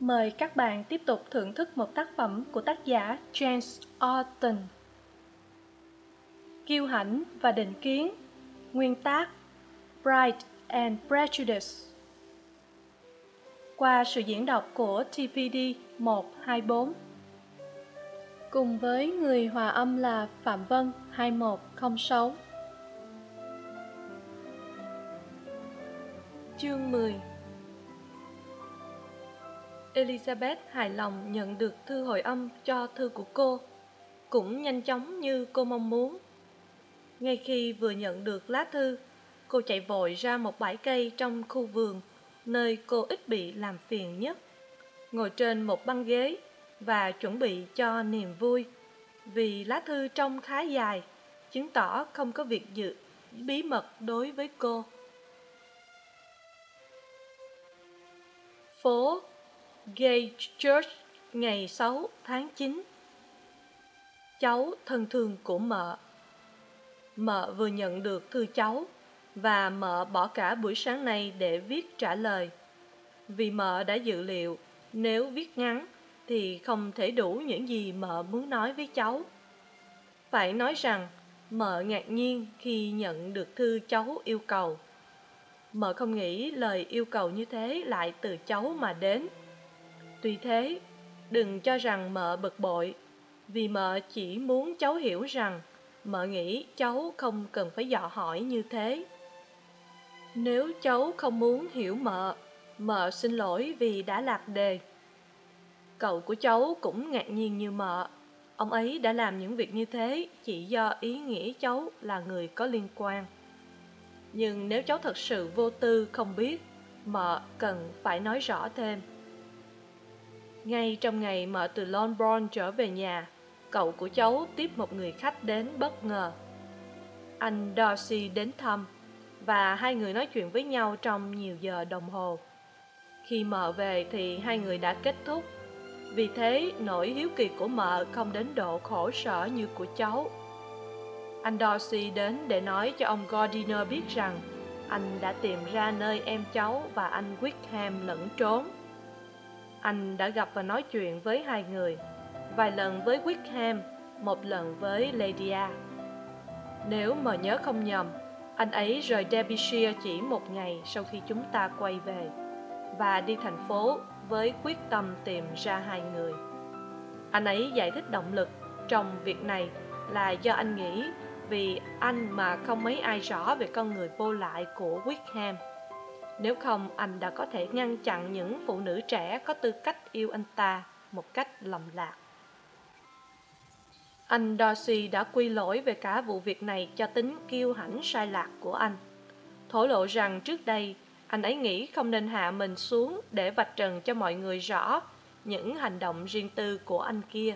Mời các bạn tiếp tục thưởng thức một tác phẩm của tác giả James Austen. Kiêu hãnh và định kiến. Nguyên tác, Pride and Prejudice. Qua sự diễn đọc của TPD 124 Cùng với người hòa âm là Phạm Vân 2106 Chương 10 Elizabeth hài lòng nhận được thư hồi âm cho thư của cô, cũng nhanh chóng như cô mong muốn. Ngay khi vừa nhận được lá thư, cô chạy vội ra một bãi cây trong khu vườn, nơi cô ít bị làm phiền nhất. Ngồi trên một băng ghế và chuẩn bị cho niềm vui, vì lá thư trông khá dài, chứng tỏ không có việc dự bí mật đối với cô. Phố Gay Church, ngày 6 tháng 9 Cháu thân thương của mợ. Mợ vừa nhận được thư cháu Và mợ bỏ cả buổi sáng nay để viết trả lời. Vì mợ đã dự liệu Nếu viết ngắn Thì không thể đủ những gì mợ muốn nói với cháu. Phải nói rằng, Mợ ngạc nhiên khi nhận được thư cháu yêu cầu. Mợ không nghĩ lời yêu cầu như thế lại từ cháu mà đến. Tuy thế, đừng cho rằng mợ bực bội, vì mợ chỉ muốn cháu hiểu rằng mợ nghĩ cháu không cần phải dò hỏi như thế. Nếu cháu không muốn hiểu mợ, mợ xin lỗi vì đã lạc đề. Cậu của cháu cũng ngạc nhiên như mợ. Ông ấy đã làm những việc như thế chỉ do ý nghĩ cháu là người có liên quan. Nhưng nếu cháu thật sự vô tư không biết, mợ cần phải nói rõ thêm. Ngay trong ngày mợ từ Longbourn trở về nhà, cậu của cháu tiếp một người khách đến bất ngờ. Anh Darcy đến thăm, và hai người nói chuyện với nhau trong nhiều giờ đồng hồ. Khi mợ về thì hai người đã kết thúc. Vì thế, nỗi hiếu kỳ của mợ không đến độ khổ sở như của cháu. Anh Darcy đến để nói cho ông Gardiner biết rằng anh đã tìm ra nơi em cháu và anh Wickham lẫn trốn anh đã gặp và nói chuyện với hai người, vài lần với wickham, một lần với lydia nếu mà nhớ không nhầm, anh ấy rời derbyshire chỉ một ngày sau khi chúng ta quay về và đi thành phố với quyết tâm tìm ra hai người. Anh ấy giải thích động lực trong việc này là do anh nghĩ vì anh mà không mấy ai rõ về con người vô lại của wickham nếu không, anh đã có thể ngăn chặn những phụ nữ trẻ có tư cách yêu anh ta một cách lầm lạc. Anh Darcy đã quy lỗi về cả vụ việc này cho tính kiêu hãnh sai lạc của anh. Thổ lộ rằng trước đây, anh ấy nghĩ không nên hạ mình xuống để vạch trần cho mọi người rõ những hành động riêng tư của anh kia.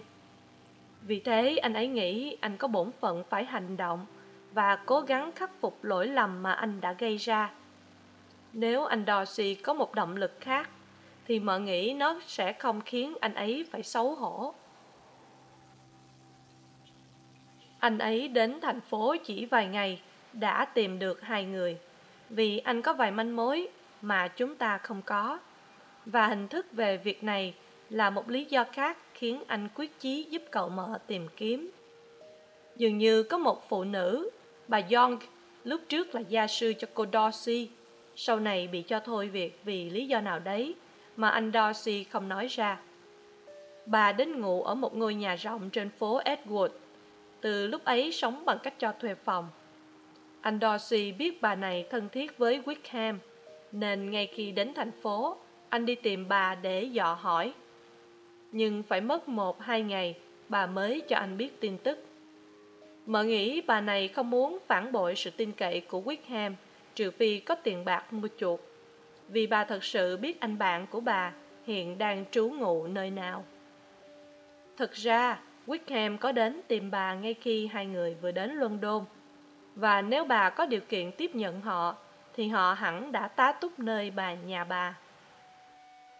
Vì thế, anh ấy nghĩ anh có bổn phận phải hành động và cố gắng khắc phục lỗi lầm mà anh đã gây ra nếu anh Darcy có một động lực khác, thì mợ nghĩ nó sẽ không khiến anh ấy phải xấu hổ. Anh ấy đến thành phố chỉ vài ngày, đã tìm được hai người, vì anh có vài manh mối mà chúng ta không có. Và hình thức về việc này là một lý do khác khiến anh quyết chí giúp cậu mợ tìm kiếm. Dường như có một phụ nữ, bà Young, lúc trước là gia sư cho cô Darcy, sau này bị cho thôi việc vì lý do nào đấy mà anh Darcy không nói ra. Bà đến ngủ ở một ngôi nhà rộng trên phố Edward. Từ lúc ấy sống bằng cách cho thuê phòng. Anh Darcy biết bà này thân thiết với Wickham, nên ngay khi đến thành phố, anh đi tìm bà để dò hỏi. Nhưng phải mất một hai ngày, bà mới cho anh biết tin tức. Mợ nghĩ bà này không muốn phản bội sự tin cậy của Wickham trừ phi có tiền bạc mua chuột. Vì bà thật sự biết anh bạn của bà hiện đang trú ngụ nơi nào. Thực ra, wickham có đến tìm bà ngay khi hai người vừa đến london. Và nếu bà có điều kiện tiếp nhận họ, thì họ hẳn đã tá túc nơi bà nhà bà.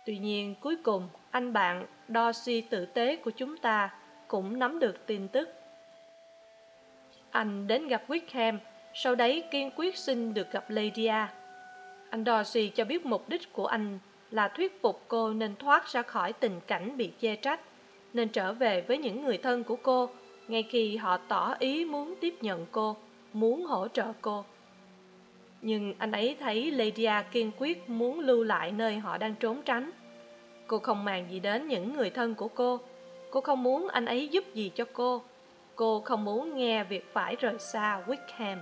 Tuy nhiên, cuối cùng, anh bạn đo suy tử tế của chúng ta cũng nắm được tin tức. Anh đến gặp wickham sau đấy, kiên quyết xin được gặp Lydia. Anh Darcy cho biết mục đích của anh là thuyết phục cô nên thoát ra khỏi tình cảnh bị chê trách, nên trở về với những người thân của cô ngay khi họ tỏ ý muốn tiếp nhận cô, muốn hỗ trợ cô. Nhưng anh ấy thấy lydia kiên quyết muốn lưu lại nơi họ đang trốn tránh. Cô không màng gì đến những người thân của cô. Cô không muốn anh ấy giúp gì cho cô. Cô không muốn nghe việc phải rời xa wickham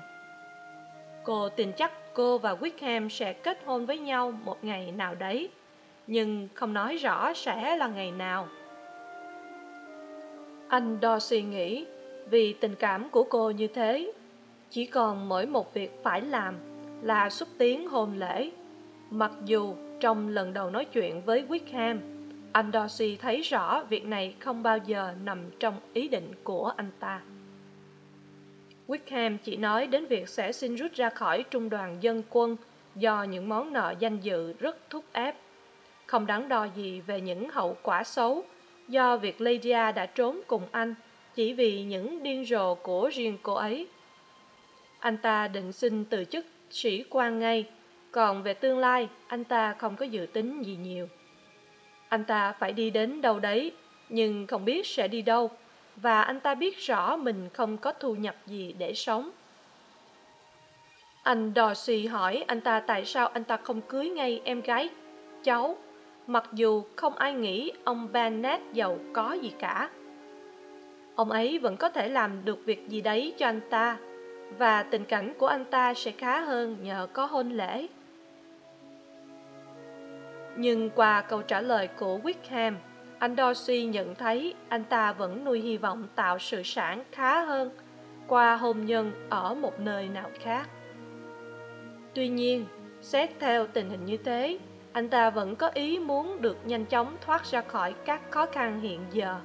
cô tin chắc cô và wickham sẽ kết hôn với nhau một ngày nào đấy, nhưng không nói rõ sẽ là ngày nào. Anh dorsey nghĩ, vì tình cảm của cô như thế, chỉ còn mỗi một việc phải làm là xúc tiến hôn lễ. Mặc dù trong lần đầu nói chuyện với wickham, anh dorsey thấy rõ việc này không bao giờ nằm trong ý định của anh ta wickham chỉ nói đến việc sẽ xin rút ra khỏi trung đoàn dân quân do những món nợ danh dự rất thúc ép. Không đáng đo gì về những hậu quả xấu do việc lydia đã trốn cùng anh chỉ vì những điên rồ của riêng cô ấy. Anh ta định xin từ chức sĩ quan ngay, còn về tương lai, anh ta không có dự tính gì nhiều. Anh ta phải đi đến đâu đấy, nhưng không biết sẽ đi đâu và anh ta biết rõ mình không có thu nhập gì để sống. Anh đò suy hỏi anh ta tại sao anh ta không cưới ngay em gái, cháu, mặc dù không ai nghĩ ông bennett giàu có gì cả. Ông ấy vẫn có thể làm được việc gì đấy cho anh ta, và tình cảnh của anh ta sẽ khá hơn nhờ có hôn lễ. Nhưng qua câu trả lời của wickham anh dorsey nhận thấy anh ta vẫn nuôi hy vọng tạo sự sản khá hơn qua hôn nhân ở một nơi nào khác. Tuy nhiên, xét theo tình hình như thế, anh ta vẫn có ý muốn được nhanh chóng thoát ra khỏi các khó khăn hiện giờ.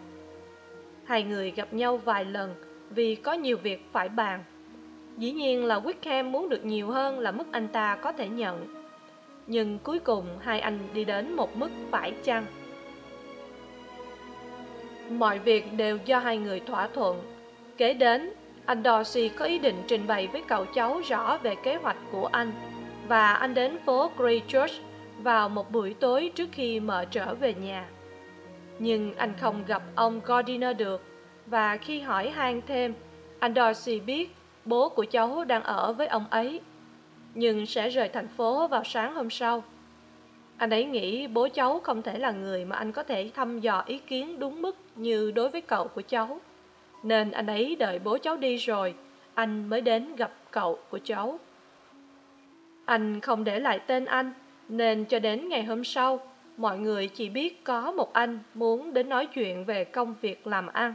Hai người gặp nhau vài lần vì có nhiều việc phải bàn. Dĩ nhiên là wickham muốn được nhiều hơn là mức anh ta có thể nhận. Nhưng cuối cùng hai anh đi đến một mức phải chăng? Mọi việc đều do hai người thỏa thuận. Kế đến, anh dorsey có ý định trình bày với cậu cháu rõ về kế hoạch của anh. Và anh đến phố greychurch vào một buổi tối trước khi mở trở về nhà. Nhưng anh không gặp ông gardiner được. Và khi hỏi han thêm, anh dorsey biết bố của cháu đang ở với ông ấy, nhưng sẽ rời thành phố vào sáng hôm sau anh ấy nghĩ bố cháu không thể là người mà anh có thể thăm dò ý kiến đúng mức như đối với cậu của cháu. Nên anh ấy đợi bố cháu đi rồi, anh mới đến gặp cậu của cháu. Anh không để lại tên anh, nên cho đến ngày hôm sau, mọi người chỉ biết có một anh muốn đến nói chuyện về công việc làm ăn.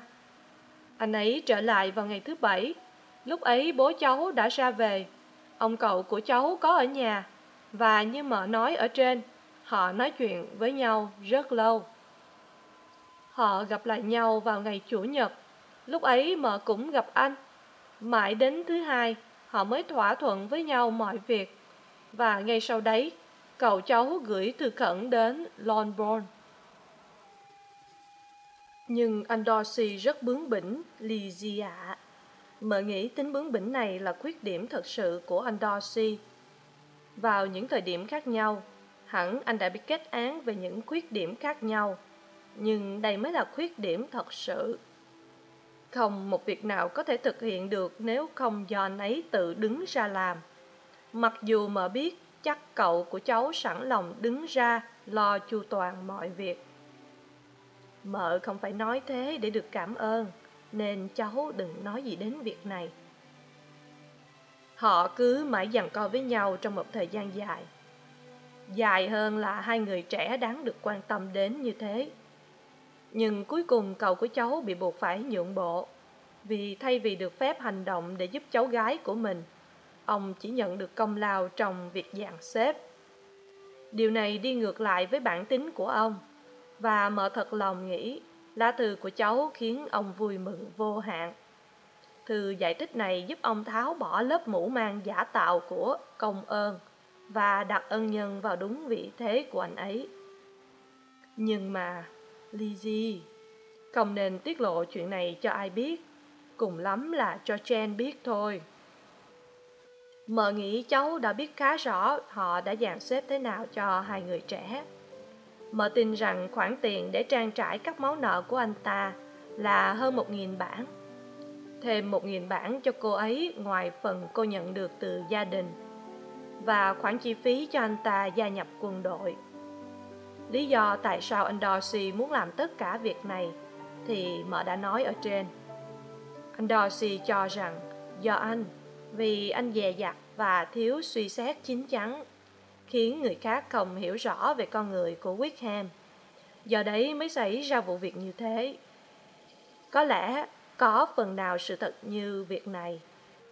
Anh ấy trở lại vào ngày thứ bảy. Lúc ấy bố cháu đã ra về. Ông cậu của cháu có ở nhà, và như mợ nói ở trên họ nói chuyện với nhau rất lâu. Họ gặp lại nhau vào ngày chủ nhật. Lúc ấy mợ cũng gặp anh. Mãi đến thứ hai, họ mới thỏa thuận với nhau mọi việc. Và ngay sau đấy, cậu cháu gửi thư khẩn đến longbourn nhưng anh dorsey rất bướng bỉnh lizzie ạ. Mợ nghĩ tính bướng bỉnh này là khuyết điểm thật sự của anh dorsey vào những thời điểm khác nhau hẳn anh đã bị kết án về những khuyết điểm khác nhau, nhưng đây mới là khuyết điểm thật sự. Không một việc nào có thể thực hiện được nếu không do anh ấy tự đứng ra làm. Mặc dù mợ biết chắc cậu của cháu sẵn lòng đứng ra lo chu toàn mọi việc. Mợ không phải nói thế để được cảm ơn, nên cháu đừng nói gì đến việc này. Họ cứ mãi giằng co với nhau trong một thời gian dài dài hơn là hai người trẻ đáng được quan tâm đến như thế. Nhưng cuối cùng cậu của cháu bị buộc phải nhượng bộ, vì thay vì được phép hành động để giúp cháu gái của mình, ông chỉ nhận được công lao trong việc dàn xếp. Điều này đi ngược lại với bản tính của ông, và mở thật lòng nghĩ lá thư của cháu khiến ông vui mừng vô hạn. Thư giải thích này giúp ông tháo bỏ lớp mũ mang giả tạo của công ơn và đặt ân nhân vào đúng vị thế của anh ấy. Nhưng mà lizzie không nên tiết lộ chuyện này cho ai biết, cùng lắm là cho chen biết thôi. Mợ nghĩ cháu đã biết khá rõ họ đã dàn xếp thế nào cho hai người trẻ. Mợ tin rằng khoản tiền để trang trải các món nợ của anh ta là hơn một nghìn bảng. Thêm một nghìn bảng cho cô ấy ngoài phần cô nhận được từ gia đình và khoản chi phí cho anh ta gia nhập quân đội. Lý do tại sao anh Dorsey muốn làm tất cả việc này thì mợ đã nói ở trên. Anh Dorsey cho rằng do anh, vì anh dè dặt và thiếu suy xét chín chắn, khiến người khác không hiểu rõ về con người của Wickham. Do đấy mới xảy ra vụ việc như thế. Có lẽ có phần nào sự thật như việc này,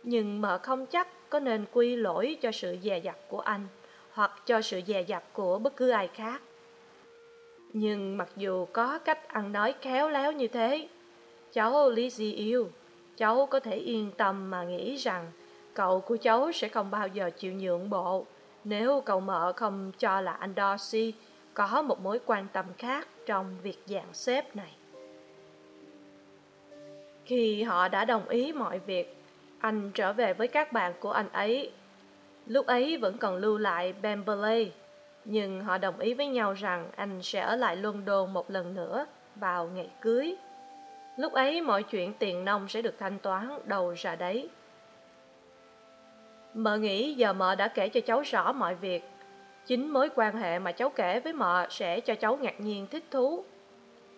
nhưng mợ không chắc có nên quy lỗi cho sự dè dặt của anh hoặc cho sự dè dặt của bất cứ ai khác. Nhưng mặc dù có cách ăn nói khéo léo như thế, cháu Lizzie yêu, cháu có thể yên tâm mà nghĩ rằng cậu của cháu sẽ không bao giờ chịu nhượng bộ nếu cậu mợ không cho là anh Dorsey có một mối quan tâm khác trong việc dàn xếp này. Khi họ đã đồng ý mọi việc, anh trở về với các bạn của anh ấy. Lúc ấy vẫn còn lưu lại Bamberley, nhưng họ đồng ý với nhau rằng anh sẽ ở lại London một lần nữa vào ngày cưới. Lúc ấy mọi chuyện tiền nông sẽ được thanh toán đầu ra đấy. Mợ nghĩ giờ mợ đã kể cho cháu rõ mọi việc. Chính mối quan hệ mà cháu kể với mợ sẽ cho cháu ngạc nhiên thích thú.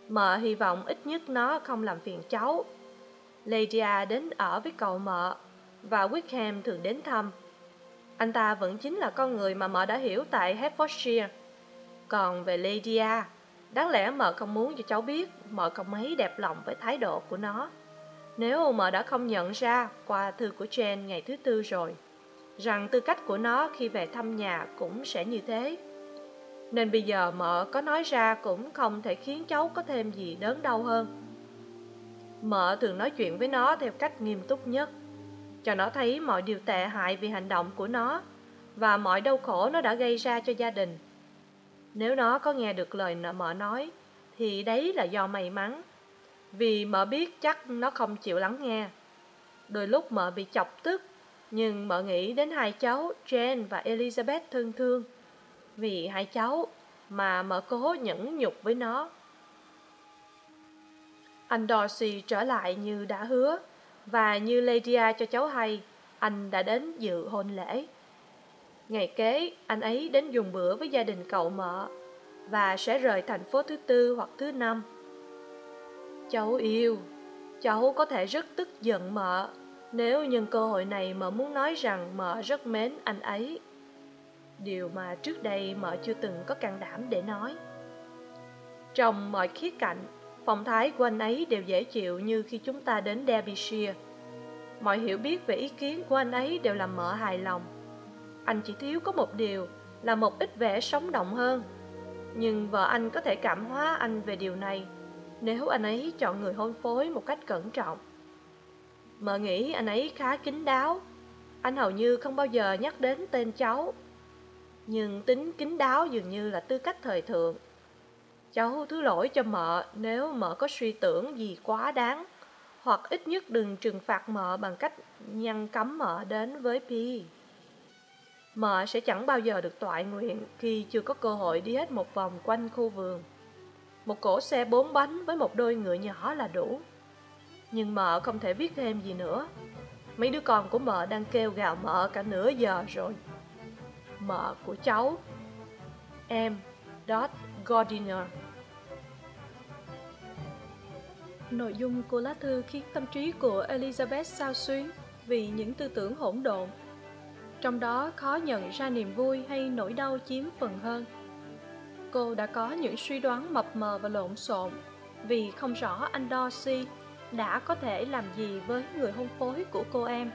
Mợ hy vọng ít nhất nó không làm phiền cháu. Lydia đến ở với cậu mợ và Wickham thường đến thăm. Anh ta vẫn chính là con người mà mợ đã hiểu tại Hertfordshire. Còn về Lydia, đáng lẽ mợ không muốn cho cháu biết mợ không mấy đẹp lòng với thái độ của nó. Nếu mợ đã không nhận ra qua thư của Jane ngày thứ tư rồi, rằng tư cách của nó khi về thăm nhà cũng sẽ như thế. Nên bây giờ mợ có nói ra cũng không thể khiến cháu có thêm gì đớn đau hơn. Mợ thường nói chuyện với nó theo cách nghiêm túc nhất, cho nó thấy mọi điều tệ hại vì hành động của nó và mọi đau khổ nó đã gây ra cho gia đình. Nếu nó có nghe được lời mợ nói, thì đấy là do may mắn, vì mợ biết chắc nó không chịu lắng nghe. Đôi lúc mợ bị chọc tức nhưng mợ nghĩ đến hai cháu Jane và Elizabeth thương thương Vì hai cháu mà mợ cố nhẫn nhục với nó anh Dorsey trở lại như đã hứa Và như Lydia cho cháu hay Anh đã đến dự hôn lễ. Ngày kế anh ấy đến dùng bữa với gia đình cậu mợ Và sẽ rời thành phố thứ tư hoặc thứ năm. Cháu yêu Cháu có thể rất tức giận mợ nếu nhân cơ hội này mợ muốn nói rằng mợ rất mến anh ấy. Điều mà trước đây mợ chưa từng có can đảm để nói. Trong mọi khía cạnh, phong thái của anh ấy đều dễ chịu như khi chúng ta đến Derbyshire. Mọi hiểu biết về ý kiến của anh ấy đều làm mợ hài lòng. Anh chỉ thiếu có một điều, là một ít vẻ sống động hơn. Nhưng vợ anh có thể cảm hóa anh về điều này, Nếu anh ấy chọn người hôn phối một cách cẩn trọng. Mợ nghĩ anh ấy khá kín đáo. Anh hầu như không bao giờ nhắc đến tên cháu. Nhưng tính kín đáo dường như là tư cách thời thượng. Cháu thứ lỗi cho mợ nếu mợ có suy tưởng gì quá đáng, Hoặc ít nhất đừng trừng phạt mợ bằng cách nhăn cấm mợ đến với Pi. Mợ sẽ chẳng bao giờ được toại nguyện khi chưa có cơ hội đi hết một vòng quanh khu vườn. Một cỗ xe bốn bánh với một đôi ngựa nhỏ là đủ. Nhưng mợ không thể viết thêm gì nữa. Mấy đứa con của mợ đang kêu gào mợ cả nửa giờ rồi. Mợ của cháu, Em Dot Gardiner. Nội dung của lá thư khiến tâm trí của Elizabeth sao xuyến vì những tư tưởng hỗn độn. Trong đó, khó nhận ra niềm vui hay nỗi đau chiếm phần hơn. Cô đã có những suy đoán mập mờ và lộn xộn vì không rõ anh Dorsey đã có thể làm gì với người hôn phối của cô em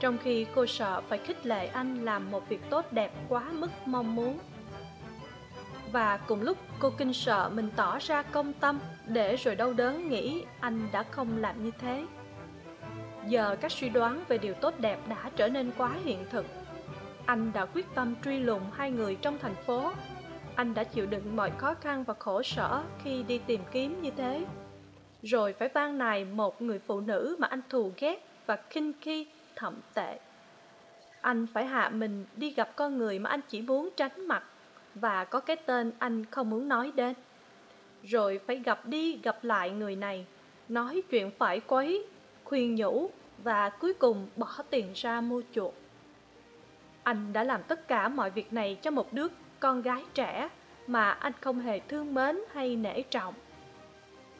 trong khi cô sợ phải khích lệ anh làm một việc tốt đẹp quá mức mong muốn và cùng lúc, cô kinh sợ mình tỏ ra công tâm để rồi đau đớn nghĩ anh đã không làm như thế. Giờ các suy đoán về điều tốt đẹp đã trở nên quá hiện thực. Anh đã quyết tâm truy lùng hai người trong thành phố. Anh đã chịu đựng mọi khó khăn và khổ sở khi đi tìm kiếm như thế. Rồi phải van nài một người phụ nữ mà anh thù ghét và khinh khi thậm tệ. Anh phải hạ mình đi gặp con người mà anh chỉ muốn tránh mặt và có cái tên anh không muốn nói đến. Rồi phải gặp đi gặp lại người này, nói chuyện phải quấy, khuyên nhủ và cuối cùng bỏ tiền ra mua chuộc. Anh đã làm tất cả mọi việc này cho một đứa con gái trẻ mà anh không hề thương mến hay nể trọng.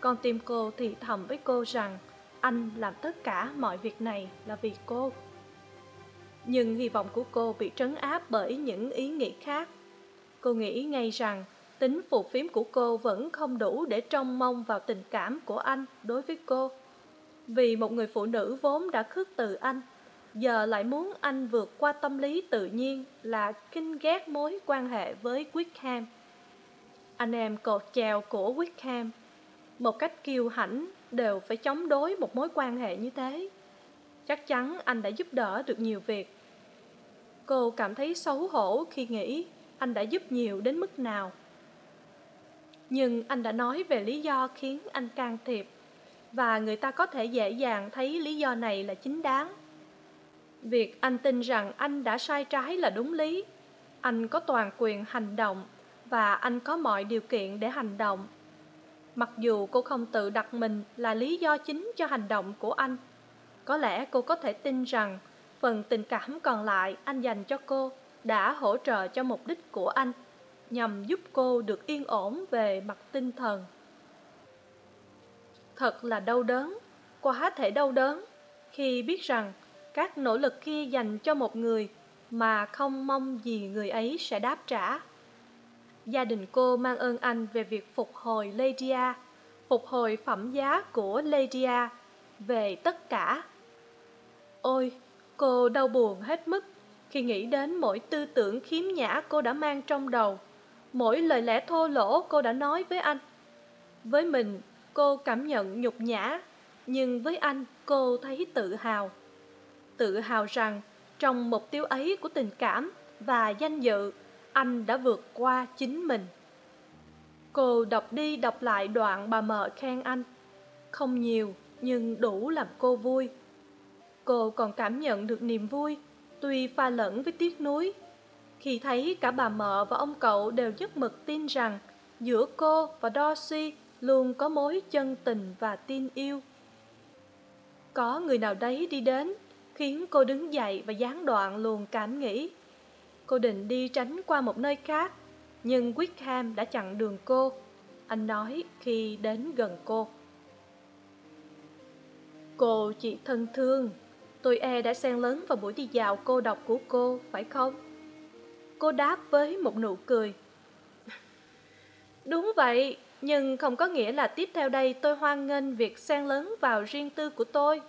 Con tim cô thì thầm với cô rằng anh làm tất cả mọi việc này là vì cô. Nhưng hy vọng của cô bị trấn áp bởi những ý nghĩ khác cô nghĩ ngay rằng tính phù phiếm của cô vẫn không đủ để trông mong vào tình cảm của anh đối với cô vì một người phụ nữ vốn đã khước từ anh giờ lại muốn anh vượt qua tâm lý tự nhiên là kinh ghét mối quan hệ với Wickham. Anh em cột chèo của Wickham, một cách kiêu hãnh đều phải chống đối một mối quan hệ như thế. Chắc chắn anh đã giúp đỡ được nhiều việc. Cô cảm thấy xấu hổ khi nghĩ anh đã giúp nhiều đến mức nào. Nhưng anh đã nói về lý do khiến anh can thiệp, và người ta có thể dễ dàng thấy lý do này là chính đáng. Việc anh tin rằng anh đã sai trái là đúng lý. Anh có toàn quyền hành động, và anh có mọi điều kiện để hành động. Mặc dù cô không tự đặt mình là lý do chính cho hành động của anh, có lẽ cô có thể tin rằng phần tình cảm còn lại anh dành cho cô đã hỗ trợ cho mục đích của anh nhằm giúp cô được yên ổn về mặt tinh thần. Thật là đau đớn, quá thể đau đớn, khi biết rằng các nỗ lực kia dành cho một người mà không mong gì người ấy sẽ đáp trả. Gia đình cô mang ơn anh về việc phục hồi lydia, phục hồi phẩm giá của lydia về tất cả. Ôi, cô đau buồn hết mức khi nghĩ đến mỗi tư tưởng khiếm nhã cô đã mang trong đầu, mỗi lời lẽ thô lỗ cô đã nói với anh. Với mình, cô cảm nhận nhục nhã, nhưng với anh, cô thấy tự hào. Tự hào rằng trong mục tiêu ấy của tình cảm và danh dự, anh đã vượt qua chính mình. Cô đọc đi đọc lại đoạn bà mợ khen anh. Không nhiều, nhưng đủ làm cô vui. Cô còn cảm nhận được niềm vui tuy pha lẫn với tiếc nuối, khi thấy cả bà mợ và ông cậu đều nhất mực tin rằng giữa cô và Dorsey luôn có mối chân tình và tin yêu. Có người nào đấy đi đến, khiến cô đứng dậy và gián đoạn luồng cảm nghĩ. Cô định đi tránh qua một nơi khác, nhưng wickham đã chặn đường cô. Anh nói khi đến gần cô. Cô chị thân thương tôi e đã xen lớn vào buổi đi dạo cô độc của cô, phải không? Cô đáp với một nụ cười. Đúng vậy, nhưng không có nghĩa là tiếp theo đây tôi hoan nghênh việc xen lớn vào riêng tư của tôi.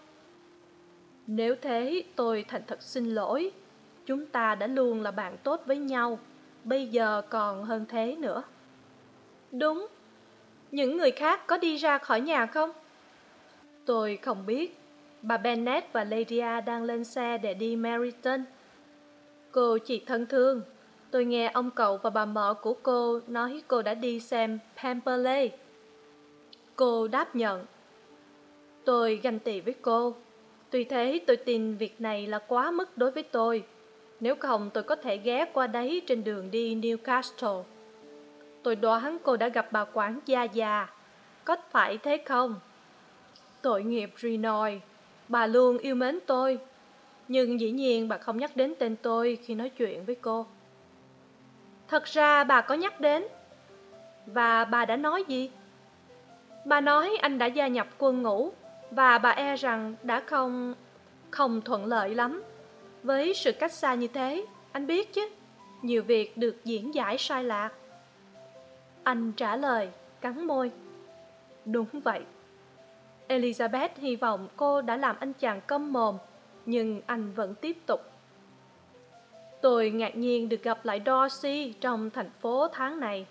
Nếu thế, tôi thành thật xin lỗi. Chúng ta đã luôn là bạn tốt với nhau. Bây giờ còn hơn thế nữa. Đúng. Những người khác có đi ra khỏi nhà không? Tôi không biết bà bennet và lydia đang lên xe để đi meryton. Cô chị thân thương. Tôi nghe ông cậu và bà mợ của cô nói cô đã đi xem pemberley. Cô đáp nhận. Tôi ganh tị với cô. Tuy thế, tôi tin việc này là quá mức đối với tôi. Nếu không, tôi có thể ghé qua đấy trên đường đi newcastle. Tôi đoán cô đã gặp bà quản gia già. Có phải thế không? Tội nghiệp renoy bà luôn yêu mến tôi. Nhưng dĩ nhiên bà không nhắc đến tên tôi khi nói chuyện với cô. Thật ra bà có nhắc đến. Và bà đã nói gì? Bà nói anh đã gia nhập quân ngũ và bà e rằng đã không không thuận lợi lắm. Với sự cách xa như thế, anh biết chứ, nhiều việc được diễn giải sai lạc. Anh trả lời cắn môi. Đúng vậy elizabeth hy vọng cô đã làm anh chàng câm mồm, nhưng anh vẫn tiếp tục. Tôi ngạc nhiên được gặp lại dorsey trong thành phố tháng này.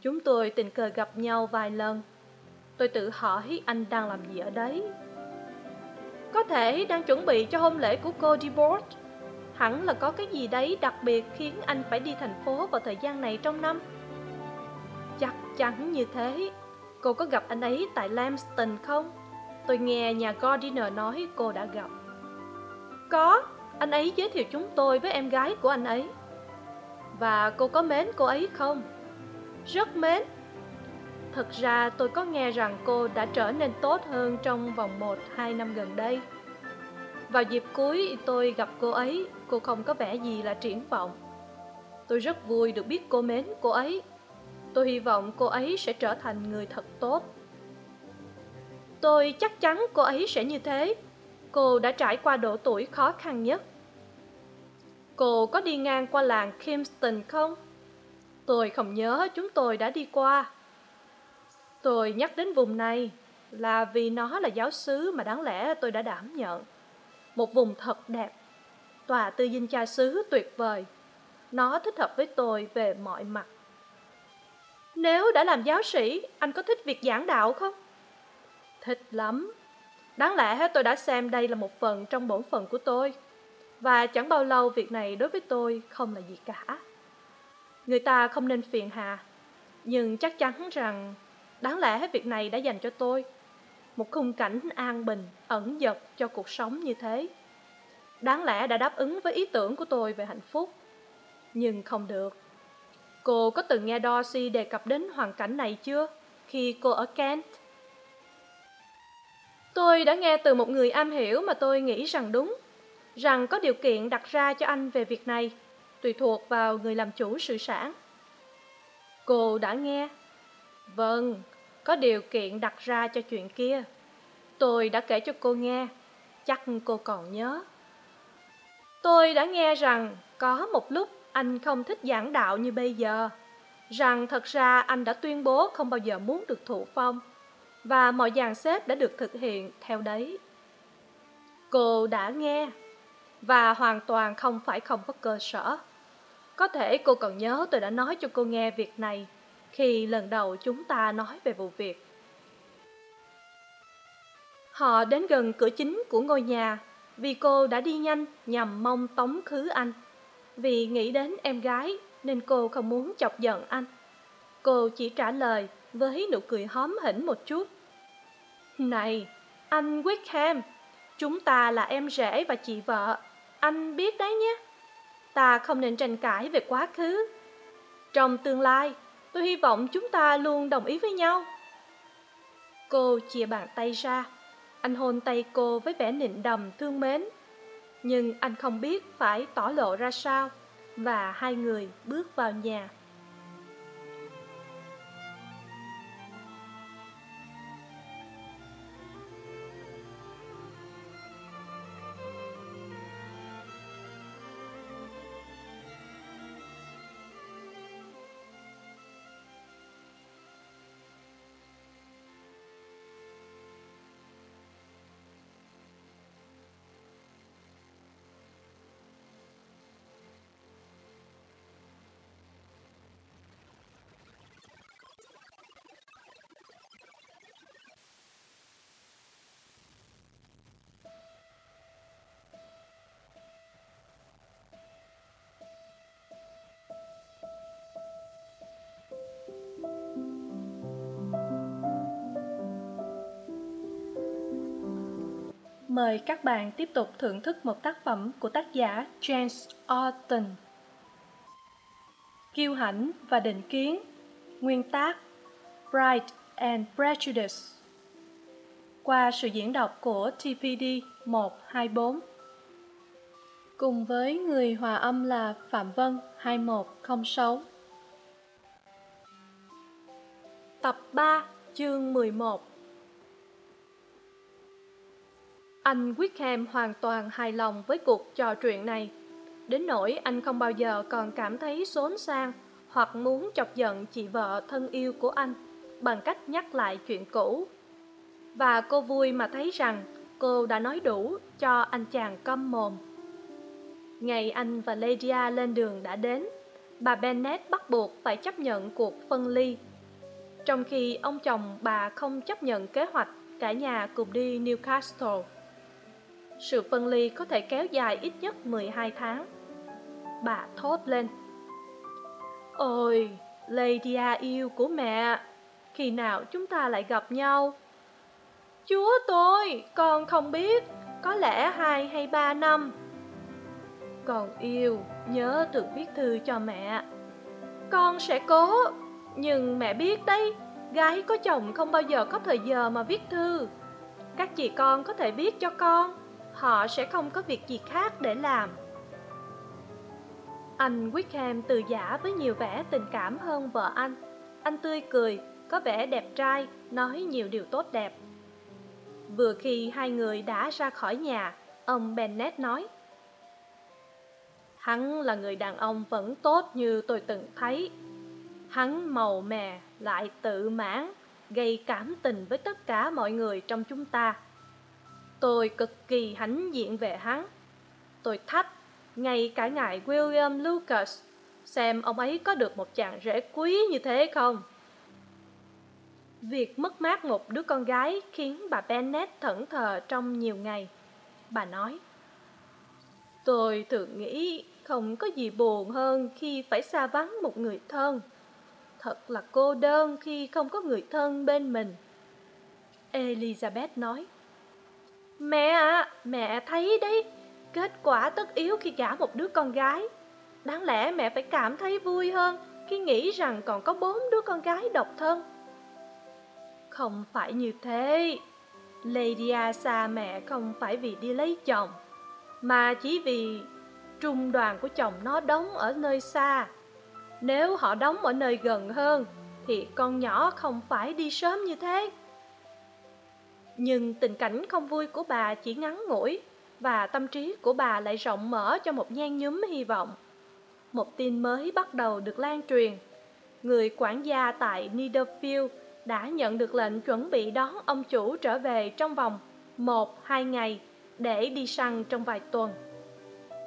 Chúng tôi tình cờ gặp nhau vài lần. Tôi tự hỏi anh đang làm gì ở đấy. Có thể đang chuẩn bị cho hôn lễ của cô debord. Hẳn là có cái gì đấy đặc biệt khiến anh phải đi thành phố vào thời gian này trong năm. Chắc chắn như thế. Cô có gặp anh ấy tại lamston không? Tôi nghe nhà gardiner nói cô đã gặp có anh ấy giới thiệu chúng tôi với em gái của anh ấy Và cô có mến cô ấy không? Rất mến. Thực ra tôi có nghe rằng cô đã trở nên tốt hơn trong vòng một hai năm gần đây. Vào dịp cuối tôi gặp cô ấy, cô không có vẻ gì là triển vọng. Tôi rất vui được biết cô mến cô ấy. Tôi hy vọng cô ấy sẽ trở thành người thật tốt. Tôi chắc chắn cô ấy sẽ như thế. Cô đã trải qua độ tuổi khó khăn nhất. Cô có đi ngang qua làng Kingston không? Tôi không nhớ chúng tôi đã đi qua. Tôi nhắc đến vùng này là vì nó là giáo xứ mà đáng lẽ tôi đã đảm nhận. Một vùng thật đẹp. Tòa tư dinh cha xứ tuyệt vời. Nó thích hợp với tôi về mọi mặt. Nếu đã làm giáo sĩ, anh có thích việc giảng đạo không? Thích lắm. Đáng lẽ tôi đã xem đây là một phần trong bổn phận của tôi. Và chẳng bao lâu việc này đối với tôi không là gì cả. Người ta không nên phiền hà, nhưng chắc chắn rằng đáng lẽ việc này đã dành cho tôi. Một khung cảnh an bình, ẩn dật cho cuộc sống như thế. Đáng lẽ đã đáp ứng với ý tưởng của tôi về hạnh phúc. Nhưng không được. Cô có từng nghe Dorsey đề cập đến hoàn cảnh này chưa khi cô ở Kent? Tôi đã nghe từ một người am hiểu mà tôi nghĩ rằng đúng, rằng có điều kiện đặt ra cho anh về việc này, tùy thuộc vào người làm chủ sự sản. Cô đã nghe? Vâng, có điều kiện đặt ra cho chuyện kia. Tôi đã kể cho cô nghe, chắc cô còn nhớ. Tôi đã nghe rằng có một lúc anh không thích giảng đạo như bây giờ, rằng thật ra anh đã tuyên bố không bao giờ muốn được thụ phong và mọi dàn xếp đã được thực hiện theo đấy. Cô đã nghe, và hoàn toàn không phải không có cơ sở. Có thể cô còn nhớ tôi đã nói cho cô nghe việc này khi lần đầu chúng ta nói về vụ việc. Họ đến gần cửa chính của ngôi nhà vì cô đã đi nhanh nhằm mong tống khứ anh. Vì nghĩ đến em gái nên cô không muốn chọc giận anh. Cô chỉ trả lời với nụ cười hóm hỉnh một chút. Này, anh Wickham, chúng ta là em rể và chị vợ, anh biết đấy nhé. Ta không nên tranh cãi về quá khứ. Trong tương lai, tôi hy vọng chúng ta luôn đồng ý với nhau. Cô chia bàn tay ra, anh hôn tay cô với vẻ nịnh đầm thương mến. Nhưng anh không biết phải tỏ lộ ra sao, và hai người bước vào nhà. Mời các bạn tiếp tục thưởng thức một tác phẩm của tác giả James Austen. Kiêu hãnh và định kiến. Nguyên tác, Pride and Prejudice. Qua sự diễn đọc của TPD 124 Cùng với người hòa âm là Phạm Vân 2106 Tập 3 chương 11 Anh Wickham hoàn toàn hài lòng với cuộc trò chuyện này. Đến nỗi anh không bao giờ còn cảm thấy xốn sang hoặc muốn chọc giận chị vợ thân yêu của anh bằng cách nhắc lại chuyện cũ. Và cô vui mà thấy rằng cô đã nói đủ cho anh chàng câm mồm. Ngày anh và Lydia lên đường đã đến, bà Bennet bắt buộc phải chấp nhận cuộc phân ly. Trong khi ông chồng bà không chấp nhận kế hoạch cả nhà cùng đi Newcastle. Sự phân ly có thể kéo dài ít nhất 12 tháng. Bà thốt lên. Ôi, Lydia yêu của mẹ, khi nào chúng ta lại gặp nhau? Chúa tôi, con không biết, có lẽ hai hay ba năm. Còn yêu, nhớ thường viết thư cho mẹ. Con sẽ cố, nhưng mẹ biết đấy, gái có chồng không bao giờ có thời giờ mà viết thư. Các chị con có thể viết cho con, họ sẽ không có việc gì khác để làm. Anh Wickham từ giả với nhiều vẻ tình cảm hơn vợ anh. Anh tươi cười, có vẻ đẹp trai, nói nhiều điều tốt đẹp. Vừa khi hai người đã ra khỏi nhà, ông Bennett nói Hắn là người đàn ông vẫn tốt như tôi từng thấy. Hắn màu mè, lại tự mãn, gây cảm tình với tất cả mọi người trong chúng ta. Tôi cực kỳ hãnh diện về hắn. Tôi thách, ngay cả ngài William Lucas, xem ông ấy có được một chàng rể quý như thế không? Việc mất mát một đứa con gái khiến bà Bennett thẫn thờ trong nhiều ngày. Bà nói, Tôi thường nghĩ không có gì buồn hơn khi phải xa vắng một người thân. Thật là cô đơn khi không có người thân bên mình. Elizabeth nói, Mẹ ạ, à, mẹ thấy đấy, kết quả tất yếu khi gả một đứa con gái. Đáng lẽ mẹ phải cảm thấy vui hơn khi nghĩ rằng còn có bốn đứa con gái độc thân. Không phải như thế. Lady Asa mẹ không phải vì đi lấy chồng, mà chỉ vì trung đoàn của chồng nó đóng ở nơi xa. Nếu họ đóng ở nơi gần hơn, thì con nhỏ không phải đi sớm như thế. Nhưng tình cảnh không vui của bà chỉ ngắn ngủi, và tâm trí của bà lại rộng mở cho một nhen nhúm hy vọng. Một tin mới bắt đầu được lan truyền. Người quản gia tại Niederfield đã nhận được lệnh chuẩn bị đón ông chủ trở về trong vòng một hai ngày để đi săn trong vài tuần.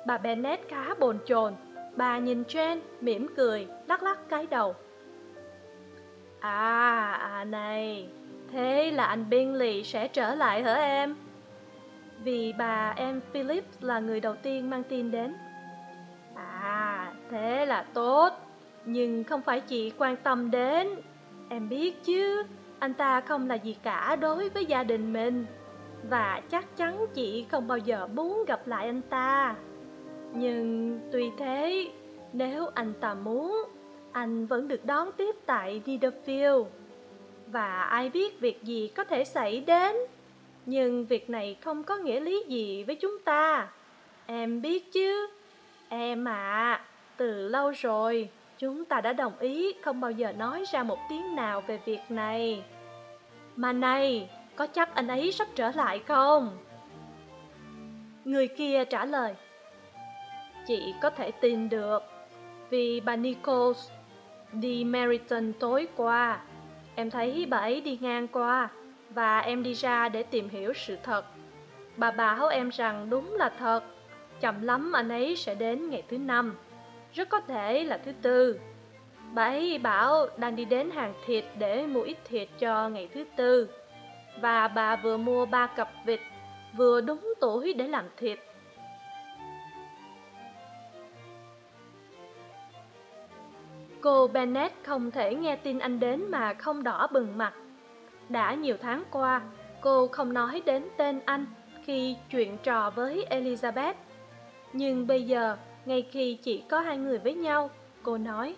Bà Bennett khá bồn chồn, bà nhìn Jen mỉm cười, lắc lắc cái đầu. À, à này, thế là anh Bingley sẽ trở lại hả em? Vì bà em Philip là người đầu tiên mang tin đến. À, thế là tốt, nhưng không phải chị quan tâm đến. Em biết chứ, anh ta không là gì cả đối với gia đình mình. Và chắc chắn chị không bao giờ muốn gặp lại anh ta. Nhưng tuy thế, nếu anh ta muốn, anh vẫn được đón tiếp tại Niederfield và ai biết việc gì có thể xảy đến Nhưng việc này không có nghĩa lý gì với chúng ta Em biết chứ Em à, từ lâu rồi Chúng ta đã đồng ý không bao giờ nói ra một tiếng nào về việc này. Mà này, có chắc anh ấy sắp trở lại không? Người kia trả lời. Chị có thể tin được, vì bà Nichols đi Meriton tối qua. Em thấy bà ấy đi ngang qua, và em đi ra để tìm hiểu sự thật. Bà bảo em rằng đúng là thật, chậm lắm anh ấy sẽ đến ngày thứ năm rất có thể là thứ tư. Bà ấy bảo đang đi đến hàng thịt để mua ít thịt cho ngày thứ tư. Và bà vừa mua ba cặp vịt, vừa đúng tuổi để làm thịt. Cô Bennett không thể nghe tin anh đến mà không đỏ bừng mặt. Đã nhiều tháng qua, cô không nói đến tên anh khi chuyện trò với Elizabeth. Nhưng bây giờ, ngay khi chỉ có hai người với nhau, cô nói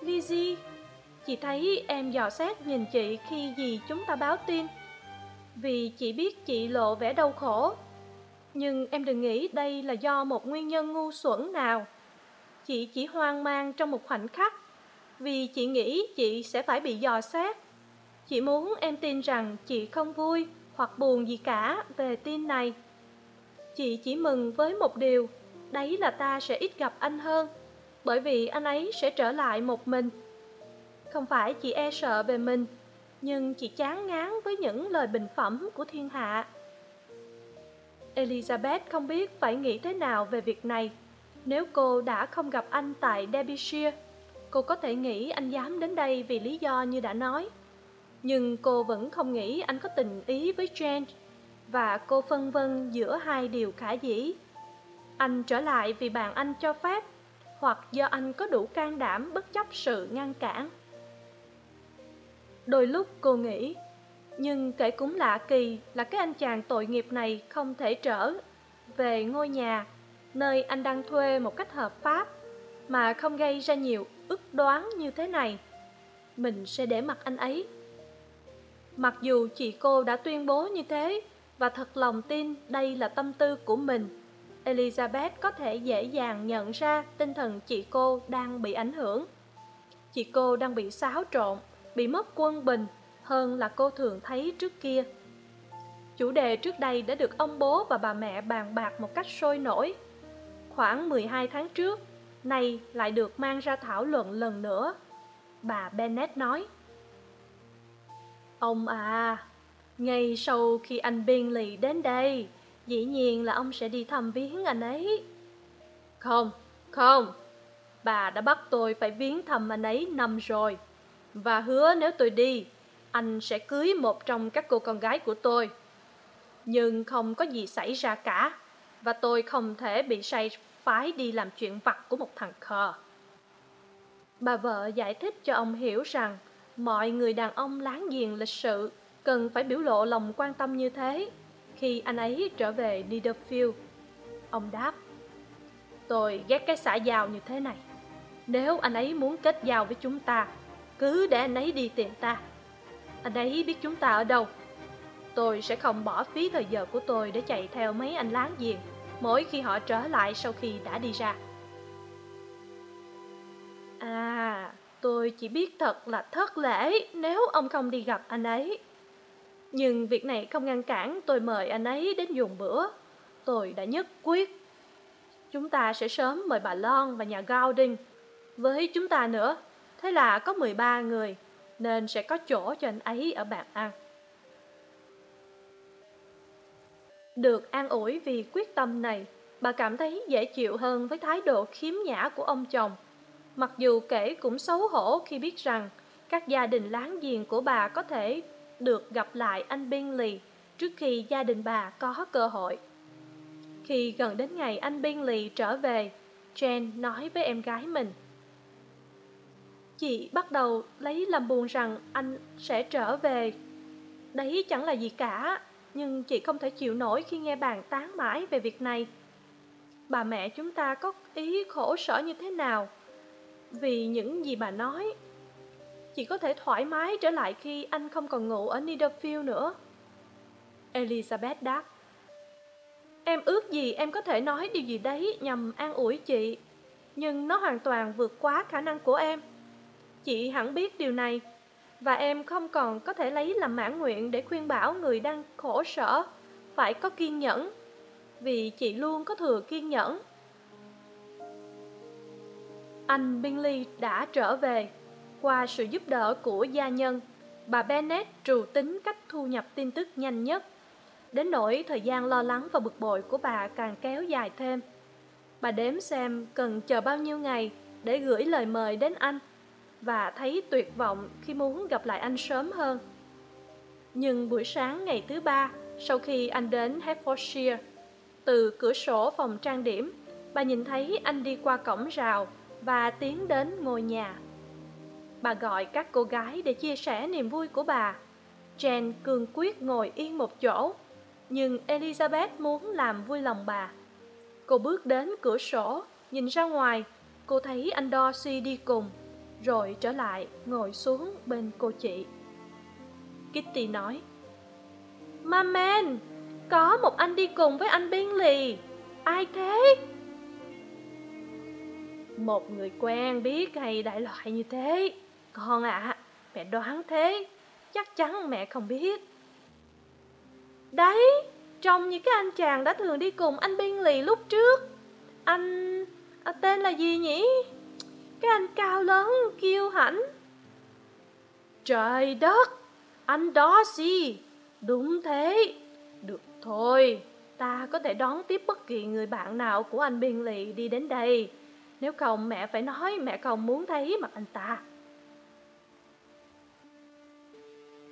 Lizzie, chị thấy em dò xét nhìn chị khi gì chúng ta báo tin Vì chị biết chị lộ vẻ đau khổ Nhưng em đừng nghĩ đây là do một nguyên nhân ngu xuẩn nào Chị chỉ hoang mang trong một khoảnh khắc. Vì chị nghĩ chị sẽ phải bị dò xét. Chị muốn em tin rằng chị không vui hoặc buồn gì cả về tin này. Chị chỉ mừng với một điều, đấy là ta sẽ ít gặp anh hơn, bởi vì anh ấy sẽ trở lại một mình. Không phải chị e sợ về mình, nhưng chị chán ngán với những lời bình phẩm của thiên hạ. Elizabeth không biết phải nghĩ thế nào về việc này nếu cô đã không gặp anh tại derbyshire, cô có thể nghĩ anh dám đến đây vì lý do như đã nói. Nhưng cô vẫn không nghĩ anh có tình ý với jane, và cô phân vân giữa hai điều khả dĩ. Anh trở lại vì bạn anh cho phép, hoặc do anh có đủ can đảm bất chấp sự ngăn cản. Đôi lúc cô nghĩ, nhưng kể cũng lạ kỳ là cái anh chàng tội nghiệp này không thể trở về ngôi nhà nơi anh đang thuê một cách hợp pháp mà không gây ra nhiều ức đoán như thế này. Mình sẽ để mặt anh ấy. Mặc dù chị cô đã tuyên bố như thế và thật lòng tin đây là tâm tư của mình, elizabeth có thể dễ dàng nhận ra tinh thần chị cô đang bị ảnh hưởng. Chị cô đang bị xáo trộn, bị mất quân bình hơn là cô thường thấy trước kia. Chủ đề trước đây đã được ông bố và bà mẹ bàn bạc một cách sôi nổi khoảng mười hai tháng trước nay lại được mang ra thảo luận lần nữa. Bà bennet nói, ông à ngay sau khi anh bingley đến đây, dĩ nhiên là ông sẽ đi thăm viếng anh ấy. Không không, bà đã bắt tôi phải viếng thăm anh ấy năm rồi, và hứa nếu tôi đi, anh sẽ cưới một trong các cô con gái của tôi. Nhưng không có gì xảy ra cả và tôi không thể bị say phái đi làm chuyện vặt của một thằng khờ bà vợ giải thích cho ông hiểu rằng mọi người đàn ông láng giềng lịch sự cần phải biểu lộ lòng quan tâm như thế khi anh ấy trở về Niederfield. Ông đáp, tôi ghét cái xã giao như thế này. Nếu anh ấy muốn kết giao với chúng ta, cứ để anh ấy đi tìm ta. Anh ấy biết chúng ta ở đâu. Tôi sẽ không bỏ phí thời giờ của tôi để chạy theo mấy anh láng giềng mỗi khi họ trở lại sau khi đã đi ra. À, tôi chỉ biết thật là thất lễ nếu ông không đi gặp anh ấy. Nhưng việc này không ngăn cản tôi mời anh ấy đến dùng bữa. Tôi đã nhất quyết. Chúng ta sẽ sớm mời bà Lon và nhà Goulding. Với chúng ta nữa, thế là có 13 người, nên sẽ có chỗ cho anh ấy ở bàn ăn. Được an ủi vì quyết tâm này, bà cảm thấy dễ chịu hơn với thái độ khiếm nhã của ông chồng. Mặc dù kể cũng xấu hổ khi biết rằng các gia đình láng giềng của bà có thể được gặp lại anh Bingley trước khi gia đình bà có cơ hội. Khi gần đến ngày anh Bingley trở về, Jane nói với em gái mình. Chị bắt đầu lấy làm buồn rằng anh sẽ trở về. Đấy chẳng là gì cả, nhưng chị không thể chịu nổi khi nghe bàn tán mãi về việc này. Bà mẹ chúng ta có ý khổ sở như thế nào? Vì những gì bà nói, chị có thể thoải mái trở lại khi anh không còn ngủ ở Niederfield nữa. Elizabeth đáp. Em ước gì em có thể nói điều gì đấy nhằm an ủi chị, nhưng nó hoàn toàn vượt quá khả năng của em. Chị hẳn biết điều này, và em không còn có thể lấy làm mãn nguyện để khuyên bảo người đang khổ sở, phải có kiên nhẫn, vì chị luôn có thừa kiên nhẫn. Anh Bingley đã trở về qua sự giúp đỡ của gia nhân, bà bennett trù tính cách thu nhập tin tức nhanh nhất. Đến nỗi thời gian lo lắng và bực bội của bà càng kéo dài thêm. Bà đếm xem cần chờ bao nhiêu ngày để gửi lời mời đến anh và thấy tuyệt vọng khi muốn gặp lại anh sớm hơn. Nhưng buổi sáng ngày thứ ba, sau khi anh đến Hertfordshire, từ cửa sổ phòng trang điểm, bà nhìn thấy anh đi qua cổng rào và tiến đến ngôi nhà. Bà gọi các cô gái để chia sẻ niềm vui của bà. Jen cương quyết ngồi yên một chỗ, nhưng Elizabeth muốn làm vui lòng bà. Cô bước đến cửa sổ, nhìn ra ngoài, cô thấy anh Darcy đi cùng, rồi trở lại ngồi xuống bên cô chị. Kitty nói, Mamen, có một anh đi cùng với anh Bingley. Ai thế? Một người quen biết hay đại loại như thế. Con ạ, à, mẹ đoán thế, chắc chắn mẹ không biết. Đấy, trông như cái anh chàng đã thường đi cùng anh Biên Lì lúc trước. Anh... À, tên là gì nhỉ? Cái anh cao lớn, kiêu hãnh. Trời đất, anh đó gì? Đúng thế. Được thôi, ta có thể đón tiếp bất kỳ người bạn nào của anh Biên Lì đi đến đây. Nếu không mẹ phải nói mẹ không muốn thấy mặt anh ta.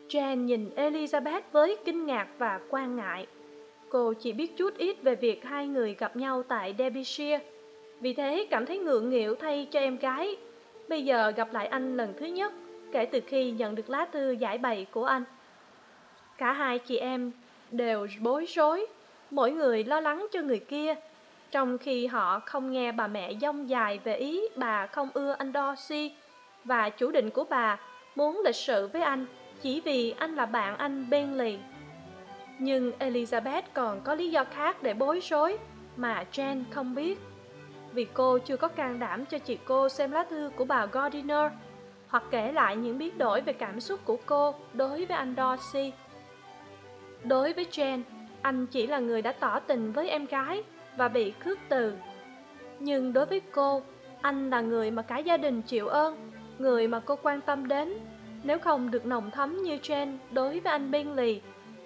Jane nhìn Elizabeth với kinh ngạc và quan ngại. Cô chỉ biết chút ít về việc hai người gặp nhau tại Derbyshire, vì thế cảm thấy ngượng nghịu thay cho em gái. Bây giờ gặp lại anh lần thứ nhất, kể từ khi nhận được lá thư giải bày của anh. Cả hai chị em đều bối rối, mỗi người lo lắng cho người kia, trong khi họ không nghe bà mẹ dông dài về ý bà không ưa anh Dorsey và chủ định của bà muốn lịch sự với anh chỉ vì anh là bạn anh Bentley. Nhưng Elizabeth còn có lý do khác để bối rối mà Jen không biết. Vì cô chưa có can đảm cho chị cô xem lá thư của bà Gardiner hoặc kể lại những biến đổi về cảm xúc của cô đối với anh Dorsey. Đối với Jane, anh chỉ là người đã tỏ tình với em gái và bị khước từ. Nhưng đối với cô, anh là người mà cả gia đình chịu ơn, người mà cô quan tâm đến. Nếu không được nồng thấm như Jane đối với anh Bingley,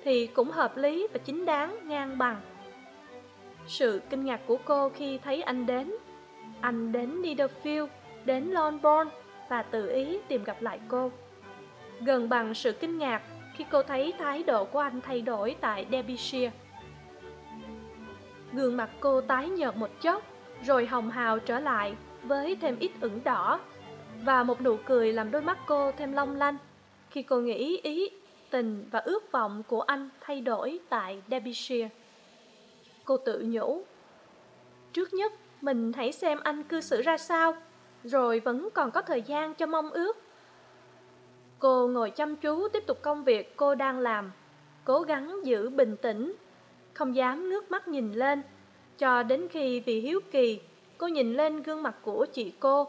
thì cũng hợp lý và chính đáng ngang bằng. Sự kinh ngạc của cô khi thấy anh đến. Anh đến Niederfield, đến Longbourn và tự ý tìm gặp lại cô. Gần bằng sự kinh ngạc khi cô thấy thái độ của anh thay đổi tại Derbyshire. Gương mặt cô tái nhợt một chốc, rồi hồng hào trở lại với thêm ít ửng đỏ và một nụ cười làm đôi mắt cô thêm long lanh khi cô nghĩ ý tình và ước vọng của anh thay đổi tại Derbyshire. Cô tự nhủ, trước nhất mình hãy xem anh cư xử ra sao, rồi vẫn còn có thời gian cho mong ước. Cô ngồi chăm chú tiếp tục công việc cô đang làm, cố gắng giữ bình tĩnh, không dám ngước mắt nhìn lên, cho đến khi vì hiếu kỳ, cô nhìn lên gương mặt của chị cô,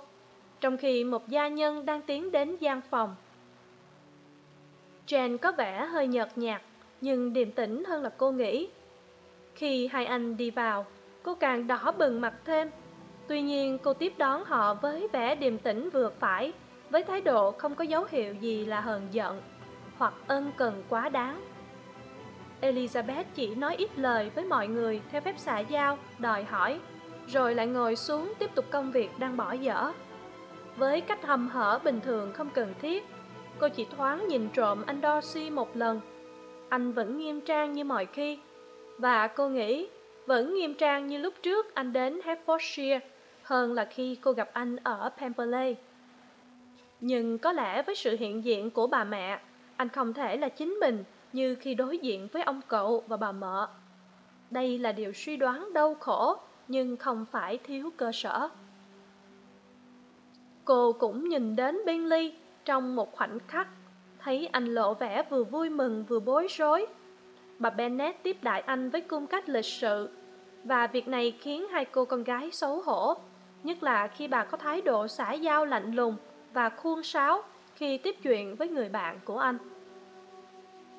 trong khi một gia nhân đang tiến đến gian phòng. Jen có vẻ hơi nhợt nhạt, nhưng điềm tĩnh hơn là cô nghĩ. Khi hai anh đi vào, cô càng đỏ bừng mặt thêm. Tuy nhiên cô tiếp đón họ với vẻ điềm tĩnh vừa phải, với thái độ không có dấu hiệu gì là hờn giận hoặc ân cần quá đáng. Elizabeth chỉ nói ít lời với mọi người theo phép xã giao, đòi hỏi, rồi lại ngồi xuống tiếp tục công việc đang bỏ dở. Với cách hầm hở bình thường không cần thiết, cô chỉ thoáng nhìn trộm anh Dorsey một lần. Anh vẫn nghiêm trang như mọi khi, và cô nghĩ vẫn nghiêm trang như lúc trước anh đến Hertfordshire hơn là khi cô gặp anh ở Pemberley. Nhưng có lẽ với sự hiện diện của bà mẹ, anh không thể là chính mình như khi đối diện với ông cậu và bà mợ. Đây là điều suy đoán đau khổ, nhưng không phải thiếu cơ sở. Cô cũng nhìn đến Bentley trong một khoảnh khắc, thấy anh lộ vẻ vừa vui mừng vừa bối rối. Bà Bennett tiếp đại anh với cung cách lịch sự, và việc này khiến hai cô con gái xấu hổ, nhất là khi bà có thái độ xã giao lạnh lùng và khuôn sáo khi tiếp chuyện với người bạn của anh.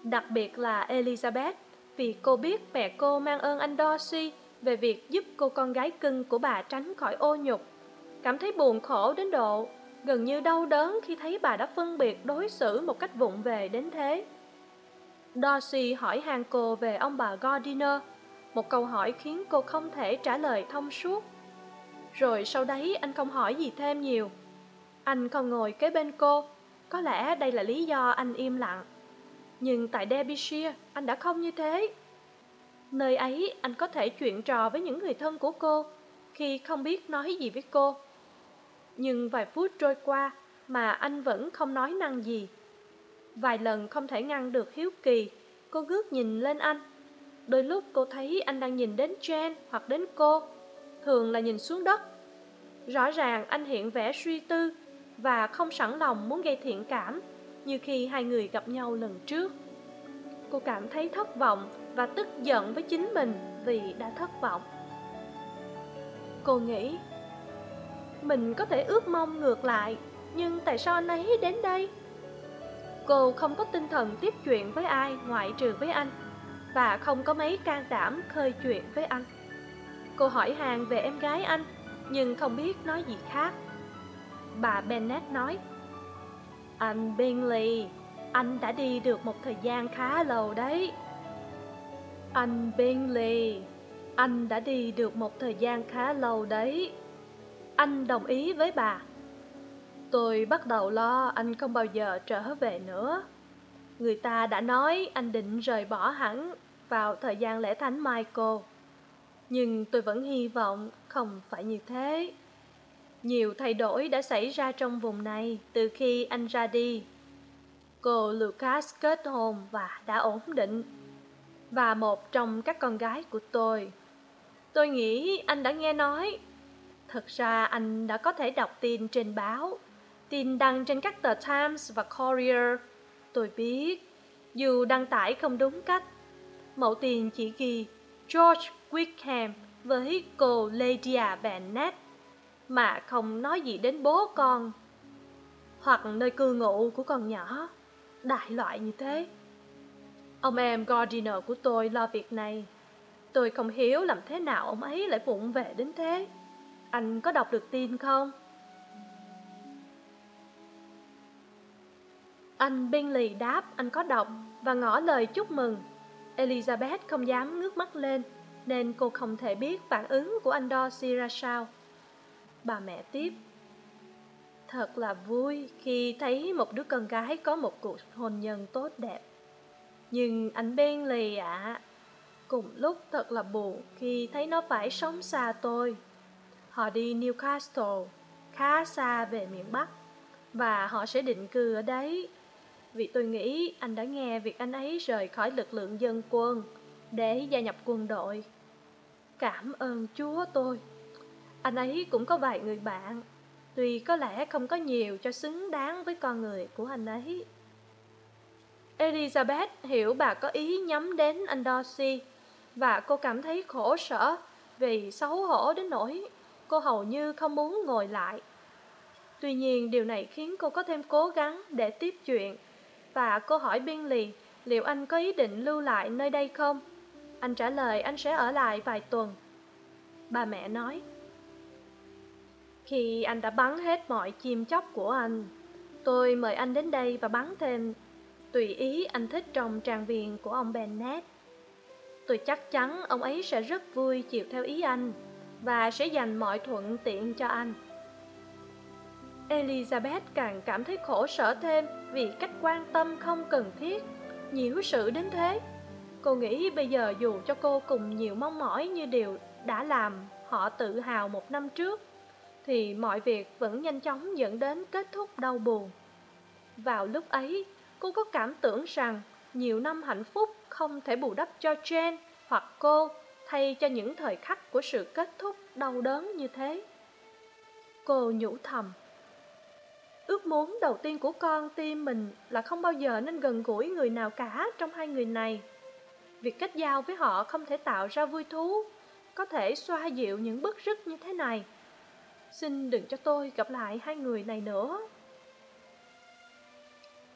Đặc biệt là Elizabeth, vì cô biết mẹ cô mang ơn anh Dorsey về việc giúp cô con gái cưng của bà tránh khỏi ô nhục. Cảm thấy buồn khổ đến độ, gần như đau đớn khi thấy bà đã phân biệt đối xử một cách vụng về đến thế. Dorsey hỏi hàng cô về ông bà Gardiner, một câu hỏi khiến cô không thể trả lời thông suốt. Rồi sau đấy anh không hỏi gì thêm nhiều. Anh không ngồi kế bên cô, có lẽ đây là lý do anh im lặng. Nhưng tại Derbyshire, anh đã không như thế. Nơi ấy, anh có thể chuyện trò với những người thân của cô, khi không biết nói gì với cô. Nhưng vài phút trôi qua, mà anh vẫn không nói năng gì. Vài lần không thể ngăn được hiếu kỳ, cô ngước nhìn lên anh. Đôi lúc cô thấy anh đang nhìn đến Jen hoặc đến cô, thường là nhìn xuống đất. Rõ ràng anh hiện vẻ suy tư và không sẵn lòng muốn gây thiện cảm như khi hai người gặp nhau lần trước. Cô cảm thấy thất vọng và tức giận với chính mình vì đã thất vọng. Cô nghĩ, mình có thể ước mong ngược lại, nhưng tại sao anh ấy đến đây? Cô không có tinh thần tiếp chuyện với ai ngoại trừ với anh, và không có mấy can đảm khơi chuyện với anh. Cô hỏi hàng về em gái anh, nhưng không biết nói gì khác. Bà Bennett nói, anh Bingley, anh đã đi được một thời gian khá lâu đấy. Anh Bingley, anh đã đi được một thời gian khá lâu đấy. Anh đồng ý với bà. Tôi bắt đầu lo anh không bao giờ trở về nữa. Người ta đã nói anh định rời bỏ hẳn vào thời gian lễ thánh Michael. Nhưng tôi vẫn hy vọng không phải như thế. Nhiều thay đổi đã xảy ra trong vùng này từ khi anh ra đi. Cô Lucas kết hôn và đã ổn định. Và một trong các con gái của tôi. tôi nghĩ anh đã nghe nói. Thật ra anh đã có thể đọc tin trên báo, tin đăng trên các tờ Times và Courier. Tôi biết, dù đăng tải không đúng cách, mẫu tiền chỉ ghi George Wickham với cô Lydia Bennet, mà không nói gì đến bố con, hoặc nơi cư ngụ của con nhỏ, đại loại như thế. Ông em Gardiner của tôi lo việc này. Tôi không hiểu làm thế nào ông ấy lại vụng về đến thế. Anh có đọc được tin không? Anh Bingley đáp anh có đọc và ngỏ lời chúc mừng. Elizabeth không dám ngước mắt lên, nên cô không thể biết phản ứng của anh Dorsey ra sao. Bà mẹ tiếp. Thật là vui khi thấy một đứa con gái có một cuộc hôn nhân tốt đẹp. Nhưng anh Bentley ạ, à, cùng lúc thật là buồn khi thấy nó phải sống xa tôi. Họ đi Newcastle, khá xa về miền Bắc, và họ sẽ định cư ở đấy. Vì tôi nghĩ anh đã nghe việc anh ấy rời khỏi lực lượng dân quân để gia nhập quân đội. Cảm ơn Chúa tôi. Anh ấy cũng có vài người bạn, tuy có lẽ không có nhiều cho xứng đáng với con người của anh ấy. Elizabeth hiểu bà có ý nhắm đến anh Darcy và cô cảm thấy khổ sở vì xấu hổ đến nỗi cô hầu như không muốn ngồi lại. Tuy nhiên điều này khiến cô có thêm cố gắng để tiếp chuyện và cô hỏi Biên Lì liệu anh có ý định lưu lại nơi đây không. Anh trả lời anh sẽ ở lại vài tuần. Bà mẹ nói Khi anh đã bắn hết mọi chim chóc của anh, tôi mời anh đến đây và bắn thêm tùy ý anh thích trong trang viên của ông Bennett. Tôi chắc chắn ông ấy sẽ rất vui chịu theo ý anh và sẽ dành mọi thuận tiện cho anh. Elizabeth càng cảm thấy khổ sở thêm vì cách quan tâm không cần thiết, nhiều sự đến thế. Cô nghĩ bây giờ dù cho cô cùng nhiều mong mỏi như điều đã làm họ tự hào một năm trước, thì mọi việc vẫn nhanh chóng dẫn đến kết thúc đau buồn. Vào lúc ấy, cô có cảm tưởng rằng nhiều năm hạnh phúc không thể bù đắp cho Jane hoặc cô thay cho những thời khắc của sự kết thúc đau đớn như thế. Cô nhủ thầm. Ước muốn đầu tiên của con tim mình là không bao giờ nên gần gũi người nào cả trong hai người này. Việc kết giao với họ không thể tạo ra vui thú, có thể xoa dịu những bức rứt như thế này. Xin đừng cho tôi gặp lại hai người này nữa.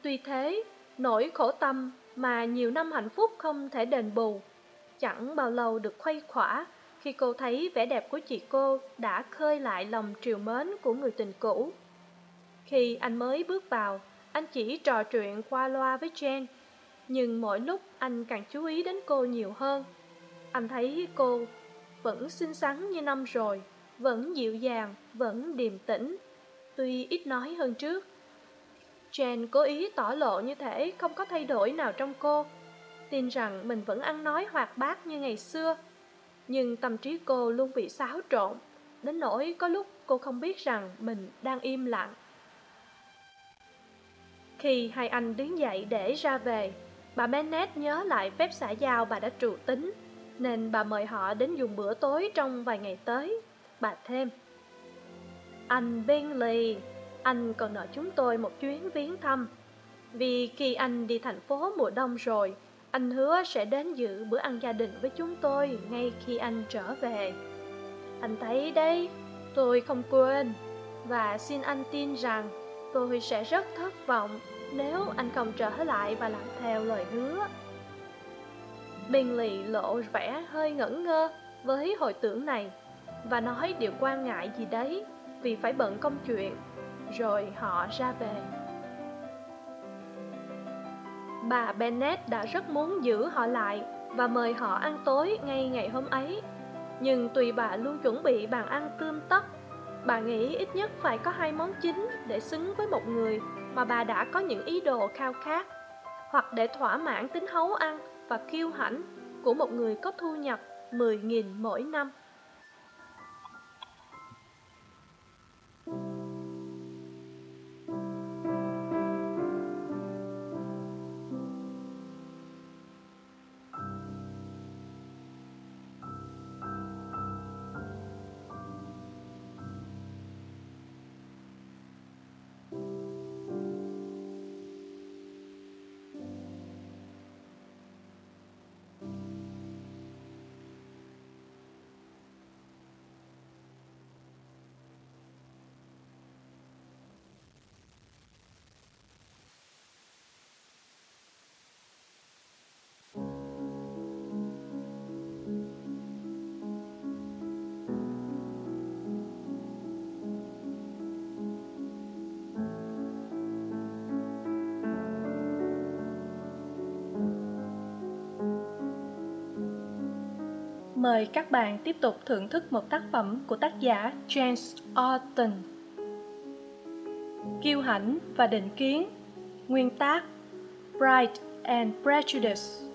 Tuy thế, nỗi khổ tâm mà nhiều năm hạnh phúc không thể đền bù, chẳng bao lâu được khuây khỏa khi cô thấy vẻ đẹp của chị cô đã khơi lại lòng triều mến của người tình cũ. Khi anh mới bước vào, anh chỉ trò chuyện qua loa với Jen, nhưng mỗi lúc anh càng chú ý đến cô nhiều hơn. Anh thấy cô vẫn xinh xắn như năm rồi, vẫn dịu dàng, vẫn điềm tĩnh, tuy ít nói hơn trước. Jen cố ý tỏ lộ như thể không có thay đổi nào trong cô, tin rằng mình vẫn ăn nói hoạt bát như ngày xưa. Nhưng tâm trí cô luôn bị xáo trộn, đến nỗi có lúc cô không biết rằng mình đang im lặng. Khi hai anh đứng dậy để ra về, bà Bennett nhớ lại phép xã giao bà đã trụ tính, nên bà mời họ đến dùng bữa tối trong vài ngày tới. Bà thêm, Anh Bingley, anh còn nợ chúng tôi một chuyến viếng thăm. Vì khi anh đi thành phố mùa đông rồi, anh hứa sẽ đến dự bữa ăn gia đình với chúng tôi ngay khi anh trở về. Anh thấy đấy, tôi không quên, và xin anh tin rằng tôi sẽ rất thất vọng nếu anh không trở lại và làm theo lời hứa. Bingley lộ vẻ hơi ngẩn ngơ với hồi tưởng này và nói điều quan ngại gì đấy vì phải bận công chuyện rồi họ ra về. Bà Bennet đã rất muốn giữ họ lại và mời họ ăn tối ngay ngày hôm ấy. Nhưng tùy bà luôn chuẩn bị bàn ăn tươm tất, bà nghĩ ít nhất phải có hai món chính để xứng với một người mà bà đã có những ý đồ khao khát, hoặc để thỏa mãn tính hấu ăn và kiêu hãnh của một người có thu nhập 10.000 mỗi năm. Mời các bạn tiếp tục thưởng thức một tác phẩm của tác giả James Austen. Kiêu hãnh và định kiến. Nguyên tác, Pride and Prejudice.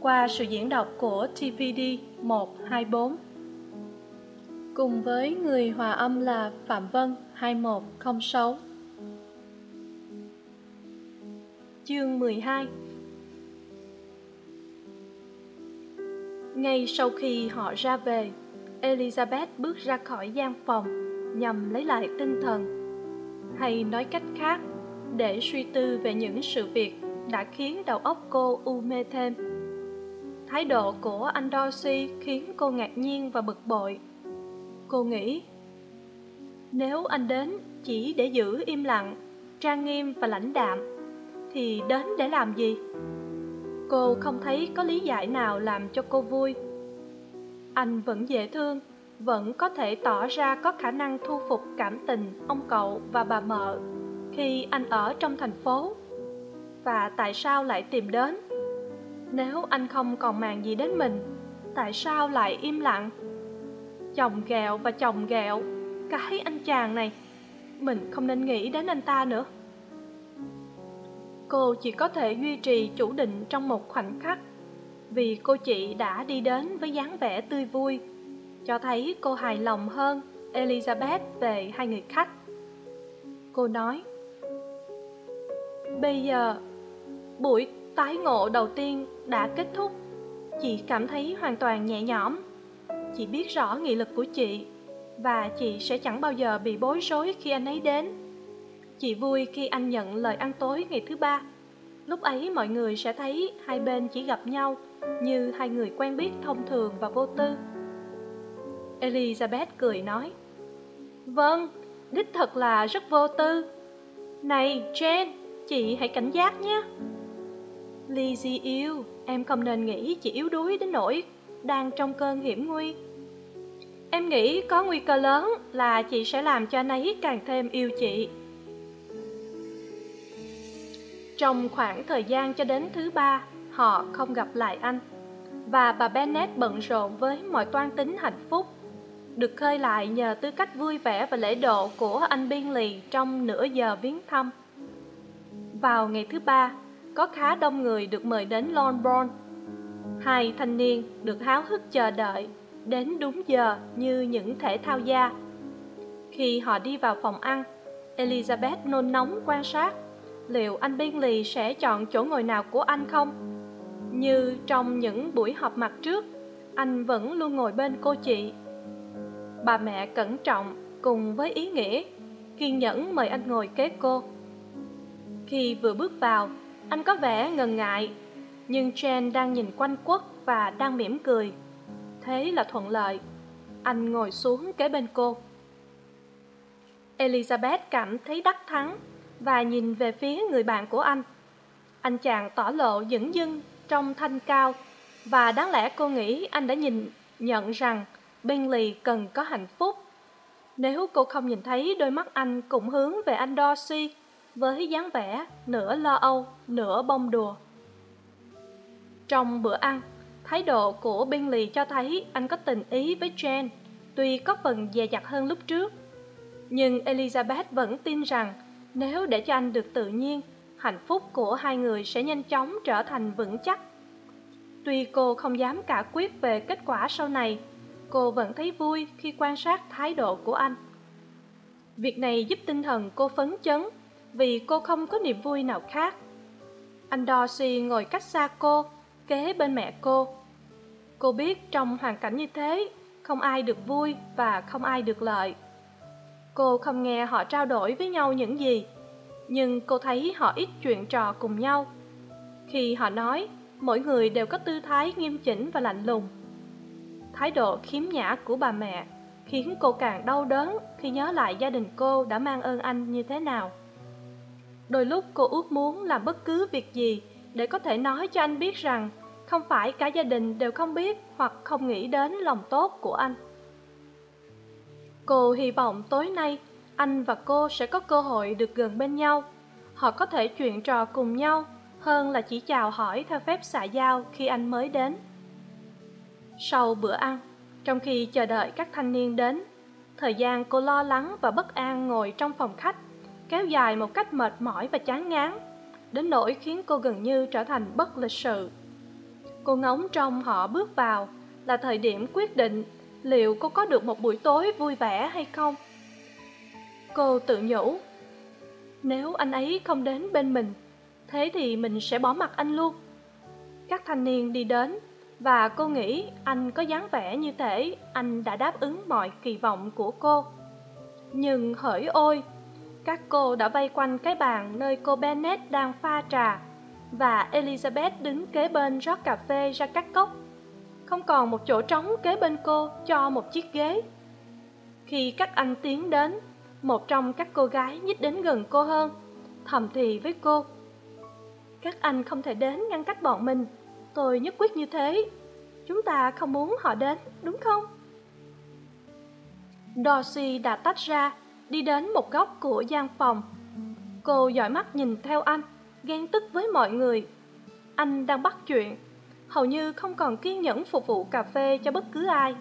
Qua sự diễn đọc của TPD 124 Cùng với người hòa âm là Phạm Vân 2106 Chương 12 Ngay sau khi họ ra về, Elizabeth bước ra khỏi gian phòng nhằm lấy lại tinh thần. Hay nói cách khác, để suy tư về những sự việc đã khiến đầu óc cô u mê thêm. Thái độ của anh Dorsey khiến cô ngạc nhiên và bực bội. Cô nghĩ, nếu anh đến chỉ để giữ im lặng, trang nghiêm và lãnh đạm, thì đến để làm gì? Cô không thấy có lý giải nào làm cho cô vui. Anh vẫn dễ thương, vẫn có thể tỏ ra có khả năng thu phục cảm tình ông cậu và bà mợ khi anh ở trong thành phố. Và tại sao lại tìm đến? Nếu anh không còn màng gì đến mình, tại sao lại im lặng? Chồng ghẹo và chồng ghẹo, cái anh chàng này, mình không nên nghĩ đến anh ta nữa cô chỉ có thể duy trì chủ định trong một khoảnh khắc, vì cô chị đã đi đến với dáng vẻ tươi vui, cho thấy cô hài lòng hơn elizabeth về hai người khách. Cô nói, bây giờ, buổi tái ngộ đầu tiên đã kết thúc. Chị cảm thấy hoàn toàn nhẹ nhõm. Chị biết rõ nghị lực của chị và chị sẽ chẳng bao giờ bị bối rối khi anh ấy đến chị vui khi anh nhận lời ăn tối ngày thứ ba. Lúc ấy mọi người sẽ thấy hai bên chỉ gặp nhau, như hai người quen biết thông thường và vô tư. Elizabeth cười nói vâng đích thật là rất vô tư. Này, jane, chị hãy cảnh giác nhé. Lizzie yêu, em không nên nghĩ chị yếu đuối đến nỗi đang trong cơn hiểm nguy. Em nghĩ có nguy cơ lớn là chị sẽ làm cho anh ấy càng thêm yêu chị trong khoảng thời gian cho đến thứ ba, họ không gặp lại anh. Và bà bennet bận rộn với mọi toan tính hạnh phúc. Được khơi lại nhờ tư cách vui vẻ và lễ độ của anh biên lì trong nửa giờ viếng thăm. Vào ngày thứ ba, có khá đông người được mời đến longbourn hai thanh niên được háo hức chờ đợi đến đúng giờ như những thể thao gia khi họ đi vào phòng ăn, elizabeth nôn nóng quan sát liệu anh biên lì sẽ chọn chỗ ngồi nào của anh không? Như trong những buổi họp mặt trước, anh vẫn luôn ngồi bên cô chị. Bà mẹ cẩn trọng cùng với ý nghĩa, kiên nhẫn mời anh ngồi kế cô. Khi vừa bước vào, anh có vẻ ngần ngại, nhưng jen đang nhìn quanh quất và đang mỉm cười. Thế là thuận lợi, anh ngồi xuống kế bên cô. Elizabeth cảm thấy đắc thắng và nhìn về phía người bạn của anh. Anh chàng tỏ lộ dửng dưng trong thanh cao, và đáng lẽ cô nghĩ anh đã nhìn, nhận rằng bingley cần có hạnh phúc. Nếu cô không nhìn thấy, đôi mắt anh cũng hướng về anh dorsey với dáng vẻ nửa lo âu, nửa bông đùa. Trong bữa ăn, thái độ của bingley cho thấy anh có tình ý với jane, tuy có phần dè dặt hơn lúc trước. Nhưng elizabeth vẫn tin rằng nếu để cho anh được tự nhiên, hạnh phúc của hai người sẽ nhanh chóng trở thành vững chắc. Tuy cô không dám cả quyết về kết quả sau này, cô vẫn thấy vui khi quan sát thái độ của anh. Việc này giúp tinh thần cô phấn chấn vì cô không có niềm vui nào khác. Anh dorsey ngồi cách xa cô, kế bên mẹ cô. Cô biết trong hoàn cảnh như thế, không ai được vui và không ai được lợi cô không nghe họ trao đổi với nhau những gì, nhưng cô thấy họ ít chuyện trò cùng nhau. Khi họ nói, mỗi người đều có tư thái nghiêm chỉnh và lạnh lùng. Thái độ khiếm nhã của bà mẹ khiến cô càng đau đớn khi nhớ lại gia đình cô đã mang ơn anh như thế nào. Đôi lúc cô ước muốn làm bất cứ việc gì để có thể nói cho anh biết rằng không phải cả gia đình đều không biết hoặc không nghĩ đến lòng tốt của anh cô hy vọng tối nay, anh và cô sẽ có cơ hội được gần bên nhau. Họ có thể chuyện trò cùng nhau hơn là chỉ chào hỏi theo phép xã giao khi anh mới đến. Sau bữa ăn, trong khi chờ đợi các thanh niên đến, thời gian cô lo lắng và bất an ngồi trong phòng khách, kéo dài một cách mệt mỏi và chán ngán, đến nỗi khiến cô gần như trở thành bất lịch sự. Cô ngóng trông họ bước vào là thời điểm quyết định liệu cô có được một buổi tối vui vẻ hay không? Cô tự nhủ. Nếu anh ấy không đến bên mình, thế thì mình sẽ bỏ mặt anh luôn. Các thanh niên đi đến và cô nghĩ anh có dáng vẻ như thể anh đã đáp ứng mọi kỳ vọng của cô. Nhưng hỡi ôi, các cô đã vây quanh cái bàn nơi cô bennet đang pha trà và elizabeth đứng kế bên rót cà phê ra các cốc không còn một chỗ trống kế bên cô cho một chiếc ghế. Khi các anh tiến đến, một trong các cô gái nhích đến gần cô hơn, thầm thì với cô. Các anh không thể đến ngăn cách bọn mình, tôi nhất quyết như thế. Chúng ta không muốn họ đến, đúng không? Dorsey đã tách ra, đi đến một góc của gian phòng. Cô dõi mắt nhìn theo anh, ghen tức với mọi người. Anh đang bắt chuyện hầu như không còn kiên nhẫn phục vụ cà phê cho bất cứ ai,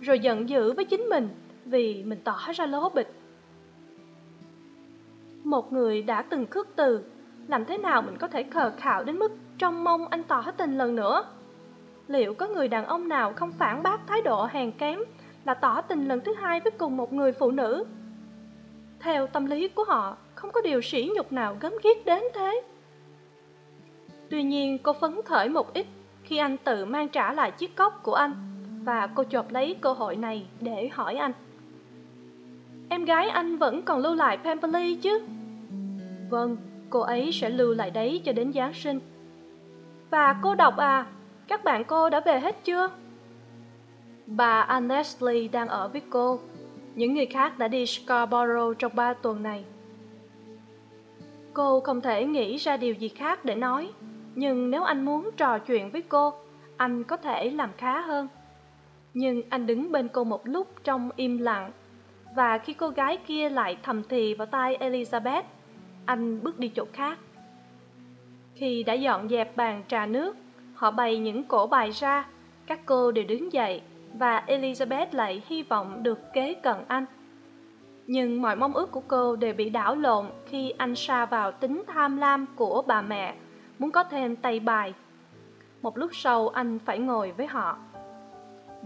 rồi giận dữ với chính mình vì mình tỏ ra lố bịch. Một người đã từng khước từ, làm thế nào mình có thể khờ khạo đến mức trông mong anh tỏ tình lần nữa? Liệu có người đàn ông nào không phản bác thái độ hèn kém là tỏ tình lần thứ hai với cùng một người phụ nữ? Theo tâm lý của họ, không có điều sỉ nhục nào gớm ghiếc đến thế. Tuy nhiên, cô phấn khởi một ít khi anh tự mang trả lại chiếc cốc của anh, và cô chộp lấy cơ hội này để hỏi anh. Em gái anh vẫn còn lưu lại pemberley chứ? Vâng cô ấy sẽ lưu lại đấy cho đến giáng sinh. Và cô đọc à các bạn cô đã về hết chưa? Bà annesley đang ở với cô. Những người khác đã đi scarborough trong ba tuần này. Cô không thể nghĩ ra điều gì khác để nói nhưng nếu anh muốn trò chuyện với cô, anh có thể làm khá hơn. Nhưng anh đứng bên cô một lúc trong im lặng, và khi cô gái kia lại thầm thì vào tai elizabeth, anh bước đi chỗ khác. Khi đã dọn dẹp bàn trà nước, họ bày những cổ bài ra, các cô đều đứng dậy, và elizabeth lại hy vọng được kế cận anh. Nhưng mọi mong ước của cô đều bị đảo lộn khi anh sa vào tính tham lam của bà mẹ muốn có thêm tay bài. Một lúc sau, anh phải ngồi với họ.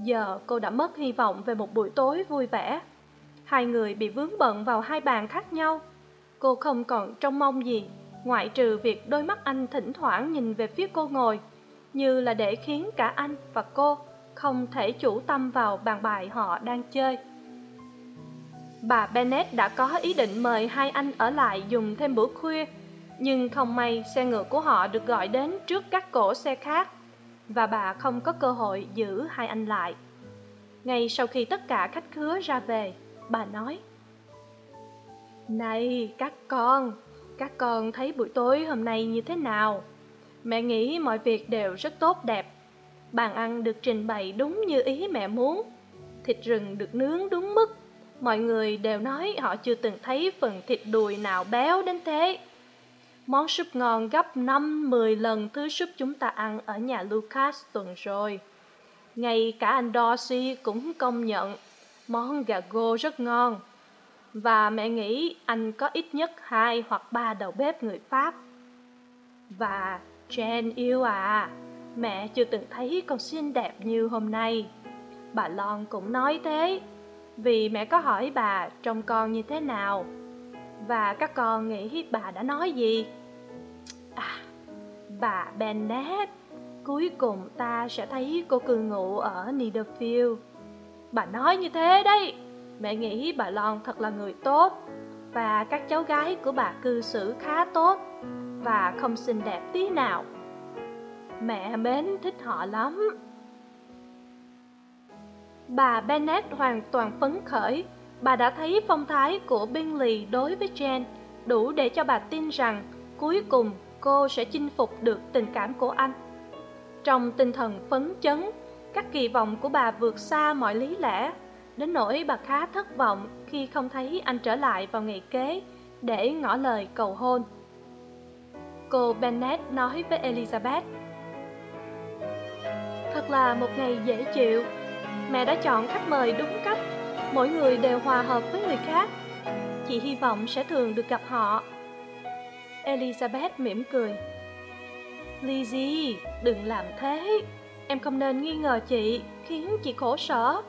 Giờ cô đã mất hy vọng về một buổi tối vui vẻ. Hai người bị vướng bận vào hai bàn khác nhau. Cô không còn trông mong gì, ngoại trừ việc đôi mắt anh thỉnh thoảng nhìn về phía cô ngồi, như là để khiến cả anh và cô không thể chủ tâm vào bàn bài họ đang chơi. Bà bennet đã có ý định mời hai anh ở lại dùng thêm bữa khuya nhưng không may xe ngựa của họ được gọi đến trước các cổ xe khác và bà không có cơ hội giữ hai anh lại. Ngay sau khi tất cả khách khứa ra về, bà nói, này, các con các con thấy buổi tối hôm nay như thế nào? Mẹ nghĩ mọi việc đều rất tốt đẹp. Bàn ăn được trình bày đúng như ý mẹ muốn. Thịt rừng được nướng đúng mức. Mọi người đều nói họ chưa từng thấy phần thịt đùi nào béo đến thế món súp ngon gấp năm mười lần thứ súp chúng ta ăn ở nhà lucas tuần rồi. Ngay cả anh dorsey cũng công nhận món gà gô rất ngon. Và mẹ nghĩ anh có ít nhất hai hoặc ba đầu bếp người pháp. Và jen yêu à mẹ chưa từng thấy con xinh đẹp như hôm nay. Bà lon cũng nói thế, vì mẹ có hỏi bà trông con như thế nào. Và các con nghĩ bà đã nói gì? À bà bennet cuối cùng ta sẽ thấy cô cư ngụ ở Netherfield. Bà nói như thế đấy, mẹ nghĩ bà Lon thật là người tốt, và các cháu gái của bà cư xử khá tốt, và không xinh đẹp tí nào. Mẹ mến thích họ lắm. Bà Bennet hoàn toàn phấn khởi, bà đã thấy phong thái của Bingley đối với Jane đủ để cho bà tin rằng cuối cùng cô sẽ chinh phục được tình cảm của anh trong tinh thần phấn chấn các kỳ vọng của bà vượt xa mọi lý lẽ đến nỗi bà khá thất vọng khi không thấy anh trở lại vào ngày kế để ngỏ lời cầu hôn cô bennet nói với elizabeth Thật là một ngày dễ chịu. Mẹ đã chọn khách mời đúng cách, mỗi người đều hòa hợp với người khác. Chị hy vọng sẽ thường được gặp họ. Elizabeth mỉm cười. Lizzie, đừng làm thế. Em không nên nghi ngờ chị, khiến chị khổ sở.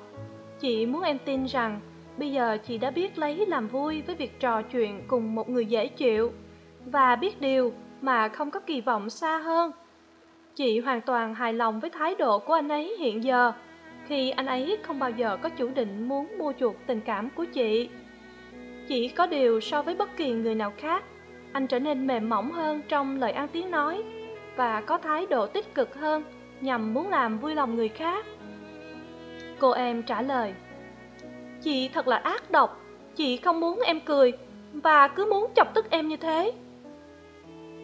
Chị muốn em tin rằng bây giờ chị đã biết lấy làm vui với việc trò chuyện cùng một người dễ chịu và biết điều mà không có kỳ vọng xa hơn. Chị hoàn toàn hài lòng với thái độ của anh ấy hiện giờ khi anh ấy không bao giờ có chủ định muốn mua chuộc tình cảm của chị. Chỉ có điều so với bất kỳ người nào khác, anh trở nên mềm mỏng hơn trong lời ăn tiếng nói và có thái độ tích cực hơn nhằm muốn làm vui lòng người khác. Cô em trả lời, Chị thật là ác độc, Chị không muốn em cười Và cứ muốn chọc tức em như thế.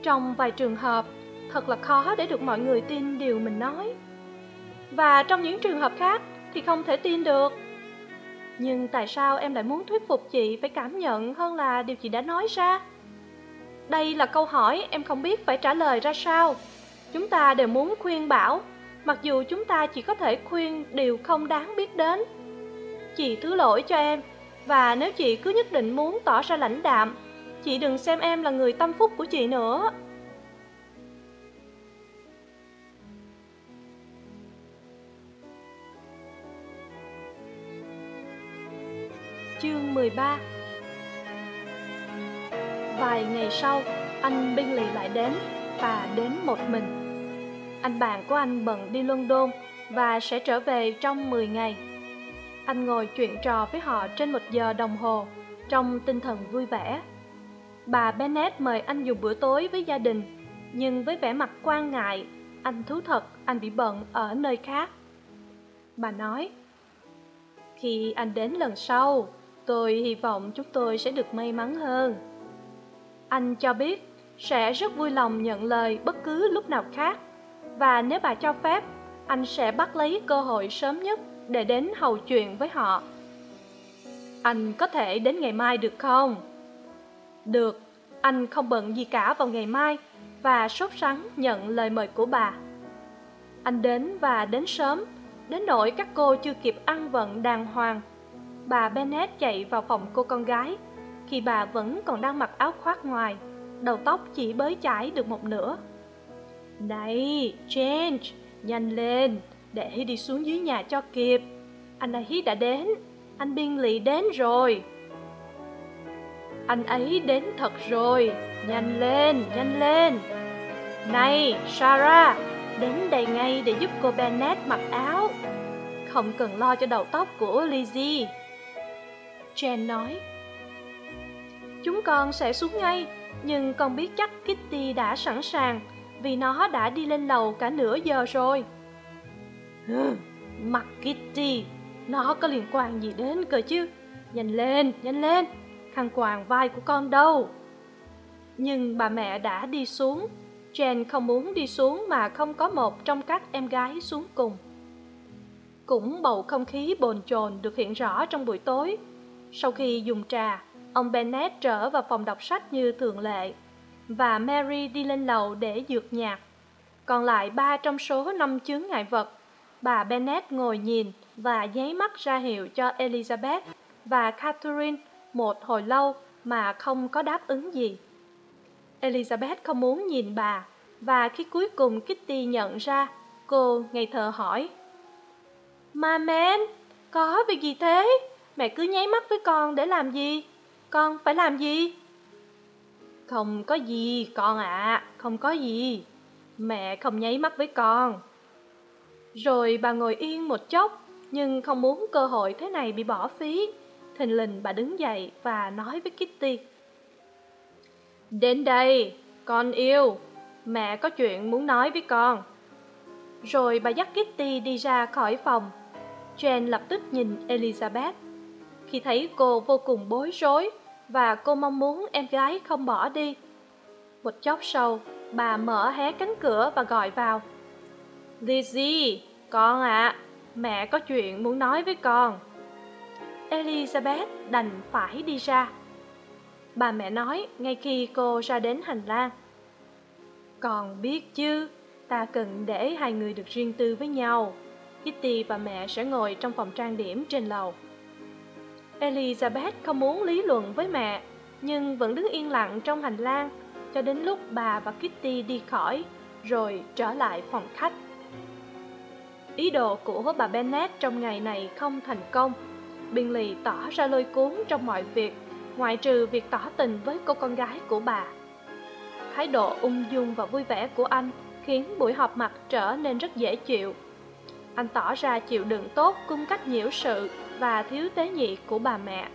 Trong vài trường hợp, Thật là khó để được mọi người tin điều mình nói. Và trong những trường hợp khác Thì không thể tin được. Nhưng tại sao em lại muốn thuyết phục chị Phải cảm nhận hơn là điều chị đã nói ra? Đây là câu hỏi em không biết phải trả lời ra sao. Chúng ta đều muốn khuyên bảo, mặc dù chúng ta chỉ có thể khuyên điều không đáng biết đến. Chị thứ lỗi cho em, và nếu chị cứ nhất định muốn tỏ ra lãnh đạm, chị đừng xem em là người tâm phúc của chị nữa. Chương mười ba vài ngày sau anh binh lì lại đến và đến một mình anh bạn của anh bận đi London và sẽ trở về trong 10 ngày. Anh ngồi chuyện trò với họ trên một giờ đồng hồ, trong tinh thần vui vẻ. Bà Bennett mời anh dùng bữa tối với gia đình, nhưng với vẻ mặt quan ngại, anh thú thật anh bị bận ở nơi khác. Bà nói, khi anh đến lần sau, tôi hy vọng chúng tôi sẽ được may mắn hơn. Anh cho biết, sẽ rất vui lòng nhận lời bất cứ lúc nào khác. Và nếu bà cho phép, anh sẽ bắt lấy cơ hội sớm nhất để đến hầu chuyện với họ. Anh có thể đến ngày mai được không? Được, anh không bận gì cả vào ngày mai và sốt sắng nhận lời mời của bà. Anh đến và đến sớm, đến nỗi các cô chưa kịp ăn vận đàng hoàng. Bà bennett chạy vào phòng cô con gái khi bà vẫn còn đang mặc áo khoác ngoài đầu tóc chỉ bới chải được một nửa này, Change, nhanh lên, để đi xuống dưới nhà cho kịp. Anh ấy đã đến, anh biên lì đến rồi. Anh ấy đến thật rồi, nhanh lên, nhanh lên. Này, Sarah, đến đây ngay để giúp cô Bennett mặc áo. Không cần lo cho đầu tóc của Lizzie. Jen nói. Chúng con sẽ xuống ngay, nhưng con biết chắc Kitty đã sẵn sàng vì nó đã đi lên lầu cả nửa giờ rồi. Mặt Kitty, nó có liên quan gì đến cơ chứ? Nhanh lên, nhanh lên, khăn quàng vai của con đâu? Nhưng bà mẹ đã đi xuống, Jen không muốn đi xuống mà không có một trong các em gái xuống cùng. Cũng bầu không khí bồn chồn được hiện rõ trong buổi tối. Sau khi dùng trà, ông Bennett trở vào phòng đọc sách như thường lệ và Mary đi lên lầu để dược nhạc. Còn lại ba trong số năm chướng ngại vật, bà Bennet ngồi nhìn và nháy mắt ra hiệu cho Elizabeth và Catherine một hồi lâu mà không có đáp ứng gì. Elizabeth không muốn nhìn bà, và khi cuối cùng Kitty nhận ra, cô ngây thờ hỏi. Mà men, có việc gì thế? Mẹ cứ nháy mắt với con để làm gì? Con phải làm gì? Không có gì con ạ, à, không có gì. Mẹ không nháy mắt với con. Rồi bà ngồi yên một chốc, nhưng không muốn cơ hội thế này bị bỏ phí. Thình lình bà đứng dậy và nói với Kitty. Đến đây, con yêu, mẹ có chuyện muốn nói với con. Rồi bà dắt Kitty đi ra khỏi phòng. Jane lập tức nhìn Elizabeth. Khi thấy cô vô cùng bối rối, và cô mong muốn em gái không bỏ đi. Một chốc sau, bà mở hé cánh cửa và gọi vào. Lizzie, con ạ, à, mẹ có chuyện muốn nói với con. Elizabeth đành phải đi ra. Bà mẹ nói ngay khi cô ra đến hành lang. Con biết chứ, ta cần để hai người được riêng tư với nhau kitty và mẹ sẽ ngồi trong phòng trang điểm trên lầu elizabeth không muốn lý luận với mẹ, nhưng vẫn đứng yên lặng trong hành lang cho đến lúc bà và kitty đi khỏi, rồi trở lại phòng khách. Ý đồ của bà bennet trong ngày này không thành công. Bingley tỏ ra lôi cuốn trong mọi việc, ngoại trừ việc tỏ tình với cô con gái của bà. Thái độ ung dung và vui vẻ của anh khiến buổi họp mặt trở nên rất dễ chịu. Anh tỏ ra chịu đựng tốt cung cách nhiễu sự và thiếu tế nhị của bà mẹ.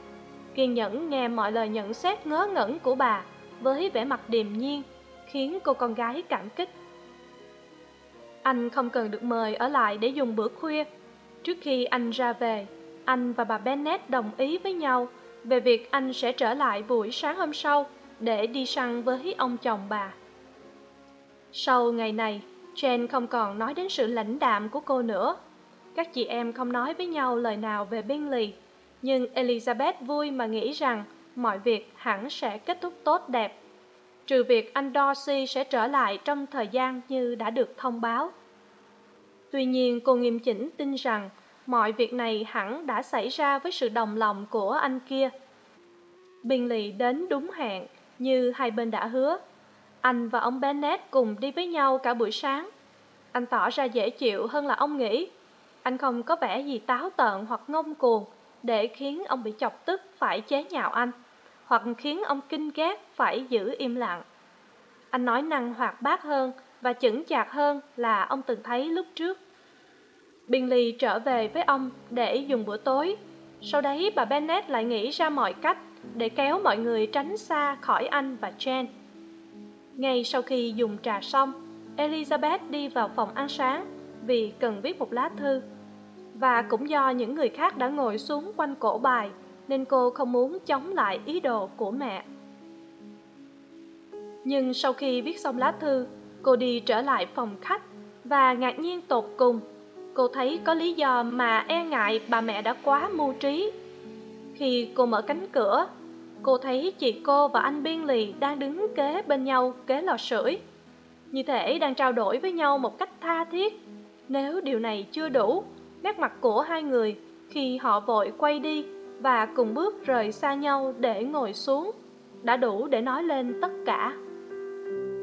Kiên nhẫn nghe mọi lời nhận xét ngớ ngẩn của bà với vẻ mặt điềm nhiên, khiến cô con gái cảm kích. Anh không cần được mời ở lại để dùng bữa khuya. Trước khi anh ra về, anh và bà Bennett đồng ý với nhau về việc anh sẽ trở lại buổi sáng hôm sau để đi săn với ông chồng bà. Sau ngày này, jane không còn nói đến sự lãnh đạm của cô nữa các chị em không nói với nhau lời nào về bingley. Nhưng elizabeth vui mà nghĩ rằng mọi việc hẳn sẽ kết thúc tốt đẹp. Trừ việc anh dorsey sẽ trở lại trong thời gian như đã được thông báo. Tuy nhiên, cô nghiêm chỉnh tin rằng mọi việc này hẳn đã xảy ra với sự đồng lòng của anh kia. Bingley đến đúng hẹn, như hai bên đã hứa. Anh và ông bennet cùng đi với nhau cả buổi sáng. Anh tỏ ra dễ chịu hơn là ông nghĩ anh không có vẻ gì táo tợn hoặc ngông cuồng để khiến ông bị chọc tức phải chế nhạo anh, hoặc khiến ông kinh ghét phải giữ im lặng. Anh nói năng hoạt bát hơn và chững chạc hơn là ông từng thấy lúc trước. Bingley trở về với ông để dùng bữa tối. Sau đấy, bà bennet lại nghĩ ra mọi cách để kéo mọi người tránh xa khỏi anh và jane. Ngay sau khi dùng trà xong, elizabeth đi vào phòng ăn sáng vì cần viết một lá thư. Và cũng do những người khác đã ngồi xuống quanh cổ bài, nên cô không muốn chống lại ý đồ của mẹ. Nhưng sau khi viết xong lá thư, cô đi trở lại phòng khách và ngạc nhiên tột cùng. Cô thấy có lý do mà e ngại bà mẹ đã quá mưu trí. Khi cô mở cánh cửa, cô thấy chị cô và anh biên lì đang đứng kế bên nhau, kế lò sưởi. Như thể đang trao đổi với nhau một cách tha thiết nếu điều này chưa đủ, nét mặt của hai người khi họ vội quay đi và cùng bước rời xa nhau để ngồi xuống đã đủ để nói lên tất cả.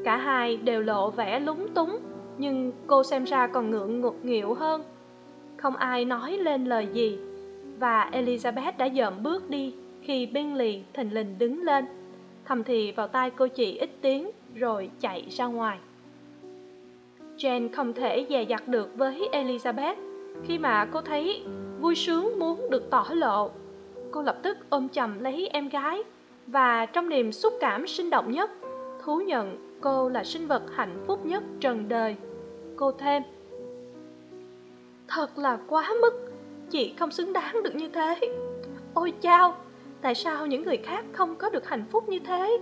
Cả hai đều lộ vẻ lúng túng, nhưng cô xem ra còn ngượng ngục nghịu hơn. Không ai nói lên lời gì và elizabeth đã dợm bước đi khi bingley thình lình đứng lên, thầm thì vào tai cô chị ít tiếng rồi chạy ra ngoài jane không thể dè dặt được với elizabeth khi mà cô thấy vui sướng muốn được tỏ lộ. Cô lập tức ôm chầm lấy em gái và trong niềm xúc cảm sinh động nhất, thú nhận cô là sinh vật hạnh phúc nhất trần đời. Cô thêm, thật là quá mức, chị không xứng đáng được như thế. Ôi chao, tại sao những người khác không có được hạnh phúc như thế?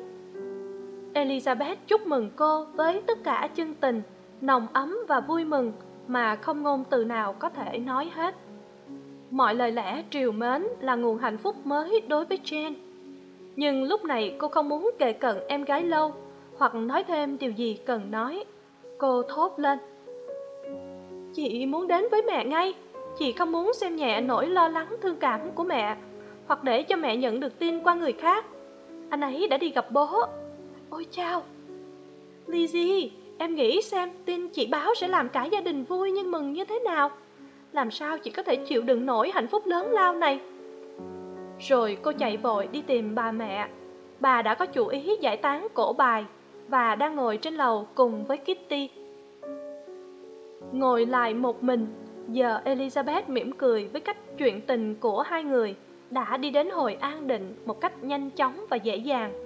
Elizabeth chúc mừng cô với tất cả chân tình nồng ấm và vui mừng mà không ngôn từ nào có thể nói hết. Mọi lời lẽ triều mến là nguồn hạnh phúc mới đối với jane. Nhưng lúc này cô không muốn kề cận em gái lâu, hoặc nói thêm điều gì cần nói, cô thốt lên. Chị muốn đến với mẹ ngay, chị không muốn xem nhẹ nỗi lo lắng thương cảm của mẹ, hoặc để cho mẹ nhận được tin qua người khác. Anh ấy đã đi gặp bố. Ôi chao. Lizzie em nghĩ xem, tin chị báo sẽ làm cả gia đình vui nhưng mừng như thế nào? Làm sao chị có thể chịu đựng nổi hạnh phúc lớn lao này? Rồi cô chạy vội đi tìm bà mẹ. Bà đã có chủ ý giải tán cổ bài và đang ngồi trên lầu cùng với kitty. Ngồi lại một mình, giờ elizabeth mỉm cười với cách chuyện tình của hai người đã đi đến hồi an định một cách nhanh chóng và dễ dàng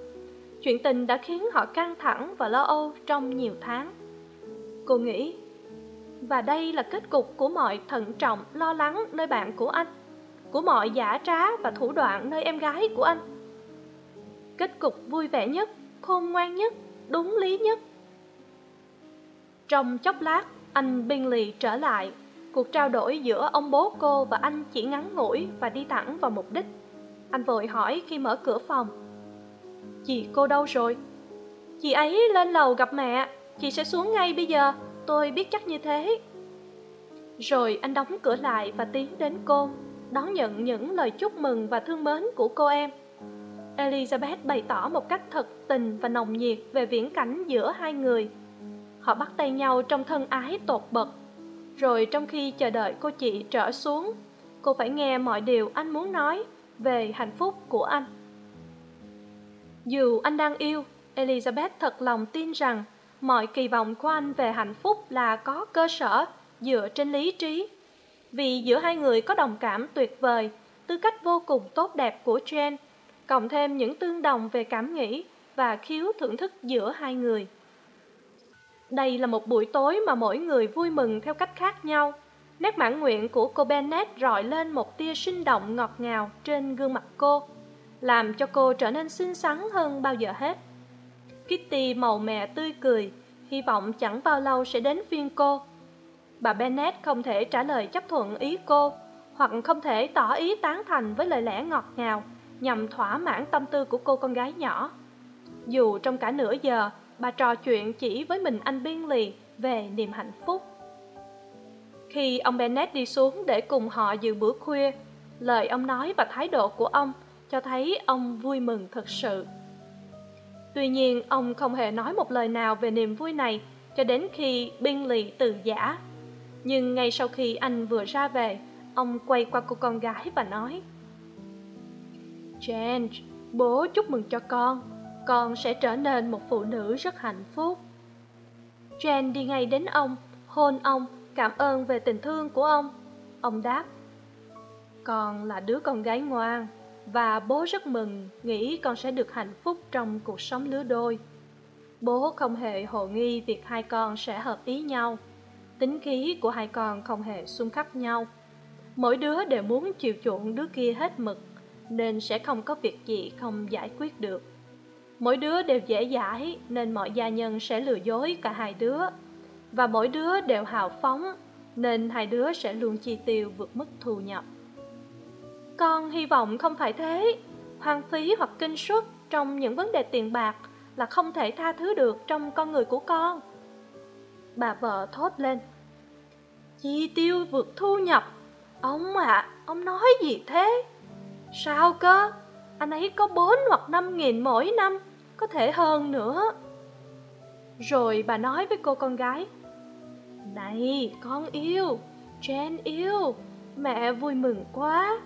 chuyện tình đã khiến họ căng thẳng và lo âu trong nhiều tháng. Cô nghĩ, và đây là kết cục của mọi thận trọng, lo lắng nơi bạn của anh, của mọi giả trá và thủ đoạn nơi em gái của anh. Kết cục vui vẻ nhất, khôn ngoan nhất, đúng lý nhất. Trong chốc lát, anh biên lì trở lại. Cuộc trao đổi giữa ông bố cô và anh chỉ ngắn ngủi và đi thẳng vào mục đích. Anh vội hỏi khi mở cửa phòng chị, cô đâu rồi? Chị ấy lên lầu gặp mẹ. Chị sẽ xuống ngay bây giờ. Tôi biết chắc như thế. Rồi anh đóng cửa lại và tiến đến cô, đón nhận những lời chúc mừng và thương mến của cô em. Elizabeth bày tỏ một cách thật tình và nồng nhiệt về viễn cảnh giữa hai người. Họ bắt tay nhau trong thân ái tột bậc rồi trong khi chờ đợi cô chị trở xuống, cô phải nghe mọi điều anh muốn nói về hạnh phúc của anh dù anh đang yêu, elizabeth thật lòng tin rằng mọi kỳ vọng của anh về hạnh phúc là có cơ sở dựa trên lý trí. Vì giữa hai người có đồng cảm tuyệt vời, tư cách vô cùng tốt đẹp của jen cộng thêm những tương đồng về cảm nghĩ và khiếu thưởng thức giữa hai người. Đây là một buổi tối mà mỗi người vui mừng theo cách khác nhau. Nét mãn nguyện của cô bennet rọi lên một tia sinh động ngọt ngào trên gương mặt cô làm cho cô trở nên xinh xắn hơn bao giờ hết. Kitty màu mè tươi cười, hy vọng chẳng bao lâu sẽ đến phiên cô. Bà bennet không thể trả lời chấp thuận ý cô, hoặc không thể tỏ ý tán thành với lời lẽ ngọt ngào, nhằm thỏa mãn tâm tư của cô con gái nhỏ. Dù trong cả nửa giờ, bà trò chuyện chỉ với mình anh biên lì về niềm hạnh phúc. Khi ông bennet đi xuống để cùng họ dự bữa khuya, lời ông nói và thái độ của ông cho thấy ông vui mừng thật sự. Tuy nhiên ông không hề nói một lời nào về niềm vui này cho đến khi biên lì từ giả. Nhưng ngay sau khi anh vừa ra về ông quay qua cô con gái và nói Jane, bố chúc mừng cho con. Con sẽ trở nên một phụ nữ rất hạnh phúc. Jane đi ngay đến ông hôn ông cảm ơn về tình thương của ông. Ông đáp con là đứa con gái ngoan và bố rất mừng, nghĩ con sẽ được hạnh phúc trong cuộc sống lứa đôi. Bố không hề hồ nghi việc hai con sẽ hợp ý nhau. Tính khí của hai con không hề xung khắc nhau. Mỗi đứa đều muốn chiều chuộng đứa kia hết mực, nên sẽ không có việc gì không giải quyết được. Mỗi đứa đều dễ dãi, nên mọi gia nhân sẽ lừa dối cả hai đứa. Và mỗi đứa đều hào phóng, nên hai đứa sẽ luôn chi tiêu vượt mức thu nhập con hy vọng không phải thế. Hoang phí hoặc kinh suất trong những vấn đề tiền bạc là không thể tha thứ được trong con người của con. Bà vợ thốt lên. Chi tiêu vượt thu nhập. Ông ạ à, ông nói gì thế? Sao cơ? Anh ấy có bốn hoặc năm nghìn mỗi năm có thể hơn nữa. Rồi bà nói với cô con gái. Này con yêu jen yêu. Mẹ vui mừng quá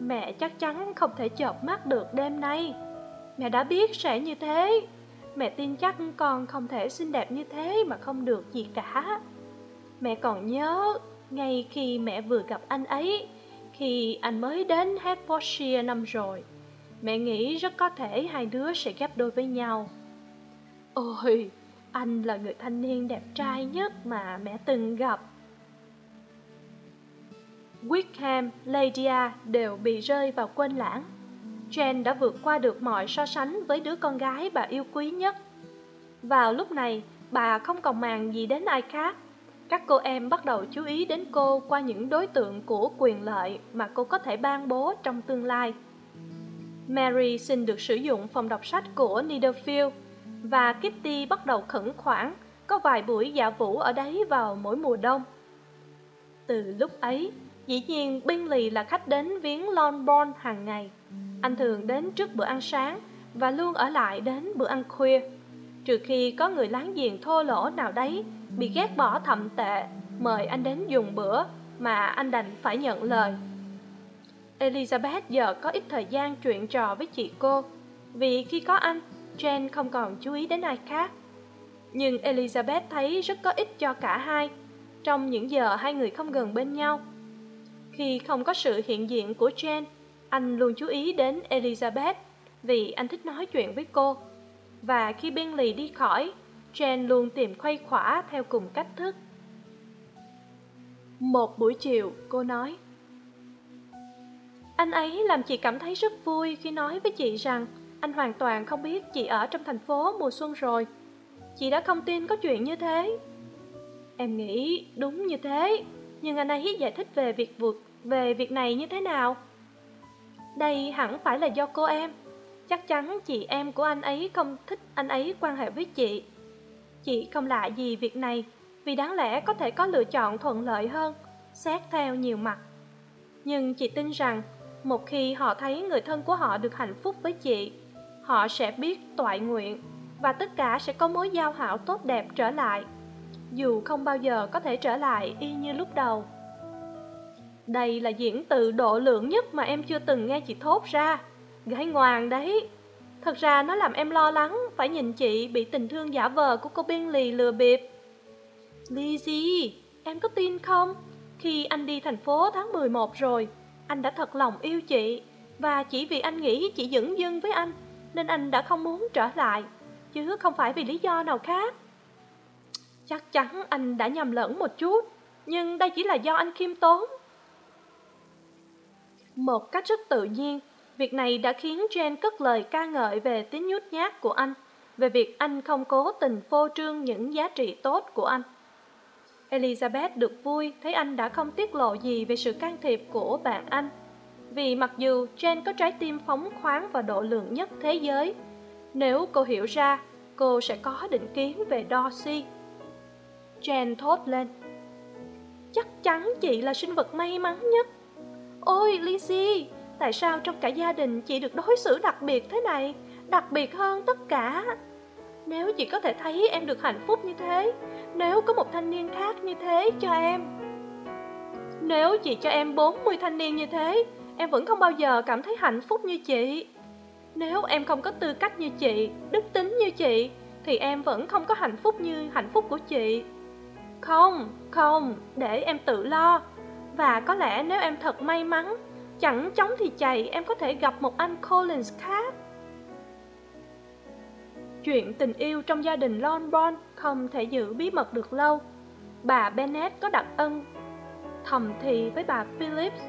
mẹ chắc chắn không thể chợp mắt được đêm nay. Mẹ đã biết sẽ như thế. Mẹ tin chắc con không thể xinh đẹp như thế mà không được gì cả. Mẹ còn nhớ, ngay khi mẹ vừa gặp anh ấy, khi anh mới đến hertfordshire năm rồi, mẹ nghĩ rất có thể hai đứa sẽ ghép đôi với nhau. Ôi, anh là người thanh niên đẹp trai nhất mà mẹ từng gặp wickham Ladya đều bị rơi vào quên lãng. Jen đã vượt qua được mọi so sánh với đứa con gái bà yêu quý nhất. Vào lúc này, bà không còn màng gì đến ai khác. Các cô em bắt đầu chú ý đến cô qua những đối tượng của quyền lợi mà cô có thể ban bố trong tương lai. Mary xin được sử dụng phòng đọc sách của Netherfield và kitty bắt đầu khẩn khoản có vài buổi dạ vũ ở đấy vào mỗi mùa đông. Từ lúc ấy dĩ nhiên bingley là khách đến viếng longbourn hàng ngày anh thường đến trước bữa ăn sáng và luôn ở lại đến bữa ăn khuya trừ khi có người láng giềng thô lỗ nào đấy bị ghét bỏ thậm tệ mời anh đến dùng bữa mà anh đành phải nhận lời elizabeth giờ có ít thời gian chuyện trò với chị cô vì khi có anh Jane không còn chú ý đến ai khác. Nhưng Elizabeth thấy rất có ích cho cả hai, trong những giờ hai người không gần bên nhau. Khi không có sự hiện diện của Jane, anh luôn chú ý đến Elizabeth vì anh thích nói chuyện với cô. Và khi Bingley đi khỏi, Jane luôn tìm khuây khỏa theo cùng cách thức. Một buổi chiều, cô nói Anh ấy làm chị cảm thấy rất vui khi nói với chị rằng anh hoàn toàn không biết chị ở trong thành phố mùa xuân rồi chị đã không tin có chuyện như thế em nghĩ đúng như thế nhưng anh ấy giải thích về việc vượt về việc này như thế nào? Đây hẳn phải là do cô em. Chắc chắn chị em của anh ấy không thích anh ấy quan hệ với chị. Chị không lạ gì việc này, vì đáng lẽ có thể có lựa chọn thuận lợi hơn, xét theo nhiều mặt. Nhưng chị tin rằng, một khi họ thấy người thân của họ được hạnh phúc với chị, họ sẽ biết toại nguyện và tất cả sẽ có mối giao hảo tốt đẹp trở lại, dù không bao giờ có thể trở lại y như lúc đầu đây là diễn từ độ lượng nhất mà em chưa từng nghe chị thốt ra. Gái ngoan đấy. Thật ra nó làm em lo lắng, phải nhìn chị bị tình thương giả vờ của cô biên lì lừa bịp. Lizzie em có tin không? Khi anh đi thành phố tháng mười một rồi, anh đã thật lòng yêu chị. Và chỉ vì anh nghĩ chị dững dưng với anh, nên anh đã không muốn trở lại. Chứ không phải vì lý do nào khác. Chắc chắn anh đã nhầm lẫn một chút, nhưng đây chỉ là do anh khiêm tốn một cách rất tự nhiên việc này đã khiến jen cất lời ca ngợi về tính nhút nhát của anh, về việc anh không cố tình phô trương những giá trị tốt của anh elizabeth được vui, thấy anh đã không tiết lộ gì về sự can thiệp của bạn anh vì mặc dù jen có trái tim phóng khoáng và độ lượng nhất thế giới, nếu cô hiểu ra, cô sẽ có định kiến về Dorsey. Jen thốt lên. Chắc chắn chị là sinh vật may mắn nhất. Ôi, Lizzie, tại sao trong cả gia đình chị được đối xử đặc biệt thế này, đặc biệt hơn tất cả? Nếu chị có thể thấy em được hạnh phúc như thế, nếu có một thanh niên khác như thế cho em. Nếu chị cho em 40 thanh niên như thế, em vẫn không bao giờ cảm thấy hạnh phúc như chị. Nếu em không có tư cách như chị, đức tính như chị, thì em vẫn không có hạnh phúc như hạnh phúc của chị. Không, không, để em tự lo. Và có lẽ nếu em thật may mắn, chẳng chóng thì chạy em có thể gặp một anh Collins khác. Chuyện tình yêu trong gia đình Longbourn không thể giữ bí mật được lâu. Bà Bennet có đặc ân thầm thì với bà Phillips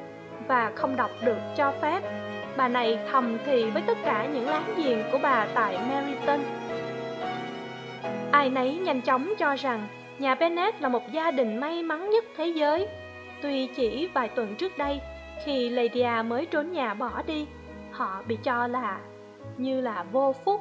và không đọc được cho phép bà này thầm thì với tất cả những láng giềng của bà tại Meryton. Ai nấy nhanh chóng cho rằng nhà Bennet là một gia đình may mắn nhất thế giới. Tuy chỉ vài tuần trước đây, khi Lydia mới trốn nhà bỏ đi, họ bị cho là như là vô phúc.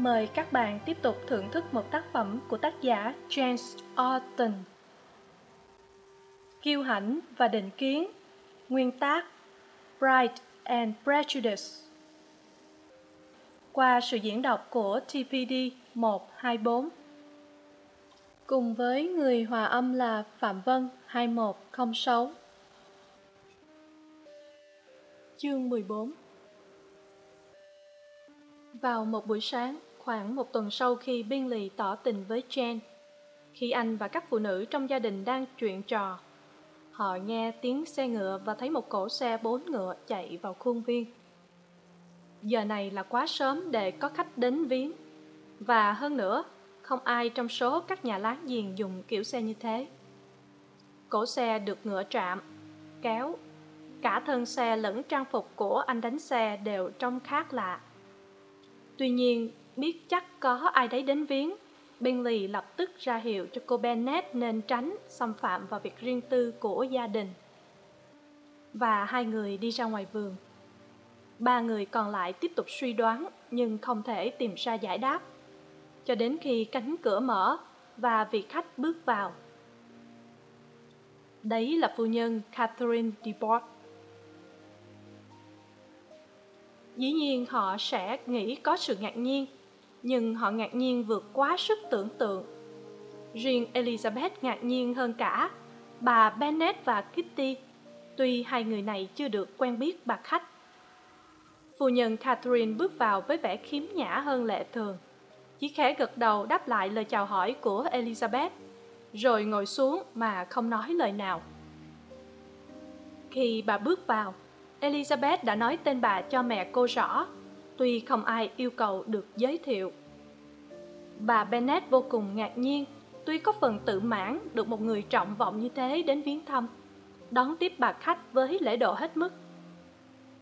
Mời các bạn tiếp tục thưởng thức một tác phẩm của tác giả James Austen. Kiêu hãnh và định kiến Nguyên tác Pride and Prejudice. Qua sự diễn đọc của TPD 124 Cùng với người hòa âm là Phạm Vân 2106 Chương 14 Vào một buổi sáng, khoảng một tuần sau khi biên lì tỏ tình với Jen, khi anh và các phụ nữ trong gia đình đang chuyện trò, họ nghe tiếng xe ngựa và thấy một cỗ xe bốn ngựa chạy vào khuôn viên. Giờ này là quá sớm để có khách đến viếng, và hơn nữa, không ai trong số các nhà láng giềng dùng kiểu xe như thế. Cỗ xe được ngựa trạm, kéo, cả thân xe lẫn trang phục của anh đánh xe đều trông khác lạ. Tuy nhiên, biết chắc có ai đấy đến viếng, Bingley lập tức ra hiệu cho cô Bennet nên tránh xâm phạm vào việc riêng tư của gia đình. Và hai người đi ra ngoài vườn. Ba người còn lại tiếp tục suy đoán nhưng không thể tìm ra giải đáp. Cho đến khi cánh cửa mở và vị khách bước vào. Đấy là phu nhân Catherine de Bourgh. Dĩ nhiên họ sẽ nghĩ có sự ngạc nhiên, nhưng họ ngạc nhiên vượt quá sức tưởng tượng. Riêng Elizabeth ngạc nhiên hơn cả, bà Bennet và Kitty, tuy hai người này chưa được quen biết bà khách. Phu nhân Catherine bước vào với vẻ khiếm nhã hơn lệ thường, chỉ khẽ gật đầu đáp lại lời chào hỏi của Elizabeth, rồi ngồi xuống mà không nói lời nào. Khi bà bước vào, Elizabeth đã nói tên bà cho mẹ cô rõ, tuy không ai yêu cầu được giới thiệu. Bà Bennett vô cùng ngạc nhiên, tuy có phần tự mãn được một người trọng vọng như thế đến viếng thăm, đón tiếp bà khách với lễ độ hết mức.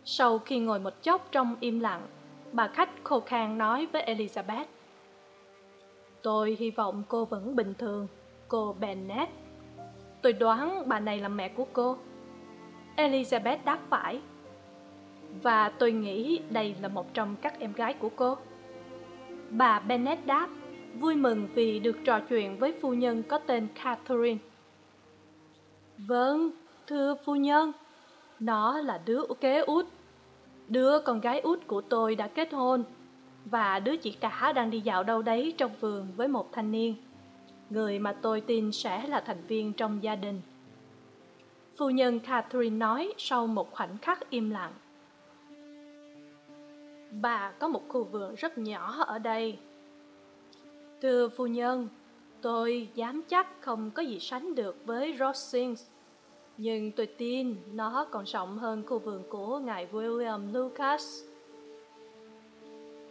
Sau khi ngồi một chốc trong im lặng, bà khách khô khan nói với Elizabeth. Tôi hy vọng cô vẫn bình thường, cô Bennett. Tôi đoán bà này là mẹ của cô. Elizabeth đáp phải. Và tôi nghĩ đây là một trong các em gái của cô. Bà bennett đáp, vui mừng vì được trò chuyện với phu nhân có tên Catherine. Vâng, thưa phu nhân, nó là đứa kế út. Đứa con gái út của tôi đã kết hôn, và đứa chị cả đang đi dạo đâu đấy trong vườn với một thanh niên, người mà tôi tin sẽ là thành viên trong gia đình. Phu nhân Catherine nói sau một khoảnh khắc im lặng. Bà có một khu vườn rất nhỏ ở đây. Thưa phu nhân, tôi dám chắc không có gì sánh được với Rossings Nhưng tôi tin nó còn rộng hơn khu vườn của ngài William Lucas.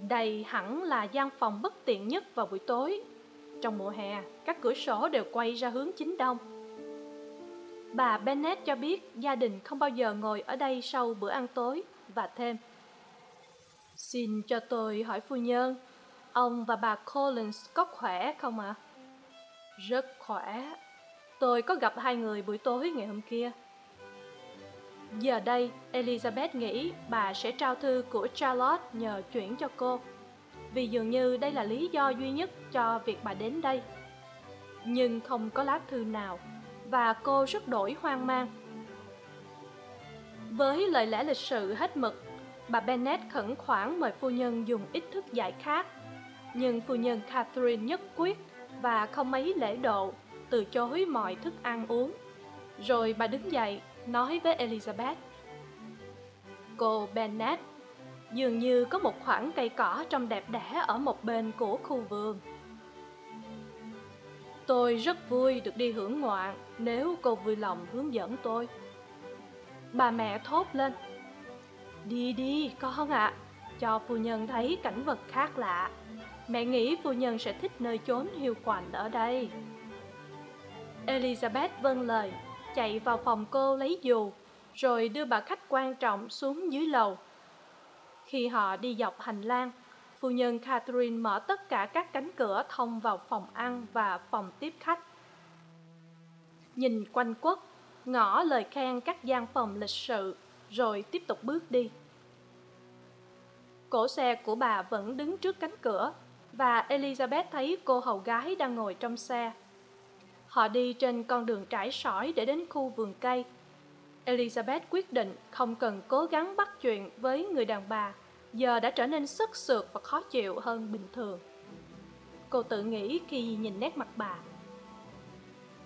Đây hẳn là gian phòng bất tiện nhất vào buổi tối. Trong mùa hè, các cửa sổ đều quay ra hướng chính đông Bà Bennett cho biết gia đình không bao giờ ngồi ở đây sau bữa ăn tối và thêm. Xin cho tôi hỏi phu nhân, ông và bà Collins có khỏe không ạ? À? Rất khỏe. Tôi có gặp hai người buổi tối ngày hôm kia. Giờ đây, Elizabeth nghĩ bà sẽ trao thư của Charlotte nhờ chuyển cho cô. Vì dường như đây là lý do duy nhất cho việc bà đến đây. Nhưng không có lá thư nào và cô rất đổi hoang mang. Với lời lẽ lịch sự hết mực, bà Bennet khẩn khoản mời phu nhân dùng ít thức giải khác. Nhưng phu nhân Catherine nhất quyết và không mấy lễ độ, từ chối mọi thức ăn uống. Rồi bà đứng dậy, nói với Elizabeth. Cô Bennet, dường như có một khoảng cây cỏ trông đẹp đẽ ở một bên của khu vườn. Tôi rất vui được đi hưởng ngoạn nếu cô vui lòng hướng dẫn tôi. Bà mẹ thốt lên. Đi đi con ạ, à, cho phu nhân thấy cảnh vật khác lạ. Mẹ nghĩ phu nhân sẽ thích nơi chốn hiu quạnh ở đây. Elizabeth vâng lời, chạy vào phòng cô lấy dù, rồi đưa bà khách quan trọng xuống dưới lầu. Khi họ đi dọc hành lang, phu nhân Catherine mở tất cả các cánh cửa thông vào phòng ăn và phòng tiếp khách. Nhìn quanh quất, ngỏ lời khen các gian phòng lịch sự, rồi tiếp tục bước đi. Cổ xe của bà vẫn đứng trước cánh cửa, và Elizabeth thấy cô hầu gái đang ngồi trong xe. Họ đi trên con đường trải sỏi để đến khu vườn cây. Elizabeth quyết định không cần cố gắng bắt chuyện với người đàn bà, giờ đã trở nên sức sượt và khó chịu hơn bình thường. Cô tự nghĩ khi nhìn nét mặt bà.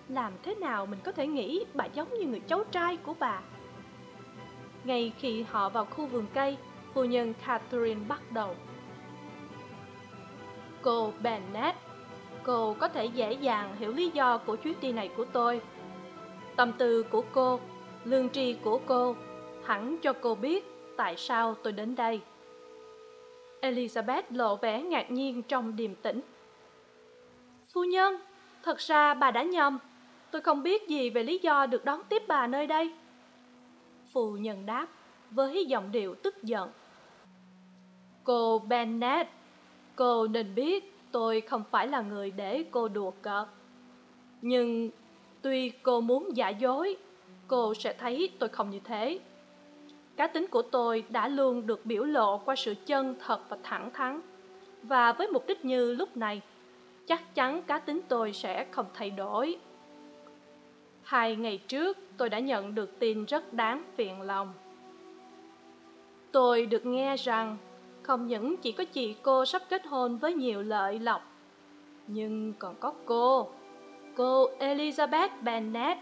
Làm thế nào mình có thể nghĩ bà giống như người cháu trai của bà? Ngay khi họ vào khu vườn cây, phu nhân Catherine bắt đầu. Cô Bennett, cô có thể dễ dàng hiểu lý do của chuyến đi này của tôi. Tâm tư của cô, lương tri của cô, hẳn cho cô biết tại sao tôi đến đây. Elizabeth lộ vẻ ngạc nhiên trong điềm tĩnh. Phu nhân, thật ra bà đã nhầm. Tôi không biết gì về lý do được đón tiếp bà nơi đây phù nhân đáp với giọng điệu tức giận. Cô Bennett, cô nên biết tôi không phải là người để cô đùa cợt. Nhưng tuy cô muốn giả dối, cô sẽ thấy tôi không như thế. Cá tính của tôi đã luôn được biểu lộ qua sự chân thật và thẳng thắn. Và với mục đích như lúc này, chắc chắn cá tính tôi sẽ không thay đổi. Hai ngày trước, tôi đã nhận được tin rất đáng phiền lòng. Tôi được nghe rằng không những chỉ có chị cô sắp kết hôn với nhiều lợi lộc, nhưng còn có cô, cô Elizabeth Bennet,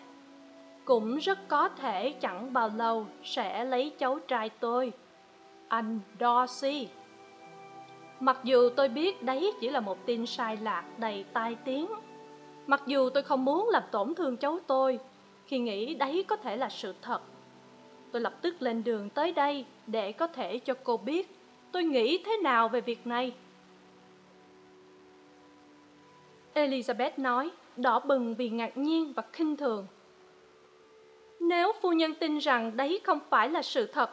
cũng rất có thể chẳng bao lâu sẽ lấy cháu trai tôi, anh Dorsey. Mặc dù tôi biết đấy chỉ là một tin sai lạc đầy tai tiếng, mặc dù tôi không muốn làm tổn thương cháu tôi, khi nghĩ đấy có thể là sự thật. Tôi lập tức lên đường tới đây để có thể cho cô biết tôi nghĩ thế nào về việc này. Elizabeth nói, đỏ bừng vì ngạc nhiên và khinh thường. Nếu phu nhân tin rằng đấy không phải là sự thật,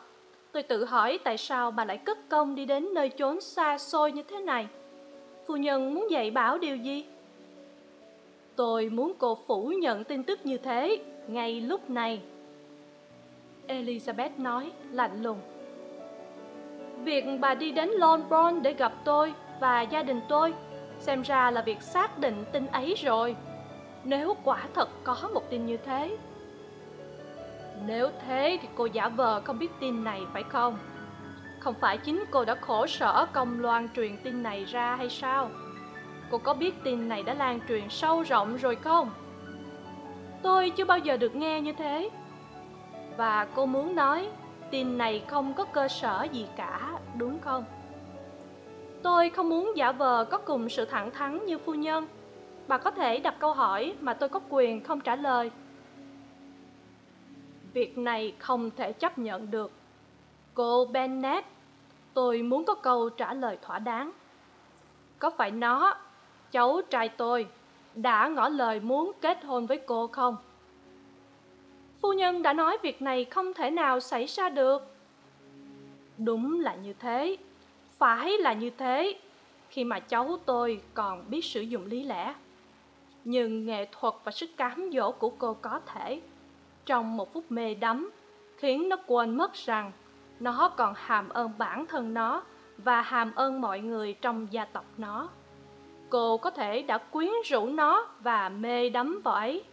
tôi tự hỏi tại sao bà lại cất công đi đến nơi chốn xa xôi như thế này. Phu nhân muốn dạy bảo điều gì? Tôi muốn cô phủ nhận tin tức như thế ngay lúc này. Elizabeth nói lạnh lùng. Việc bà đi đến Longbourn để gặp tôi và gia đình tôi xem ra là việc xác định tin ấy rồi. Nếu quả thật có một tin như thế. Nếu thế thì cô giả vờ không biết tin này phải không? Không phải chính cô đã khổ sở công loan truyền tin này ra hay sao? Cô có biết tin này đã lan truyền sâu rộng rồi không? Tôi chưa bao giờ được nghe như thế. Và cô muốn nói tin này không có cơ sở gì cả, đúng không? Tôi không muốn giả vờ có cùng sự thẳng thắn như phu nhân. Bà có thể đặt câu hỏi mà tôi có quyền không trả lời. Việc này không thể chấp nhận được. Cô Bennett, tôi muốn có câu trả lời thỏa đáng. Có phải nó, cháu trai tôi, đã ngỏ lời muốn kết hôn với cô không? Phu nhân đã nói việc này không thể nào xảy ra được. Đúng là như thế, phải là như thế, khi mà cháu tôi còn biết sử dụng lý lẽ. Nhưng nghệ thuật và sức cám dỗ của cô có thể, trong một phút mê đắm, khiến nó quên mất rằng nó còn hàm ơn bản thân nó và hàm ơn mọi người trong gia tộc nó cô có thể đã quyến rũ nó và mê đắm vào ấy.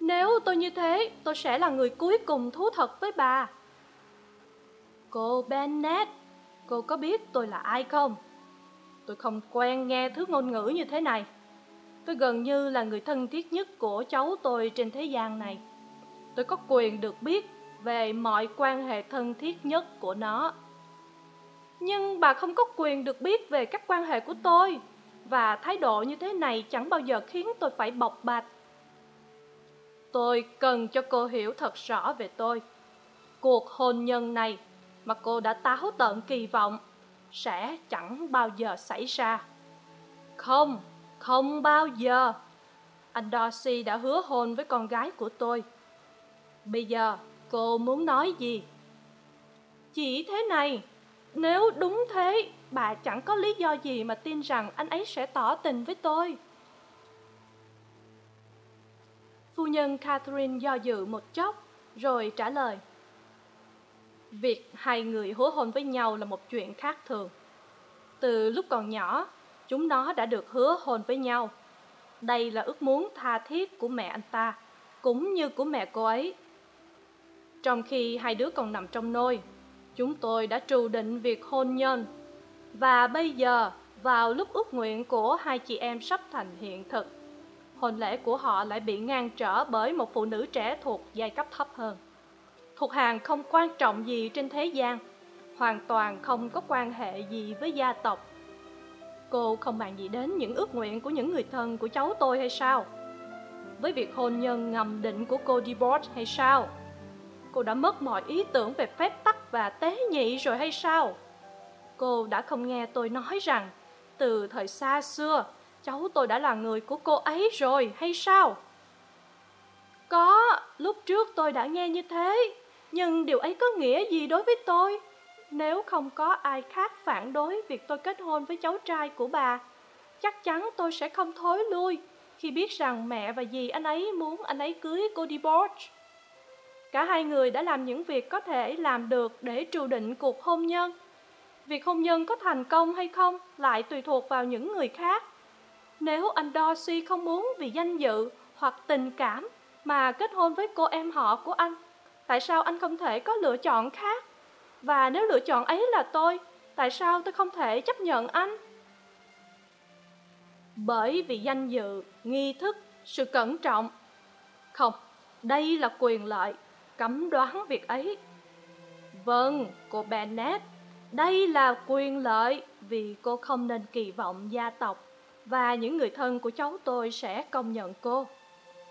Nếu tôi như thế, tôi sẽ là người cuối cùng thú thật với bà. Cô bennett cô có biết tôi là ai không? Tôi không quen nghe thứ ngôn ngữ như thế này. Tôi gần như là người thân thiết nhất của cháu tôi trên thế gian này. Tôi có quyền được biết về mọi quan hệ thân thiết nhất của nó nhưng bà không có quyền được biết về các quan hệ của tôi. Và thái độ như thế này chẳng bao giờ khiến tôi phải bộc bạch. Tôi cần cho cô hiểu thật rõ về tôi. Cuộc hôn nhân này mà cô đã táo tợn kỳ vọng sẽ chẳng bao giờ xảy ra. Không không bao giờ. Anh Darcy đã hứa hôn với con gái của tôi. Bây giờ cô muốn nói gì? Chỉ thế này nếu đúng thế, bà chẳng có lý do gì mà tin rằng anh ấy sẽ tỏ tình với tôi. Phu nhân Catherine do dự một chốc, rồi trả lời. việc hai người hứa hôn với nhau là một chuyện khác thường từ lúc còn nhỏ chúng nó đã được hứa hôn với nhau đây là ước muốn tha thiết của mẹ anh ta cũng như của mẹ cô ấy trong khi hai đứa còn nằm trong nôi chúng tôi đã trù định việc hôn nhân. Và bây giờ, vào lúc ước nguyện của hai chị em sắp thành hiện thực, hôn lễ của họ lại bị ngăn trở bởi một phụ nữ trẻ thuộc giai cấp thấp hơn. Thuộc hàng không quan trọng gì trên thế gian, hoàn toàn không có quan hệ gì với gia tộc. Cô không bàn gì đến những ước nguyện của những người thân của cháu tôi hay sao? Với việc hôn nhân ngầm định của cô debord hay sao? Cô đã mất mọi ý tưởng về phép tắc và tế nhị rồi hay sao? Cô đã không nghe tôi nói rằng, từ thời xa xưa, cháu tôi đã là người của cô ấy rồi, hay sao? Có, lúc trước tôi đã nghe như thế, nhưng điều ấy có nghĩa gì đối với tôi? Nếu không có ai khác phản đối việc tôi kết hôn với cháu trai của bà, chắc chắn tôi sẽ không thối lui khi biết rằng mẹ và dì anh ấy muốn anh ấy cưới cô đi Borch. Cả hai người đã làm những việc có thể làm được để trù định cuộc hôn nhân. Việc hôn nhân có thành công hay không lại tùy thuộc vào những người khác. Nếu anh Dorsey không muốn vì danh dự hoặc tình cảm mà kết hôn với cô em họ của anh, tại sao anh không thể có lựa chọn khác? Và nếu lựa chọn ấy là tôi, tại sao tôi không thể chấp nhận anh? Bởi vì danh dự, nghi thức, sự cẩn trọng. Không, đây là quyền lợi, cấm đoán việc ấy. Vâng, cô Bennett, đây là quyền lợi vì cô không nên kỳ vọng gia tộc và những người thân của cháu tôi sẽ công nhận cô.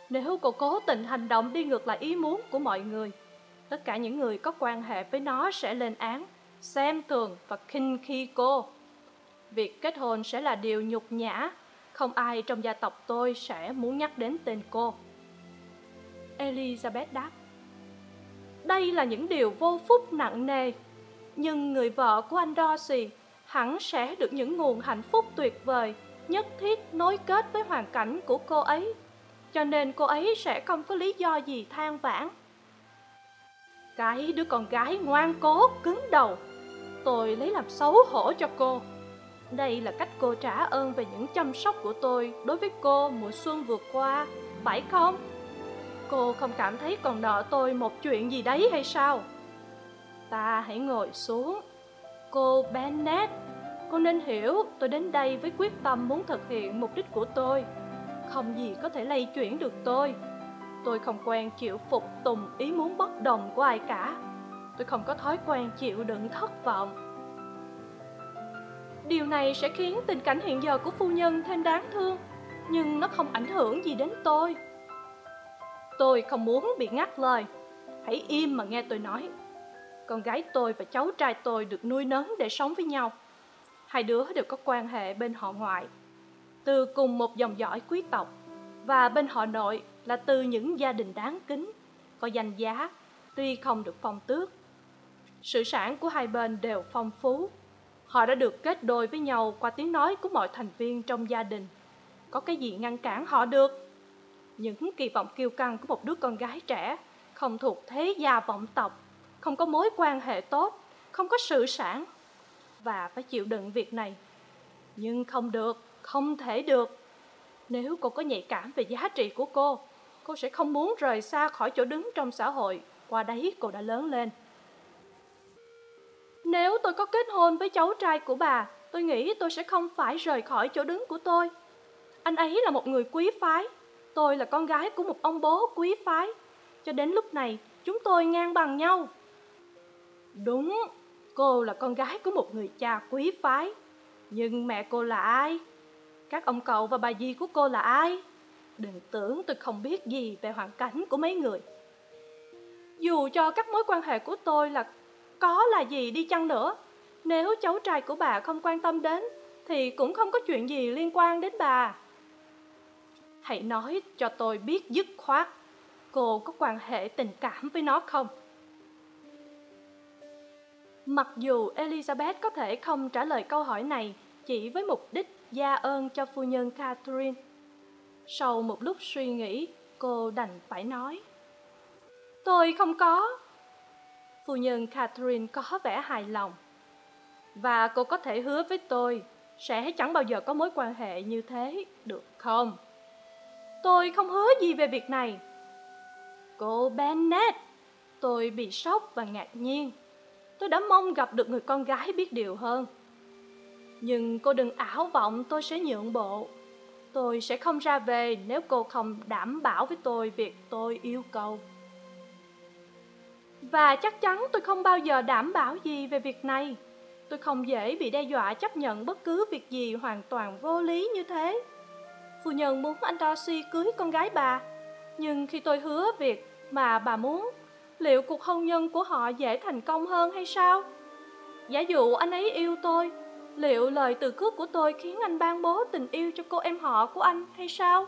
Nếu cô cố tình hành động đi ngược lại ý muốn của mọi người, tất cả những người có quan hệ với nó sẽ lên án, xem thường và khinh khi cô. Việc kết hôn sẽ là điều nhục nhã, không ai trong gia tộc tôi sẽ muốn nhắc đến tên cô. Elizabeth đáp, đây là những điều vô phúc nặng nề, nhưng người vợ của anh Dorsey hẳn sẽ được những nguồn hạnh phúc tuyệt vời nhất thiết nối kết với hoàn cảnh của cô ấy. Cho nên cô ấy sẽ không có lý do gì than vãn. Cái đứa con gái ngoan cố cứng đầu. Tôi lấy làm xấu hổ cho cô. Đây là cách cô trả ơn về những chăm sóc của tôi đối với cô mùa xuân vừa qua phải không? Cô không cảm thấy còn nợ tôi một chuyện gì đấy hay sao? Ta hãy ngồi xuống. Cô bennett cô nên hiểu tôi đến đây với quyết tâm muốn thực hiện mục đích của tôi. Không gì có thể lay chuyển được tôi. Tôi không quen chịu phục tùng ý muốn bất đồng của ai cả. Tôi không có thói quen chịu đựng thất vọng. Điều này sẽ khiến tình cảnh hiện giờ của phu nhân thêm đáng thương, nhưng nó không ảnh hưởng gì đến tôi tôi không muốn bị ngắt lời. Hãy im mà nghe tôi nói. Con gái tôi và cháu trai tôi được nuôi nấng để sống với nhau. Hai đứa đều có quan hệ bên họ ngoại. Từ cùng một dòng dõi quý tộc, và bên họ nội là từ những gia đình đáng kính, có danh giá, tuy không được phong tước. Sự sản của hai bên đều phong phú. Họ đã được kết đôi với nhau qua tiếng nói của mọi thành viên trong gia đình. Có cái gì ngăn cản họ được? Những kỳ vọng kiêu căng của một đứa con gái trẻ, không thuộc thế gia vọng tộc, không có mối quan hệ tốt, không có sự sản, và phải chịu đựng việc này. Nhưng không được, không thể được. Nếu cô có nhạy cảm về giá trị của cô cô sẽ không muốn rời xa khỏi chỗ đứng trong xã hội. Qua đấy cô đã lớn lên. Nếu tôi có kết hôn với cháu trai của bà, tôi nghĩ tôi sẽ không phải rời khỏi chỗ đứng của tôi. Anh ấy là một người quý phái tôi là con gái của một ông bố quý phái. Cho đến lúc này, chúng tôi ngang bằng nhau. Đúng, cô là con gái của một người cha quý phái. Nhưng mẹ cô là ai? Các ông cậu và bà dì của cô là ai? Đừng tưởng tôi không biết gì về hoàn cảnh của mấy người. Dù cho các mối quan hệ của tôi là có là gì đi chăng nữa, nếu cháu trai của bà không quan tâm đến, thì cũng không có chuyện gì liên quan đến bà hãy nói cho tôi biết dứt khoát cô có quan hệ tình cảm với nó không mặc dù elizabeth có thể không trả lời câu hỏi này chỉ với mục đích gia ơn cho phu nhân catherine sau một lúc suy nghĩ cô đành phải nói tôi không có Phu nhân Catherine có vẻ hài lòng. Và cô có thể hứa với tôi sẽ chẳng bao giờ có mối quan hệ như thế, được không? Tôi không hứa gì về việc này. Cô Bennett, tôi bị sốc và ngạc nhiên. Tôi đã mong gặp được người con gái biết điều hơn. Nhưng cô đừng ảo vọng tôi sẽ nhượng bộ. Tôi sẽ không ra về nếu cô không đảm bảo với tôi việc tôi yêu cầu. Và chắc chắn tôi không bao giờ đảm bảo gì về việc này. Tôi không dễ bị đe dọa chấp nhận bất cứ việc gì hoàn toàn vô lý như thế. Phu nhân muốn anh Darcy cưới con gái bà, nhưng khi tôi hứa việc mà bà muốn, liệu cuộc hôn nhân của họ dễ thành công hơn hay sao? Giả dụ anh ấy yêu tôi, liệu lời từ khước của tôi khiến anh ban bố tình yêu cho cô em họ của anh hay sao?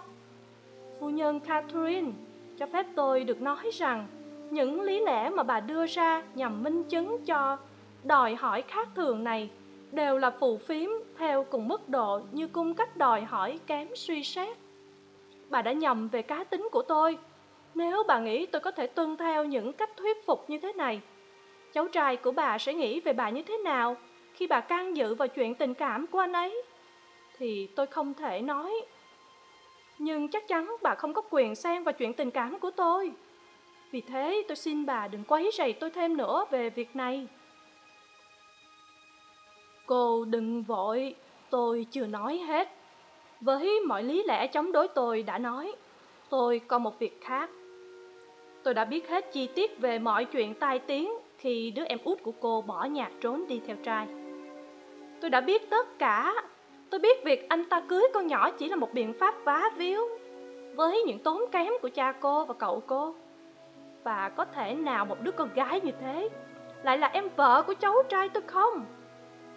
Phu nhân Catherine, cho phép tôi được nói rằng những lý lẽ mà bà đưa ra nhằm minh chứng cho đòi hỏi khác thường này đều là phù phiếm theo cùng mức độ như cung cách đòi hỏi kém suy xét. Bà đã nhầm về cá tính của tôi. Nếu bà nghĩ tôi có thể tuân theo những cách thuyết phục như thế này, cháu trai của bà sẽ nghĩ về bà như thế nào khi bà can dự vào chuyện tình cảm của anh ấy? Thì tôi không thể nói. Nhưng chắc chắn bà không có quyền xen vào chuyện tình cảm của tôi. Vì thế tôi xin bà đừng quấy rầy tôi thêm nữa về việc này. Cô đừng vội, tôi chưa nói hết. Với mọi lý lẽ chống đối tôi đã nói, tôi còn một việc khác. Tôi đã biết hết chi tiết về mọi chuyện tai tiếng khi đứa em út của cô bỏ nhà trốn đi theo trai. Tôi đã biết tất cả. Tôi biết việc anh ta cưới con nhỏ chỉ là một biện pháp vá víu với những tốn kém của cha cô và cậu cô. Và có thể nào một đứa con gái như thế lại là em vợ của cháu trai tôi không?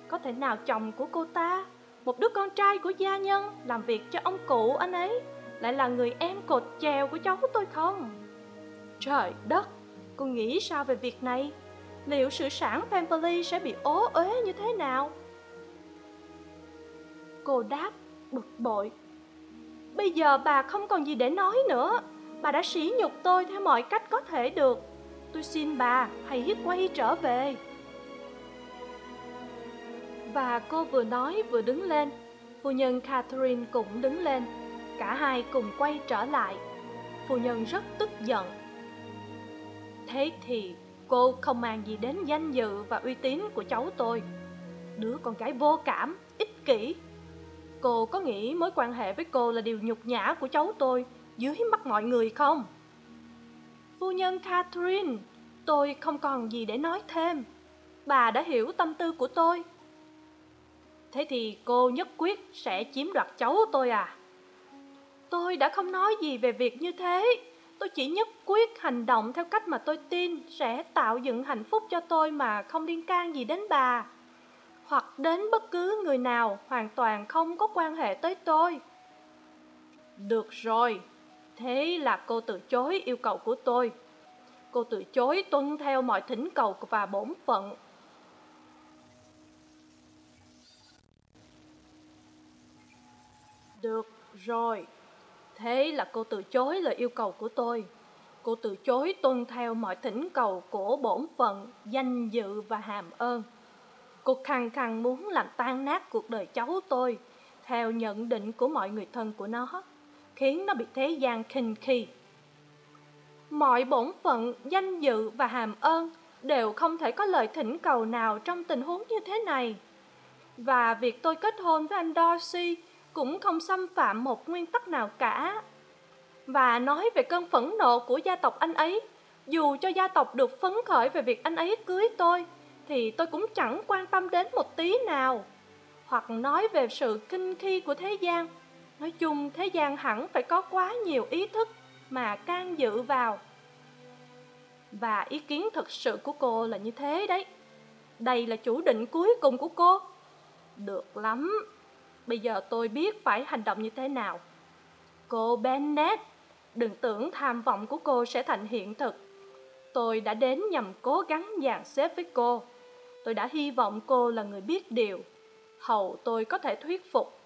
Có thể nào chồng của cô ta, một đứa con trai của gia nhân làm việc cho ông cụ anh ấy, lại là người em cột chèo của cháu tôi không? Trời đất, cô nghĩ sao về việc này? Liệu sự sản Pemberley sẽ bị ố uế như thế nào? Cô đáp, bực bội. Bây giờ bà không còn gì để nói nữa. Bà đã sỉ nhục tôi theo mọi cách có thể được. Tôi xin bà, hãy quay trở về. Và cô vừa nói vừa đứng lên. Phu nhân Catherine cũng đứng lên. Cả hai cùng quay trở lại. Phu nhân rất tức giận. Thế thì cô không mang gì đến danh dự và uy tín của cháu tôi. Đứa con gái vô cảm, ích kỷ. Cô có nghĩ mối quan hệ với cô là điều nhục nhã của cháu tôi dưới mắt mọi người không? Phu nhân Catherine, tôi không còn gì để nói thêm. Bà đã hiểu tâm tư của tôi Thế thì cô nhất quyết sẽ chiếm đoạt cháu tôi à? Tôi đã không nói gì về việc như thế. Tôi chỉ nhất quyết hành động theo cách mà tôi tin sẽ tạo dựng hạnh phúc cho tôi mà không liên can gì đến bà. Hoặc đến bất cứ người nào hoàn toàn không có quan hệ tới tôi. Được rồi, thế là cô từ chối yêu cầu của tôi. Cô từ chối tuân theo mọi thỉnh cầu và bổn phận Được rồi, thế là cô từ chối lời yêu cầu của tôi. Cô từ chối tuân theo mọi thỉnh cầu của bổn phận, danh dự và hàm ơn. Cô khăng khăng muốn làm tan nát cuộc đời cháu tôi, theo nhận định của mọi người thân của nó, khiến nó bị thế gian khinh khi. Mọi bổn phận, danh dự và hàm ơn đều không thể có lời thỉnh cầu nào trong tình huống như thế này. Và việc tôi kết hôn với anh Darcy cũng không xâm phạm một nguyên tắc nào cả. Và nói về cơn phẫn nộ của gia tộc anh ấy, dù cho gia tộc được phấn khởi về việc anh ấy cưới tôi, thì tôi cũng chẳng quan tâm đến một tí nào. Hoặc nói về sự kinh khi của thế gian, nói chung thế gian hẳn phải có quá nhiều ý thức mà can dự vào. Và ý kiến thực sự của cô là như thế đấy. Đây là chủ định cuối cùng của cô. Được lắm. Bây giờ tôi biết phải hành động như thế nào. Cô Bennett, đừng tưởng tham vọng của cô sẽ thành hiện thực. Tôi đã đến nhằm cố gắng dàn xếp với cô. Tôi đã hy vọng cô là người biết điều. Hầu tôi có thể thuyết phục.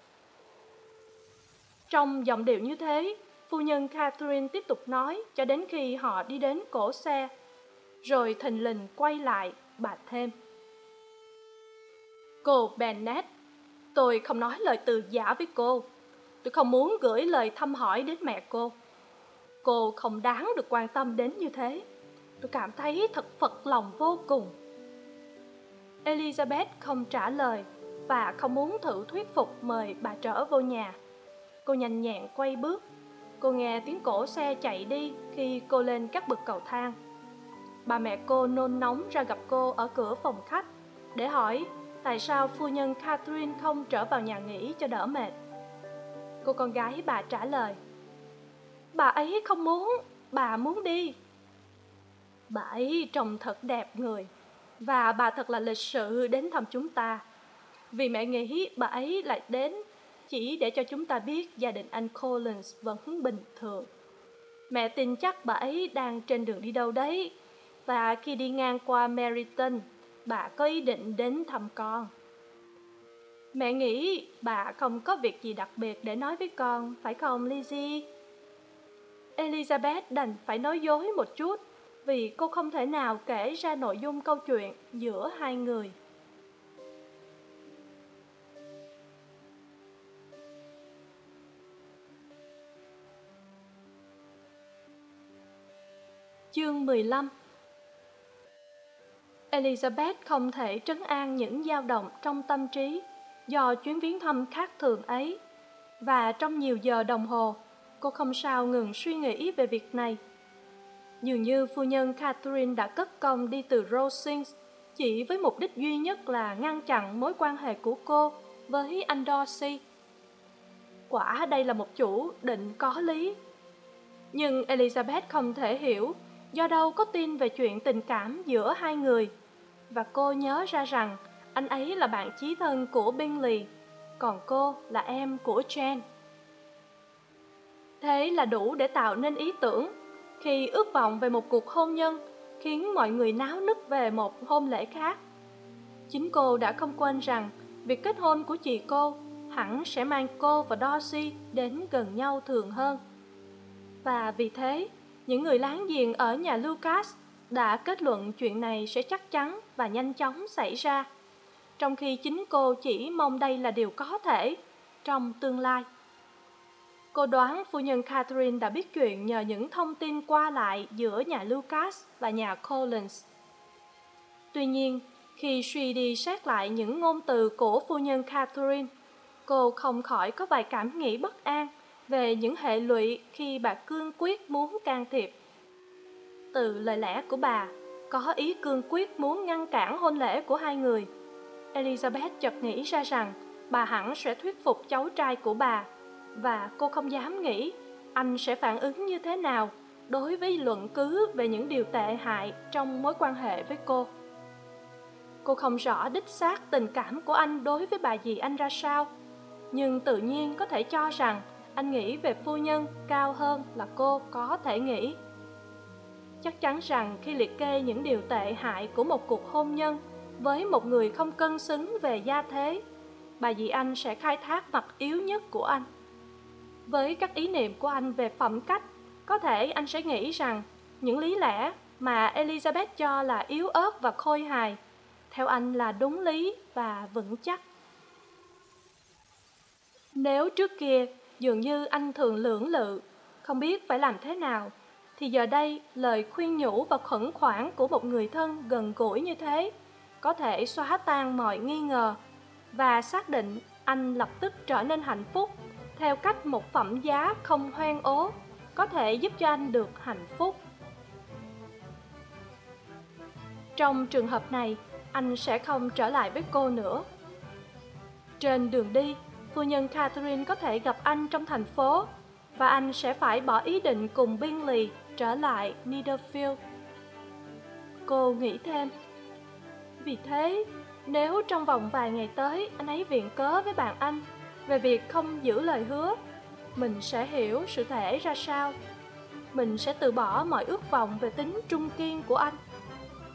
Trong giọng điệu như thế, phu nhân Catherine tiếp tục nói cho đến khi họ đi đến cổ xe. rồi thình lình quay lại bà thêm cô bennett tôi không nói lời từ giả với cô. Tôi không muốn gửi lời thăm hỏi đến mẹ cô. Cô không đáng được quan tâm đến như thế. Tôi cảm thấy thật phật lòng vô cùng. Elizabeth không trả lời và không muốn thử thuyết phục mời bà trở vô nhà. Cô nhanh nhẹn quay bước. Cô nghe tiếng cổ xe chạy đi khi cô lên các bậc cầu thang. Bà mẹ cô nôn nóng ra gặp cô ở cửa phòng khách để hỏi tại sao phu nhân catherine không trở vào nhà nghỉ cho đỡ mệt? Cô con gái bà trả lời bà ấy không muốn bà muốn đi. Bà ấy trông thật đẹp người và bà thật là lịch sự đến thăm chúng ta. Vì mẹ nghĩ bà ấy lại đến chỉ để cho chúng ta biết gia đình anh collins vẫn bình thường. Mẹ tin chắc bà ấy đang trên đường đi đâu đấy và khi đi ngang qua Meriton, bà có ý định đến thăm con. Mẹ nghĩ bà không có việc gì đặc biệt để nói với con, phải không Lizzie? Elizabeth đành phải nói dối một chút vì cô không thể nào kể ra nội dung câu chuyện giữa hai người. Chương 15 Elizabeth không thể trấn an những dao động trong tâm trí do chuyến viếng thăm khác thường ấy. Và trong nhiều giờ đồng hồ, cô không sao ngừng suy nghĩ về việc này. Dường như phu nhân catherine đã cất công đi từ rosings chỉ với mục đích duy nhất là ngăn chặn mối quan hệ của cô với anh dorsey quả đây là một chủ định có lý. Nhưng elizabeth không thể hiểu do đâu có tin về chuyện tình cảm giữa hai người và cô nhớ ra rằng anh ấy là bạn chí thân của bingley còn cô là em của Jane. thế là đủ để tạo nên ý tưởng khi ước vọng về một cuộc hôn nhân khiến mọi người náo nức về một hôn lễ khác chính cô đã không quên rằng việc kết hôn của chị cô hẳn sẽ mang cô và Darcy đến gần nhau thường hơn. Và vì thế, những người láng giềng ở nhà Lucas đã kết luận chuyện này sẽ chắc chắn và nhanh chóng xảy ra. Trong khi chính cô chỉ mong đây là điều có thể, trong tương lai. Cô đoán phu nhân catherine đã biết chuyện nhờ những thông tin qua lại giữa nhà lucas và nhà collins. Tuy nhiên, khi suy đi xét lại những ngôn từ của phu nhân catherine, cô không khỏi có vài cảm nghĩ bất an về những hệ lụy khi bà cương quyết muốn can thiệp từ lời lẽ của bà, có ý cương quyết muốn ngăn cản hôn lễ của hai người. Elizabeth chợt nghĩ ra rằng bà hẳn sẽ thuyết phục cháu trai của bà, và cô không dám nghĩ anh sẽ phản ứng như thế nào đối với luận cứ về những điều tệ hại trong mối quan hệ với cô. Cô không rõ đích xác tình cảm của anh đối với bà dì anh ra sao, nhưng tự nhiên có thể cho rằng anh nghĩ về phu nhân cao hơn là cô có thể nghĩ chắc chắn rằng khi liệt kê những điều tệ hại của một cuộc hôn nhân với một người không cân xứng về gia thế, bà dì anh sẽ khai thác mặt yếu nhất của anh. Với các ý niệm của anh về phẩm cách, có thể anh sẽ nghĩ rằng những lý lẽ mà elizabeth cho là yếu ớt và khôi hài, theo anh là đúng lý và vững chắc. Nếu trước kia dường như anh thường lưỡng lự, không biết phải làm thế nào thì giờ đây, lời khuyên nhủ và khẩn khoản của một người thân gần gũi như thế có thể xóa tan mọi nghi ngờ và xác định anh lập tức trở nên hạnh phúc theo cách một phẩm giá không hoen ố có thể giúp cho anh được hạnh phúc. Trong trường hợp này, anh sẽ không trở lại với cô nữa. Trên đường đi, phu nhân catherine có thể gặp anh trong thành phố và anh sẽ phải bỏ ý định cùng biên lì trở lại Netherfield. Cô nghĩ thêm. Vì thế, nếu trong vòng vài ngày tới anh ấy viện cớ với bạn anh về việc không giữ lời hứa, mình sẽ hiểu sự thể ra sao. Mình sẽ từ bỏ mọi ước vọng về tính trung kiên của anh.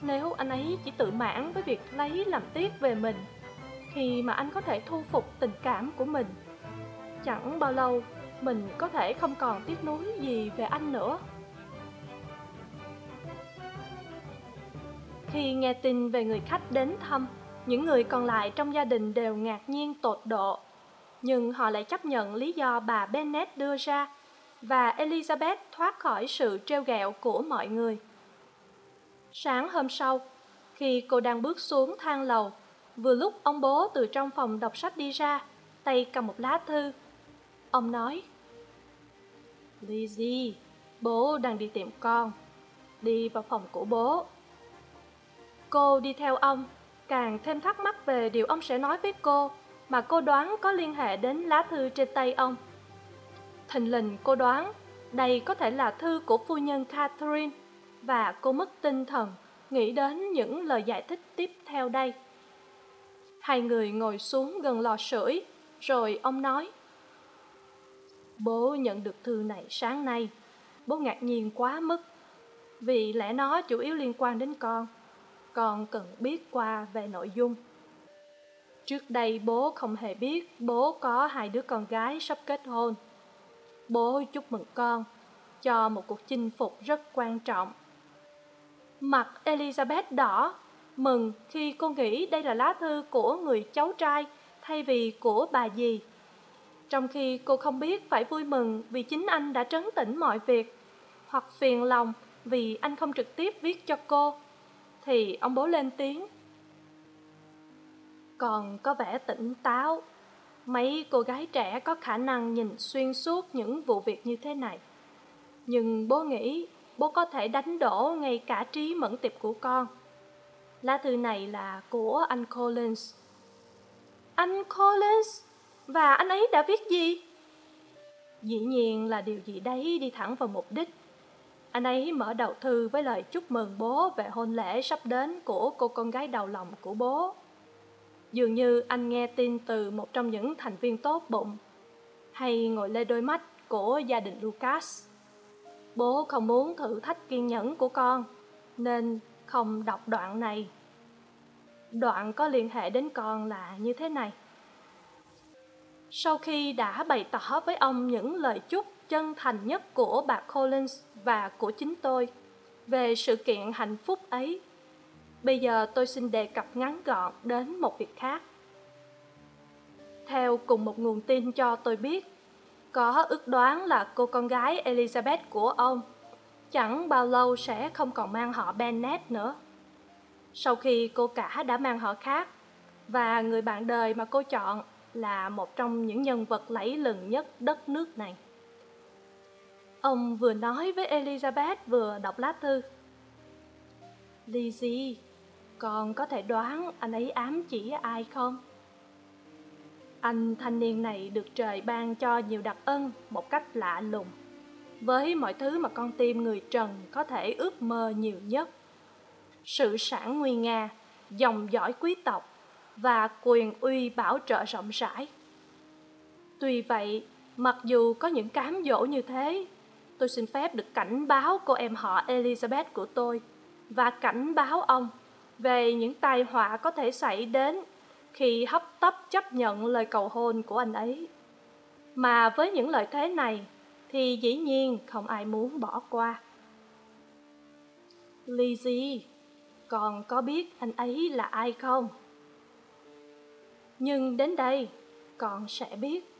Nếu anh ấy chỉ tự mãn với việc lấy làm tiếc về mình, khi mà anh có thể thu phục tình cảm của mình, chẳng bao lâu mình có thể không còn tiếc nuối gì về anh nữa. Khi nghe tin về người khách đến thăm, những người còn lại trong gia đình đều ngạc nhiên tột độ. Nhưng họ lại chấp nhận lý do bà Bennett đưa ra và elizabeth thoát khỏi sự trêu ghẹo của mọi người. Sáng hôm sau, khi cô đang bước xuống thang lầu, vừa lúc ông bố từ trong phòng đọc sách đi ra, tay cầm một lá thư. Ông nói lizzie bố đang đi tìm con. Đi vào phòng của bố cô đi theo ông. Càng thêm thắc mắc về điều ông sẽ nói với cô, mà cô đoán có liên hệ đến lá thư trên tay ông. Thình lình cô đoán, đây có thể là thư của phu nhân catherine, và cô mất tinh thần, nghĩ đến những lời giải thích tiếp theo đây. Hai người ngồi xuống gần lò sưởi, rồi ông nói, bố nhận được thư này sáng nay. Bố ngạc nhiên quá mức, vì lẽ nó chủ yếu liên quan đến con con cần biết qua về nội dung. Trước đây bố không hề biết bố có hai đứa con gái sắp kết hôn. Bố chúc mừng con cho một cuộc chinh phục rất quan trọng. Mặt elizabeth đỏ, mừng khi cô nghĩ đây là lá thư của người cháu trai thay vì của bà dì. Trong khi cô không biết phải vui mừng vì chính anh đã trấn tĩnh mọi việc, hoặc phiền lòng vì anh không trực tiếp viết cho cô thì ông bố lên tiếng. Còn có vẻ tỉnh táo, mấy cô gái trẻ có khả năng nhìn xuyên suốt những vụ việc như thế này. Nhưng bố nghĩ bố có thể đánh đổ ngay cả trí mẫn tiệp của con. Lá thư này là của anh collins. Anh collins? Và anh ấy đã viết gì? Dĩ nhiên là điều gì đấy đi thẳng vào mục đích anh ấy mở đầu thư với lời chúc mừng bố về hôn lễ sắp đến của cô con gái đầu lòng của bố. Dường như anh nghe tin từ một trong những thành viên tốt bụng, hay ngồi lê đôi mắt của gia đình lucas. Bố không muốn thử thách kiên nhẫn của con, nên không đọc đoạn này. Đoạn có liên hệ đến con là như thế này. Sau khi đã bày tỏ với ông những lời chúc chân thành nhất của bà collins và của chính tôi về sự kiện hạnh phúc ấy. Bây giờ tôi xin đề cập ngắn gọn đến một việc khác. Theo cùng một nguồn tin cho tôi biết, có ước đoán là cô con gái elizabeth của ông chẳng bao lâu sẽ không còn mang họ bennet nữa. Sau khi cô cả đã mang họ khác và người bạn đời mà cô chọn là một trong những nhân vật lẫy lừng nhất đất nước này ông vừa nói với elizabeth vừa đọc lá thư. Lizzie con có thể đoán anh ấy ám chỉ ai không? Anh thanh niên này được trời ban cho nhiều đặc ân một cách lạ lùng. Với mọi thứ mà con tim người trần có thể ước mơ nhiều nhất. Sự sản nguy nga, dòng dõi quý tộc và quyền uy bảo trợ rộng rãi. Tuy vậy, mặc dù có những cám dỗ như thế tôi xin phép được cảnh báo cô em họ elizabeth của tôi và cảnh báo ông về những tai họa có thể xảy đến khi hấp tấp chấp nhận lời cầu hôn của anh ấy. Mà với những lời thế này thì dĩ nhiên không ai muốn bỏ qua. Lizzie còn có biết anh ấy là ai không? Nhưng đến đây con sẽ biết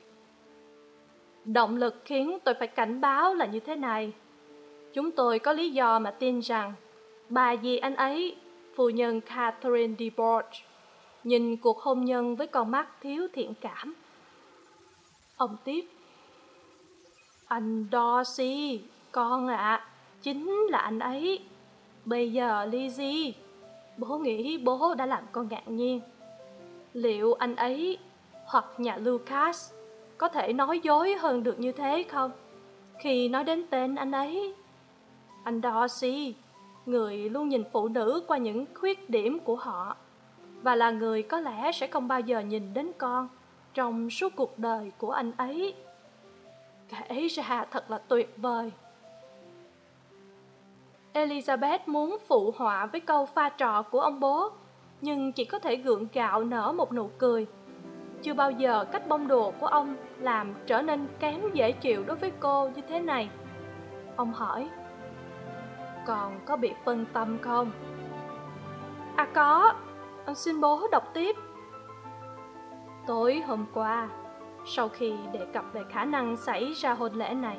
động lực khiến tôi phải cảnh báo là như thế này chúng tôi có lý do mà tin rằng bà dì anh ấy phu nhân catherine de Bourgh nhìn cuộc hôn nhân với con mắt thiếu thiện cảm ông tiếp anh Darcy, con ạ, à, chính là anh ấy. Bây giờ Lizzie, bố nghĩ bố đã làm con ngạc nhiên. Liệu anh ấy hoặc nhà Lucas có thể nói dối hơn được như thế không? Khi nói đến tên anh ấy, anh Darcy, người luôn nhìn phụ nữ qua những khuyết điểm của họ và là người có lẽ sẽ không bao giờ nhìn đến con trong suốt cuộc đời của anh ấy. Kể ra thật là tuyệt vời. Elizabeth muốn phụ họa với câu pha trò của ông bố nhưng chỉ có thể gượng gạo nở một nụ cười chưa bao giờ cách bông đùa của ông làm trở nên kém dễ chịu đối với cô như thế này ông hỏi còn có bị phân tâm không À có, xin bố đọc tiếp. Tối hôm qua, sau khi đề cập về khả năng xảy ra hôn lễ này,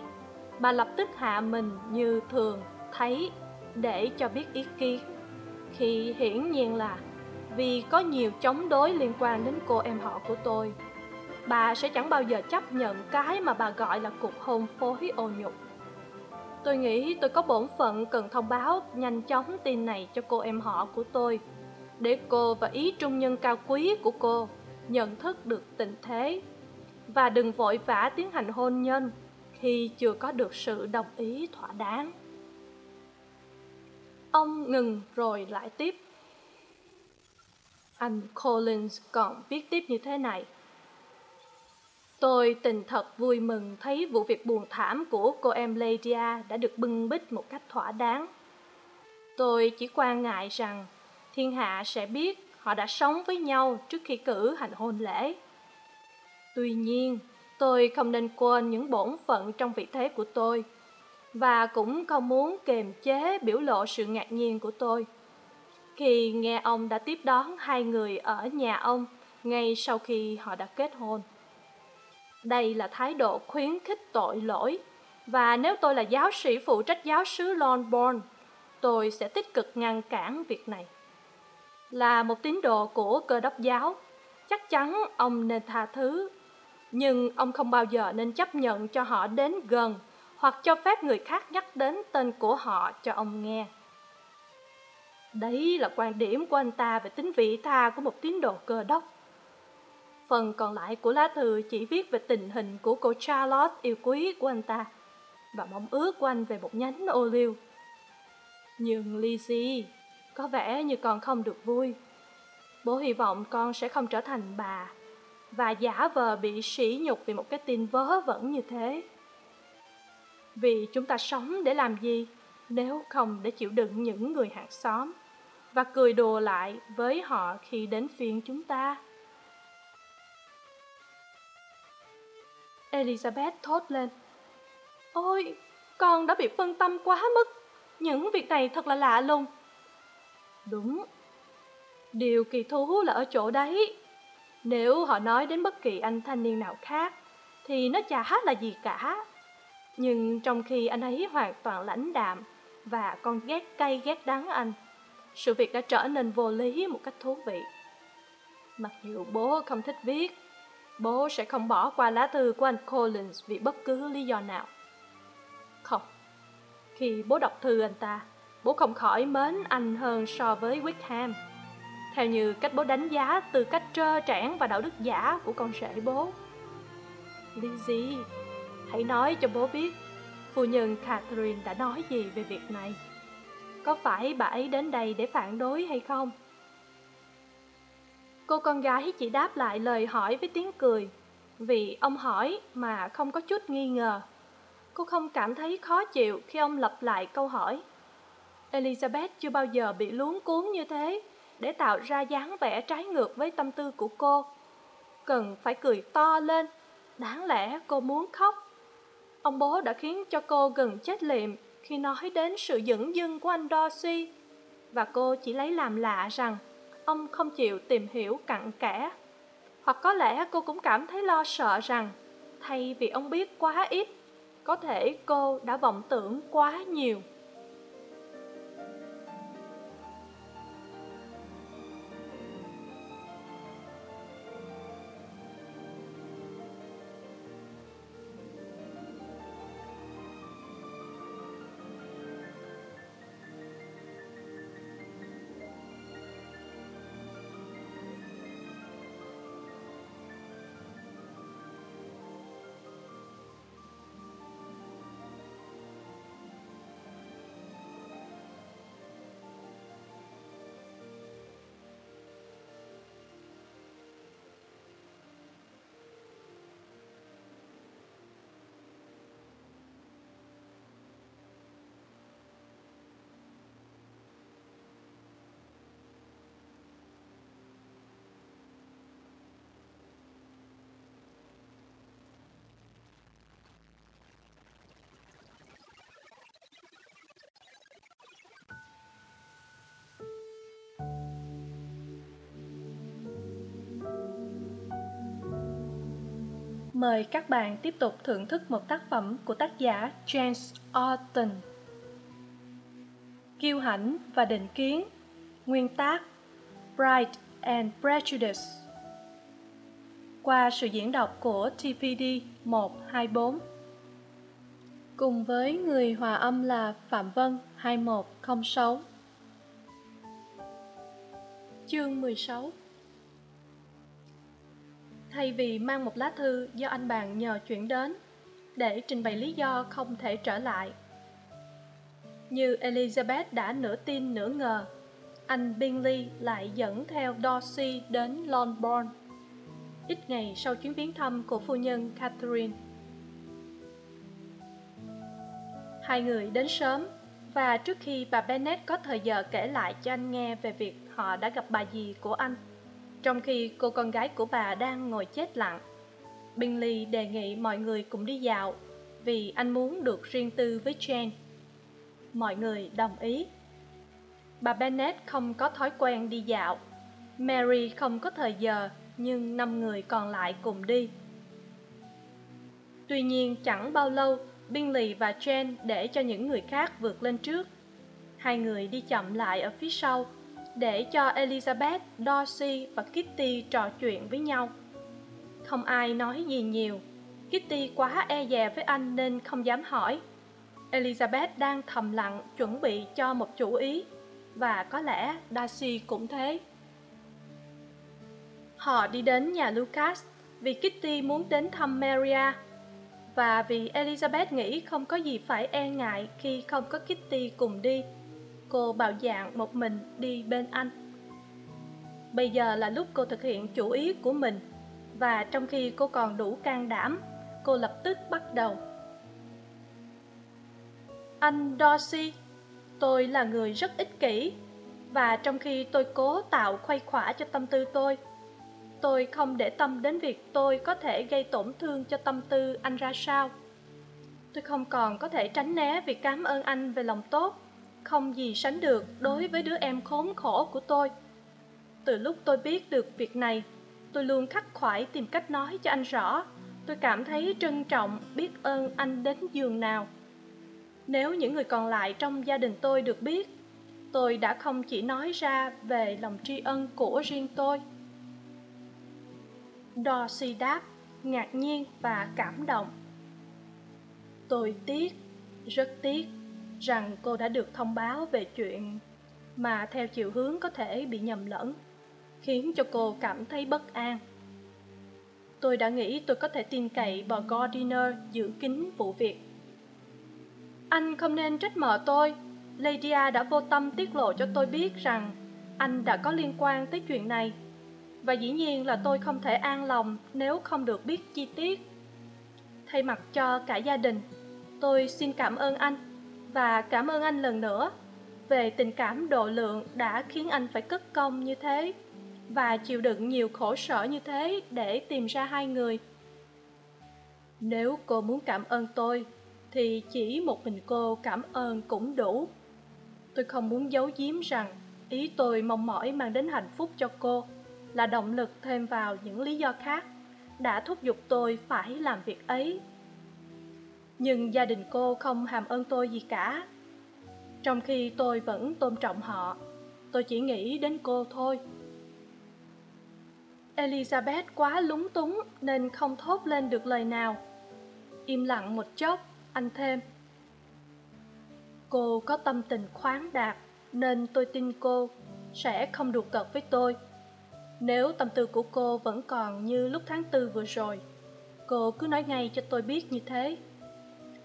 bà lập tức hạ mình như thường thấy để cho biết ý kiến. Khi hiển nhiên là vì có nhiều chống đối liên quan đến cô em họ của tôi, bà sẽ chẳng bao giờ chấp nhận cái mà bà gọi là cuộc hôn phối ô nhục. Tôi nghĩ tôi có bổn phận cần thông báo nhanh chóng tin này cho cô em họ của tôi, để cô và ý trung nhân cao quý của cô nhận thức được tình thế và đừng vội vã tiến hành hôn nhân khi chưa có được sự đồng ý thỏa đáng. Ông ngừng rồi lại tiếp. Anh Collins còn viết tiếp như thế này. Tôi tình thật vui mừng thấy vụ việc buồn thảm của cô em Lydia đã được bưng bít một cách thỏa đáng. Tôi chỉ quan ngại rằng thiên hạ sẽ biết họ đã sống với nhau trước khi cử hành hôn lễ. Tuy nhiên, tôi không nên quên những bổn phận trong vị thế của tôi và cũng không muốn kềm chế biểu lộ sự ngạc nhiên của tôi khi nghe ông đã tiếp đón hai người ở nhà ông ngay sau khi họ đã kết hôn. Đây là thái độ khuyến khích tội lỗi và nếu tôi là giáo sĩ phụ trách giáo sứ Longbourn, tôi sẽ tích cực ngăn cản việc này. Là một tín đồ của cơ đốc giáo, chắc chắn ông nên tha thứ, nhưng ông không bao giờ nên chấp nhận cho họ đến gần hoặc cho phép người khác nhắc đến tên của họ cho ông nghe. Đấy là quan điểm của anh ta về tính vị tha của một tín đồ cơ đốc. Phần còn lại của lá thư chỉ viết về tình hình của cô Charlotte yêu quý của anh ta và mong ước của anh về một nhánh ô liu. Nhưng Lizzie, có vẻ như con không được vui. Bố hy vọng con sẽ không trở thành bà và giả vờ bị sỉ nhục vì một cái tin vớ vẩn như thế. Vì chúng ta sống để làm gì nếu không để chịu đựng những người hàng xóm và cười đùa lại với họ khi đến phiên chúng ta. Elizabeth thốt lên. Ôi, con đã bị phân tâm quá mức. Những việc này thật là lạ lùng. Đúng. Điều kỳ thú là ở chỗ đấy. Nếu họ nói đến bất kỳ anh thanh niên nào khác, thì nó chả hát là gì cả. Nhưng trong khi anh ấy hoàn toàn lãnh đạm và con ghét cay ghét đắng anh, sự việc đã trở nên vô lý một cách thú vị. Mặc dù bố không thích viết, bố sẽ không bỏ qua lá thư của anh Collins vì bất cứ lý do nào. Không, khi bố đọc thư anh ta, bố không khỏi mến anh hơn so với Wickham. Theo như cách bố đánh giá từ cách trơ trẽn và đạo đức giả của con rể bố. Lizzie, hãy nói cho bố biết phu nhân Catherine đã nói gì về việc này. Có phải bà ấy đến đây để phản đối hay không? Cô con gái chỉ đáp lại lời hỏi với tiếng cười. Vì ông hỏi mà không có chút nghi ngờ. Cô không cảm thấy khó chịu khi ông lặp lại câu hỏi. Elizabeth chưa bao giờ bị luống cuốn như thế Để tạo ra dáng vẻ trái ngược với tâm tư của cô. Cần phải cười to lên. Đáng lẽ cô muốn khóc. Ông bố đã khiến cho cô gần chết liệm khi nói đến sự dửng dưng của anh Dorsey và cô chỉ lấy làm lạ rằng ông không chịu tìm hiểu cặn kẽ. Hoặc có lẽ cô cũng cảm thấy lo sợ rằng thay vì ông biết quá ít, có thể cô đã vọng tưởng quá nhiều. Mời các bạn tiếp tục thưởng thức một tác phẩm của tác giả James Austen. Kiêu hãnh và định kiến. Nguyên tác, Pride and Prejudice. Qua sự diễn đọc của TPD 124 Cùng với người hòa âm là Phạm Vân 2106 Chương 16 thay vì mang một lá thư do anh bạn nhờ chuyển đến để trình bày lý do không thể trở lại. Như elizabeth đã nửa tin nửa ngờ, anh bingley lại dẫn theo dorsey đến longbourn ít ngày sau chuyến viếng thăm của phu nhân catherine. Hai người đến sớm, và trước khi bà bennet có thời giờ kể lại cho anh nghe về việc họ đã gặp bà dì của anh trong khi cô con gái của bà đang ngồi chết lặng bingley đề nghị mọi người cùng đi dạo vì anh muốn được riêng tư với jane. Mọi người đồng ý. Bà bennet không có thói quen đi dạo. Mary không có thời giờ, nhưng năm người còn lại cùng đi. Tuy nhiên, chẳng bao lâu bingley và jane để cho những người khác vượt lên trước. Hai người đi chậm lại ở phía sau để cho elizabeth Darcy và kitty trò chuyện với nhau. Không ai nói gì nhiều. Kitty quá e dè với anh nên không dám hỏi. Elizabeth đang thầm lặng chuẩn bị cho một chủ ý, và có lẽ darcy cũng thế. Họ đi đến nhà lucas vì kitty muốn đến thăm maria, và vì elizabeth nghĩ không có gì phải e ngại khi không có kitty cùng đi cô bạo dạng một mình đi bên anh. Bây giờ là lúc cô thực hiện chủ ý của mình. Và trong khi cô còn đủ can đảm, cô lập tức bắt đầu. Anh dorsey tôi là người rất ích kỷ. Và trong khi tôi cố tạo khuây khỏa cho tâm tư tôi tôi không để tâm đến việc tôi có thể gây tổn thương cho tâm tư anh ra sao. Tôi không còn có thể tránh né việc cảm ơn anh về lòng tốt không gì sánh được đối với đứa em khốn khổ của tôi. Từ lúc tôi biết được việc này, tôi luôn khắc khoải tìm cách nói cho anh rõ. Tôi cảm thấy trân trọng biết ơn anh đến giường nào. Nếu những người còn lại trong gia đình tôi được biết, tôi đã không chỉ nói ra về lòng tri ân của riêng tôi. Dorsey đáp ngạc nhiên và cảm động. Tôi tiếc, rất tiếc rằng cô đã được thông báo về chuyện mà theo chiều hướng có thể bị nhầm lẫn, khiến cho cô cảm thấy bất an. Tôi đã nghĩ tôi có thể tin cậy bà gardiner giữ kín vụ việc. Anh không nên trách mợ tôi. Lydia đã vô tâm tiết lộ cho tôi biết rằng anh đã có liên quan tới chuyện này. Và dĩ nhiên là tôi không thể an lòng nếu không được biết chi tiết. Thay mặt cho cả gia đình, tôi xin cảm ơn anh và cảm ơn anh lần nữa. Về tình cảm độ lượng đã khiến anh phải cất công như thế và chịu đựng nhiều khổ sở như thế để tìm ra hai người. Nếu cô muốn cảm ơn tôi, thì chỉ một mình cô cảm ơn cũng đủ. Tôi không muốn giấu giếm rằng ý tôi mong mỏi mang đến hạnh phúc cho cô là động lực thêm vào những lý do khác đã thúc giục tôi phải làm việc ấy nhưng gia đình cô không hàm ơn tôi gì cả. Trong khi tôi vẫn tôn trọng họ, tôi chỉ nghĩ đến cô thôi. Elizabeth quá lúng túng nên không thốt lên được lời nào. Im lặng một chốc, anh thêm. Cô có tâm tình khoáng đạt nên tôi tin cô sẽ không đùa cợt với tôi. Nếu tâm tư của cô vẫn còn như lúc tháng tư vừa rồi, cô cứ nói ngay cho tôi biết như thế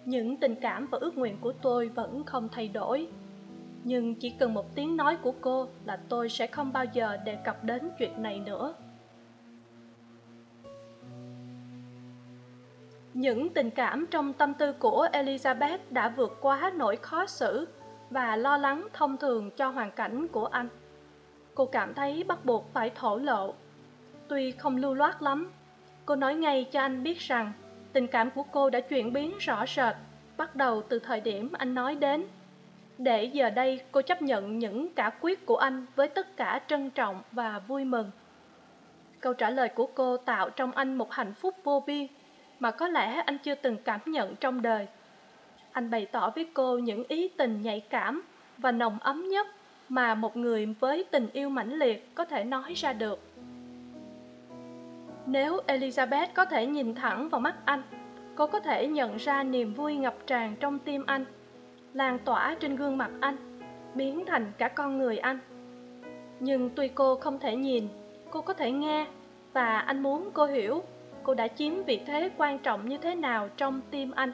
những tình cảm và ước nguyện của tôi vẫn không thay đổi. Nhưng chỉ cần một tiếng nói của cô là tôi sẽ không bao giờ đề cập đến chuyện này nữa. Những tình cảm trong tâm tư của elizabeth đã vượt quá nỗi khó xử và lo lắng thông thường cho hoàn cảnh của anh. Cô cảm thấy bắt buộc phải thổ lộ. Tuy không lưu loát lắm, cô nói ngay cho anh biết rằng tình cảm của cô đã chuyển biến rõ rệt, bắt đầu từ thời điểm anh nói đến. Để giờ đây, cô chấp nhận những cả quyết của anh với tất cả trân trọng và vui mừng. Câu trả lời của cô tạo trong anh một hạnh phúc vô biên mà có lẽ anh chưa từng cảm nhận trong đời. Anh bày tỏ với cô những ý tình nhạy cảm và nồng ấm nhất mà một người với tình yêu mãnh liệt có thể nói ra được nếu elizabeth có thể nhìn thẳng vào mắt anh, cô có thể nhận ra niềm vui ngập tràn trong tim anh, lan tỏa trên gương mặt anh, biến thành cả con người anh. Nhưng tuy cô không thể nhìn, cô có thể nghe, và anh muốn cô hiểu cô đã chiếm vị thế quan trọng như thế nào trong tim anh.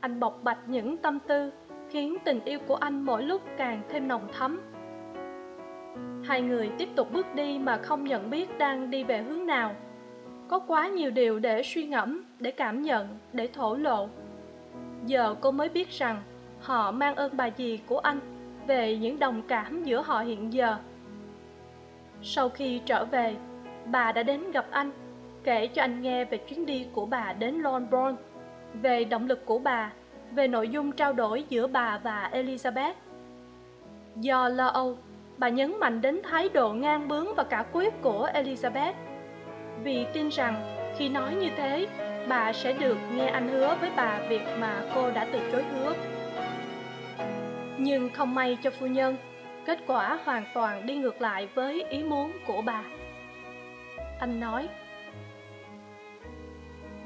Anh bộc bạch những tâm tư khiến tình yêu của anh mỗi lúc càng thêm nồng thắm hai người tiếp tục bước đi mà không nhận biết đang đi về hướng nào. Có quá nhiều điều để suy ngẫm, để cảm nhận, để thổ lộ. Giờ cô mới biết rằng họ mang ơn bà dì của anh về những đồng cảm giữa họ hiện giờ. Sau khi trở về, bà đã đến gặp anh, kể cho anh nghe về chuyến đi của bà đến longbourn về động lực của bà, về nội dung trao đổi giữa bà và elizabeth. Do lo âu bà nhấn mạnh đến thái độ ngang bướng và cả quyết của elizabeth. Vì tin rằng, khi nói như thế, bà sẽ được nghe anh hứa với bà việc mà cô đã từ chối hứa. Nhưng không may cho phu nhân, kết quả hoàn toàn đi ngược lại với ý muốn của bà. Anh nói,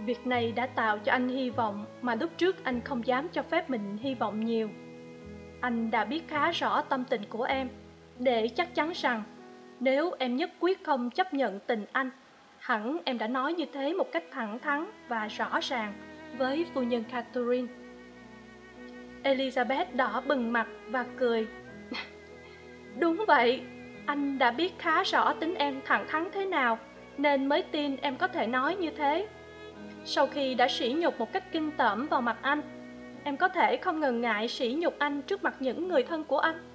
việc này đã tạo cho anh hy vọng mà lúc trước anh không dám cho phép mình hy vọng nhiều. Anh đã biết khá rõ tâm tình của em để chắc chắn rằng, nếu em nhất quyết không chấp nhận tình anh, hẳn em đã nói như thế một cách thẳng thắn và rõ ràng với phu nhân catherine. Elizabeth đỏ bừng mặt và cười. Đúng vậy, anh đã biết khá rõ tính em thẳng thắn thế nào, nên mới tin em có thể nói như thế. Sau khi đã sỉ nhục một cách kinh tởm vào mặt anh, em có thể không ngần ngại sỉ nhục anh trước mặt những người thân của anh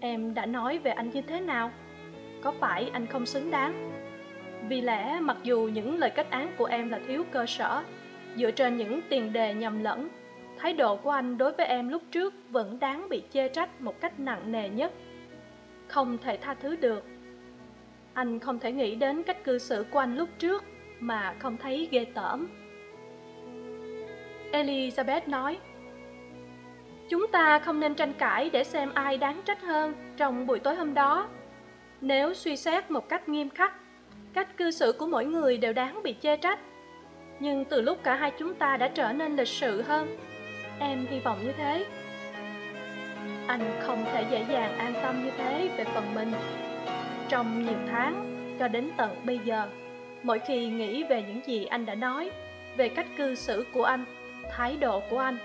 em đã nói về anh như thế nào? Có phải anh không xứng đáng? Vì lẽ mặc dù những lời kết án của em là thiếu cơ sở, dựa trên những tiền đề nhầm lẫn, thái độ của anh đối với em lúc trước vẫn đáng bị chê trách một cách nặng nề nhất. Không thể tha thứ được. Anh không thể nghĩ đến cách cư xử của anh lúc trước mà không thấy ghê tởm. Elizabeth nói chúng ta không nên tranh cãi để xem ai đáng trách hơn trong buổi tối hôm đó. Nếu suy xét một cách nghiêm khắc, cách cư xử của mỗi người đều đáng bị chê trách. Nhưng từ lúc cả hai chúng ta đã trở nên lịch sự hơn, em hy vọng như thế. Anh không thể dễ dàng an tâm như thế về phần mình. Trong nhiều tháng, cho đến tận bây giờ, mỗi khi nghĩ về những gì anh đã nói về cách cư xử của anh, thái độ của anh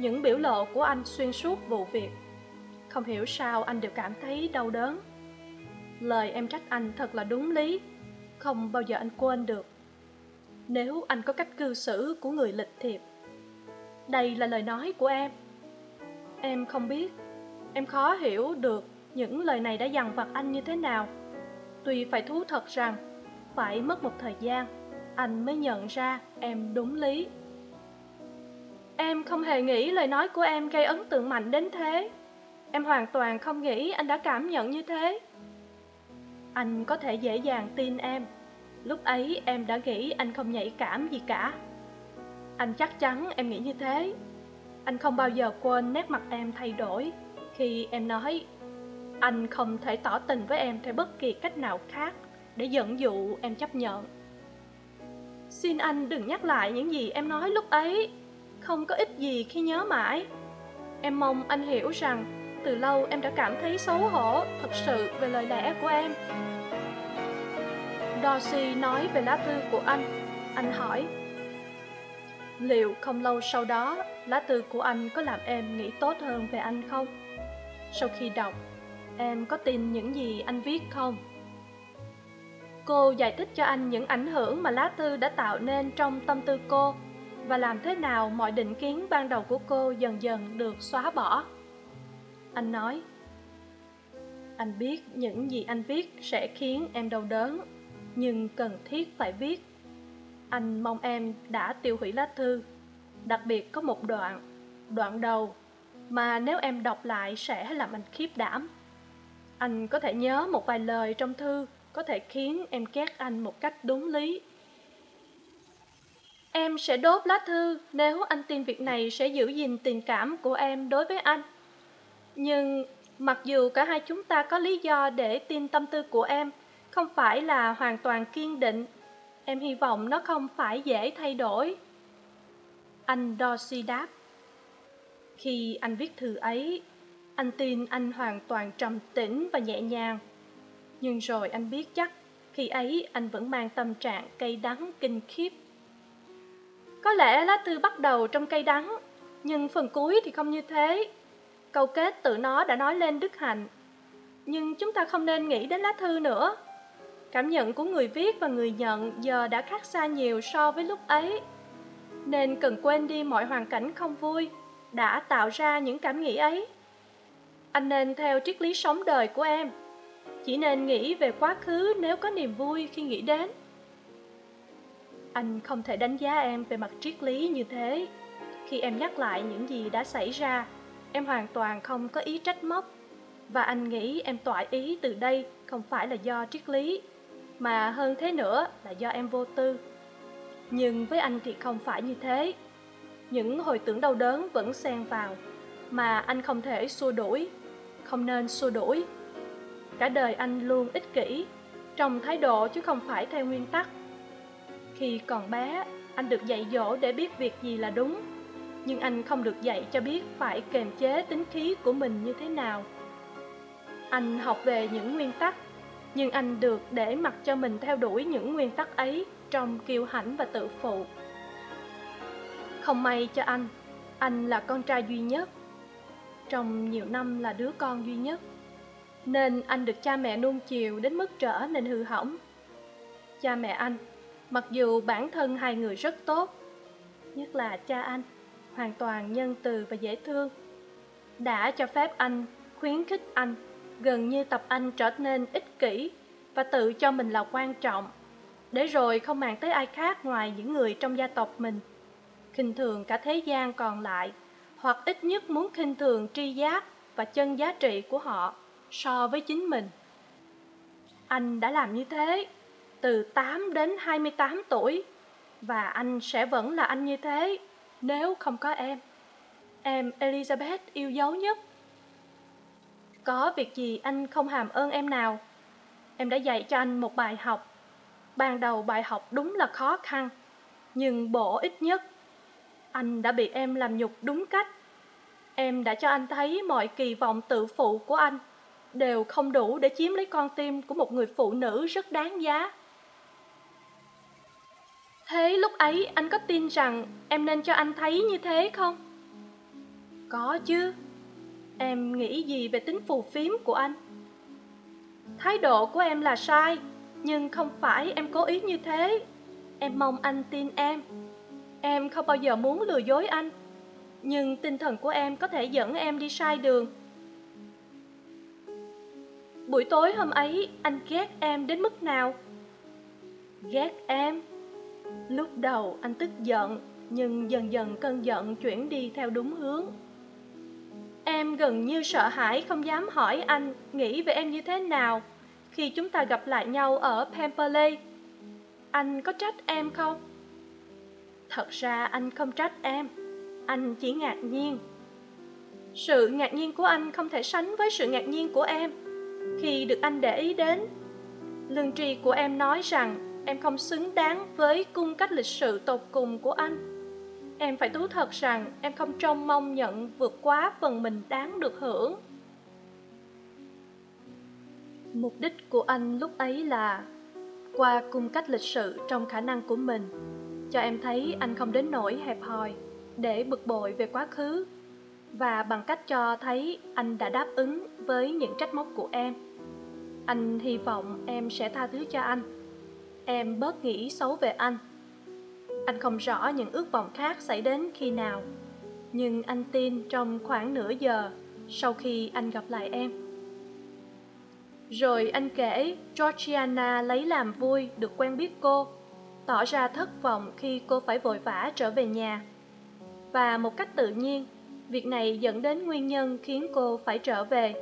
những biểu lộ của anh xuyên suốt vụ việc. Không hiểu sao anh đều cảm thấy đau đớn. Lời em trách anh thật là đúng lý, không bao giờ anh quên được. Nếu anh có cách cư xử của người lịch thiệp, đây là lời nói của em. Em không biết, em khó hiểu được những lời này đã dằn vặt anh như thế nào. Tuy phải thú thật rằng phải mất một thời gian, anh mới nhận ra em đúng lý em không hề nghĩ lời nói của em gây ấn tượng mạnh đến thế. Em hoàn toàn không nghĩ anh đã cảm nhận như thế. Anh có thể dễ dàng tin em. Lúc ấy em đã nghĩ anh không nhạy cảm gì cả. Anh chắc chắn em nghĩ như thế. Anh không bao giờ quên nét mặt em thay đổi khi em nói, anh không thể tỏ tình với em theo bất kỳ cách nào khác để dẫn dụ em chấp nhận. Xin anh đừng nhắc lại những gì em nói lúc ấy không có ích gì khi nhớ mãi em mong anh hiểu rằng, từ lâu em đã cảm thấy xấu hổ thật sự về lời lẽ của em Dorsey nói về lá thư của anh Anh hỏi, Liệu không lâu sau đó, Lá thư của anh có làm em nghĩ tốt hơn về anh không? Sau khi đọc, Em có tin những gì anh viết không? Cô giải thích cho anh những ảnh hưởng mà lá thư đã tạo nên trong tâm tư cô và làm thế nào mọi định kiến ban đầu của cô dần dần được xóa bỏ? Anh nói, Anh biết những gì anh viết sẽ khiến em đau đớn, nhưng cần thiết phải viết. Anh mong em đã tiêu hủy lá thư. Đặc biệt có một đoạn đoạn đầu, mà nếu em đọc lại sẽ làm anh khiếp đảm. Anh có thể nhớ một vài lời trong thư có thể khiến em ghét anh một cách đúng lý em sẽ đốt lá thư, nếu anh tin việc này sẽ giữ gìn tình cảm của em đối với anh. Nhưng mặc dù cả hai chúng ta có lý do để tin tâm tư của em, không phải là hoàn toàn kiên định. Em hy vọng nó không phải dễ thay đổi. Anh dorsey đáp. Khi anh viết thư ấy, anh tin anh hoàn toàn trầm tĩnh và nhẹ nhàng. Nhưng rồi anh biết chắc, khi ấy anh vẫn mang tâm trạng cay đắng, kinh khiếp có lẽ lá thư bắt đầu trong cây đắng, nhưng phần cuối thì không như thế. Câu kết tự nó đã nói lên đức hạnh. Nhưng chúng ta không nên nghĩ đến lá thư nữa. Cảm nhận của người viết và người nhận giờ đã khác xa nhiều so với lúc ấy. Nên cần quên đi mọi hoàn cảnh không vui đã tạo ra những cảm nghĩ ấy. Anh nên theo triết lý sống đời của em. Chỉ nên nghĩ về quá khứ nếu có niềm vui khi nghĩ đến anh không thể đánh giá em về mặt triết lý như thế. Khi em nhắc lại những gì đã xảy ra, em hoàn toàn không có ý trách móc. Và anh nghĩ em tỏa ý từ đây không phải là do triết lý, mà hơn thế nữa là do em vô tư. Nhưng với anh thì không phải như thế. Những hồi tưởng đau đớn vẫn xen vào, mà anh không thể xua đuổi, không nên xua đuổi. Cả đời anh luôn ích kỷ, trong thái độ chứ không phải theo nguyên tắc khi còn bé, anh được dạy dỗ để biết việc gì là đúng. Nhưng anh không được dạy cho biết phải kềm chế tính khí của mình như thế nào. Anh học về những nguyên tắc, nhưng anh được để mặc cho mình theo đuổi những nguyên tắc ấy trong kiêu hãnh và tự phụ. Không may cho anh anh là con trai duy nhất. Trong nhiều năm là đứa con duy nhất. Nên anh được cha mẹ nuông chiều đến mức trở nên hư hỏng. Cha mẹ anh mặc dù bản thân hai người rất tốt, nhất là cha anh, hoàn toàn nhân từ và dễ thương. Đã cho phép anh khuyến khích anh gần như tập anh trở nên ích kỷ và tự cho mình là quan trọng. Để rồi không màng tới ai khác ngoài những người trong gia tộc mình. Khinh thường cả thế gian còn lại, hoặc ít nhất muốn khinh thường tri giác và chân giá trị của họ so với chính mình. Anh đã làm như thế từ tám đến hai mươi tám tuổi. Và anh sẽ vẫn là anh như thế, nếu không có em. Em elizabeth yêu dấu nhất. Có việc gì anh không hàm ơn em nào? Em đã dạy cho anh một bài học. Ban đầu bài học đúng là khó khăn, nhưng bổ ích nhất. Anh đã bị em làm nhục đúng cách. Em đã cho anh thấy mọi kỳ vọng tự phụ của anh đều không đủ để chiếm lấy con tim của một người phụ nữ rất đáng giá thế lúc ấy anh có tin rằng em nên cho anh thấy như thế không? Có chứ. Em nghĩ gì về tính phù phiếm của anh? Thái độ của em là sai, nhưng không phải em cố ý như thế. Em mong anh tin em. Em không bao giờ muốn lừa dối anh, nhưng tinh thần của em có thể dẫn em đi sai đường. Buổi tối hôm ấy, anh ghét em đến mức nào? Ghét em? Lúc đầu anh tức giận, nhưng dần dần cơn giận chuyển đi theo đúng hướng. Em gần như sợ hãi không dám hỏi anh nghĩ về em như thế nào khi chúng ta gặp lại nhau ở pemberley. Anh có trách em không? Thật ra anh không trách em, anh chỉ ngạc nhiên. Sự ngạc nhiên của anh không thể sánh với sự ngạc nhiên của em. Khi được anh để ý đến, lương tri của em nói rằng em không xứng đáng với cung cách lịch sự tột cùng của anh. Em phải thú thật rằng em không trông mong nhận vượt quá phần mình đáng được hưởng. Mục đích của anh lúc ấy là qua cung cách lịch sự trong khả năng của mình. Cho em thấy anh không đến nỗi hẹp hòi để bực bội về quá khứ. Và bằng cách cho thấy anh đã đáp ứng với những trách móc của em, anh hy vọng em sẽ tha thứ cho anh em bớt nghĩ xấu về anh. Anh không rõ những ước vọng khác xảy đến khi nào, nhưng anh tin trong khoảng nửa giờ sau khi anh gặp lại em. Rồi anh kể georgiana lấy làm vui được quen biết cô, tỏ ra thất vọng khi cô phải vội vã trở về nhà. Và một cách tự nhiên, việc này dẫn đến nguyên nhân khiến cô phải trở về.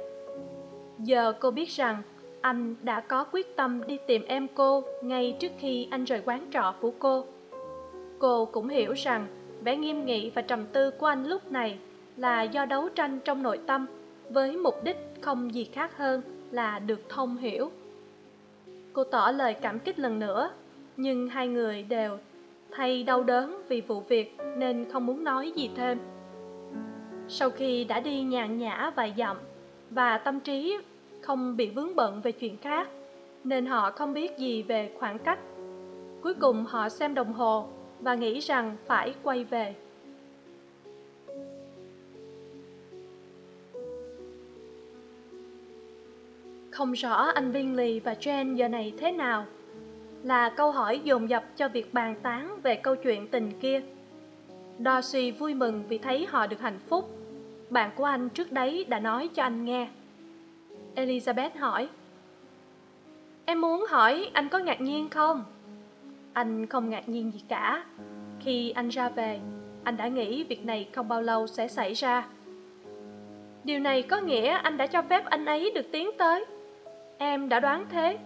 Giờ cô biết rằng anh đã có quyết tâm đi tìm em cô ngay trước khi anh rời quán trọ của cô. Cô cũng hiểu rằng vẻ nghiêm nghị và trầm tư của anh lúc này là do đấu tranh trong nội tâm với mục đích không gì khác hơn là được thông hiểu. Cô tỏ lời cảm kích lần nữa, nhưng hai người đều thay đau đớn vì vụ việc nên không muốn nói gì thêm. Sau khi đã đi nhàn nhã vài dặm và tâm trí không bị vướng bận về chuyện khác, nên họ không biết gì về khoảng cách. Cuối cùng họ xem đồng hồ và nghĩ rằng phải quay về. Không rõ anh viên lì và Jen giờ này thế nào là câu hỏi dồn dập cho việc bàn tán về câu chuyện tình kia. Darcy vui mừng vì thấy họ được hạnh phúc. Bạn của anh trước đấy đã nói cho anh nghe elizabeth hỏi. Em muốn hỏi anh có ngạc nhiên không? Anh không ngạc nhiên gì cả. Khi anh ra về, anh đã nghĩ việc này không bao lâu sẽ xảy ra. Điều này có nghĩa anh đã cho phép anh ấy được tiến tới. Em đã đoán thế.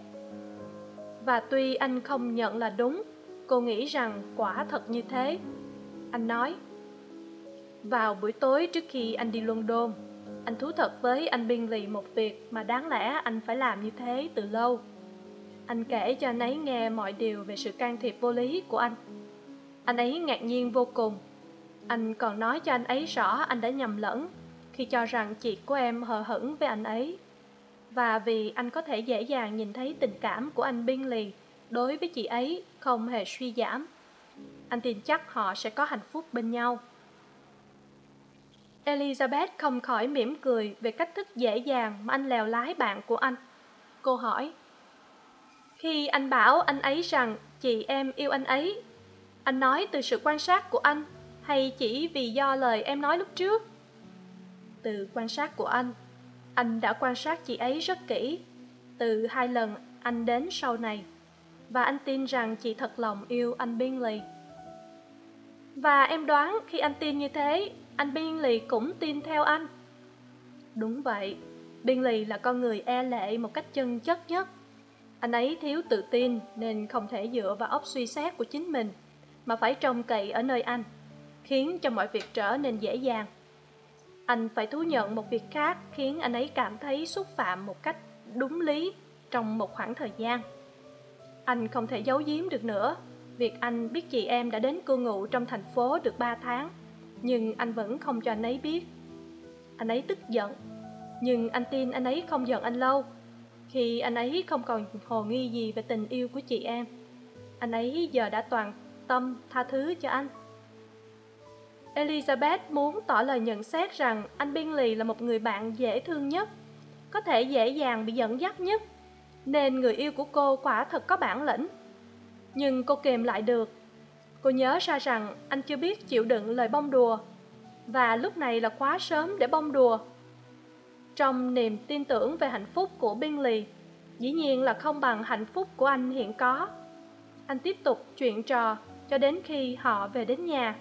Và tuy anh không nhận là đúng, cô nghĩ rằng quả thật như thế. Anh nói, vào buổi tối trước khi anh đi london anh thú thật với anh biên lì một việc mà đáng lẽ anh phải làm như thế từ lâu. Anh kể cho anh ấy nghe mọi điều về sự can thiệp vô lý của anh. Anh ấy ngạc nhiên vô cùng. Anh còn nói cho anh ấy rõ anh đã nhầm lẫn khi cho rằng chị của em hờ hững với anh ấy. Và vì anh có thể dễ dàng nhìn thấy tình cảm của anh biên lì đối với chị ấy không hề suy giảm, anh tin chắc họ sẽ có hạnh phúc bên nhau elizabeth không khỏi mỉm cười về cách thức dễ dàng mà anh lèo lái bạn của anh. Cô hỏi, khi anh bảo anh ấy rằng chị em yêu anh ấy, anh nói từ sự quan sát của anh hay chỉ vì do lời em nói lúc trước? Từ quan sát của anh anh đã quan sát chị ấy rất kỹ. Từ hai lần anh đến sau này, và anh tin rằng chị thật lòng yêu anh bingley. Và em đoán khi anh tin như thế anh biên lì cũng tin theo anh. Đúng vậy, biên lì là con người e lệ một cách chân chất nhất. Anh ấy thiếu tự tin nên không thể dựa vào óc suy xét của chính mình, mà phải trông cậy ở nơi anh, khiến cho mọi việc trở nên dễ dàng. Anh phải thú nhận một việc khác khiến anh ấy cảm thấy xúc phạm một cách đúng lý trong một khoảng thời gian. Anh không thể giấu giếm được nữa, việc anh biết chị em đã đến cư ngụ trong thành phố được ba tháng nhưng anh vẫn không cho anh ấy biết. Anh ấy tức giận, nhưng anh tin anh ấy không giận anh lâu. Khi anh ấy không còn hồ nghi gì về tình yêu của chị em, anh ấy giờ đã toàn tâm tha thứ cho anh. Elizabeth muốn tỏ lời nhận xét rằng anh bingley là một người bạn dễ thương nhất, có thể dễ dàng bị dẫn dắt nhất, nên người yêu của cô quả thật có bản lĩnh. Nhưng cô kềm lại được cô nhớ ra rằng anh chưa biết chịu đựng lời bông đùa, và lúc này là quá sớm để bông đùa. Trong niềm tin tưởng về hạnh phúc của biên lì, dĩ nhiên là không bằng hạnh phúc của anh hiện có. Anh tiếp tục chuyện trò cho đến khi họ về đến nhà.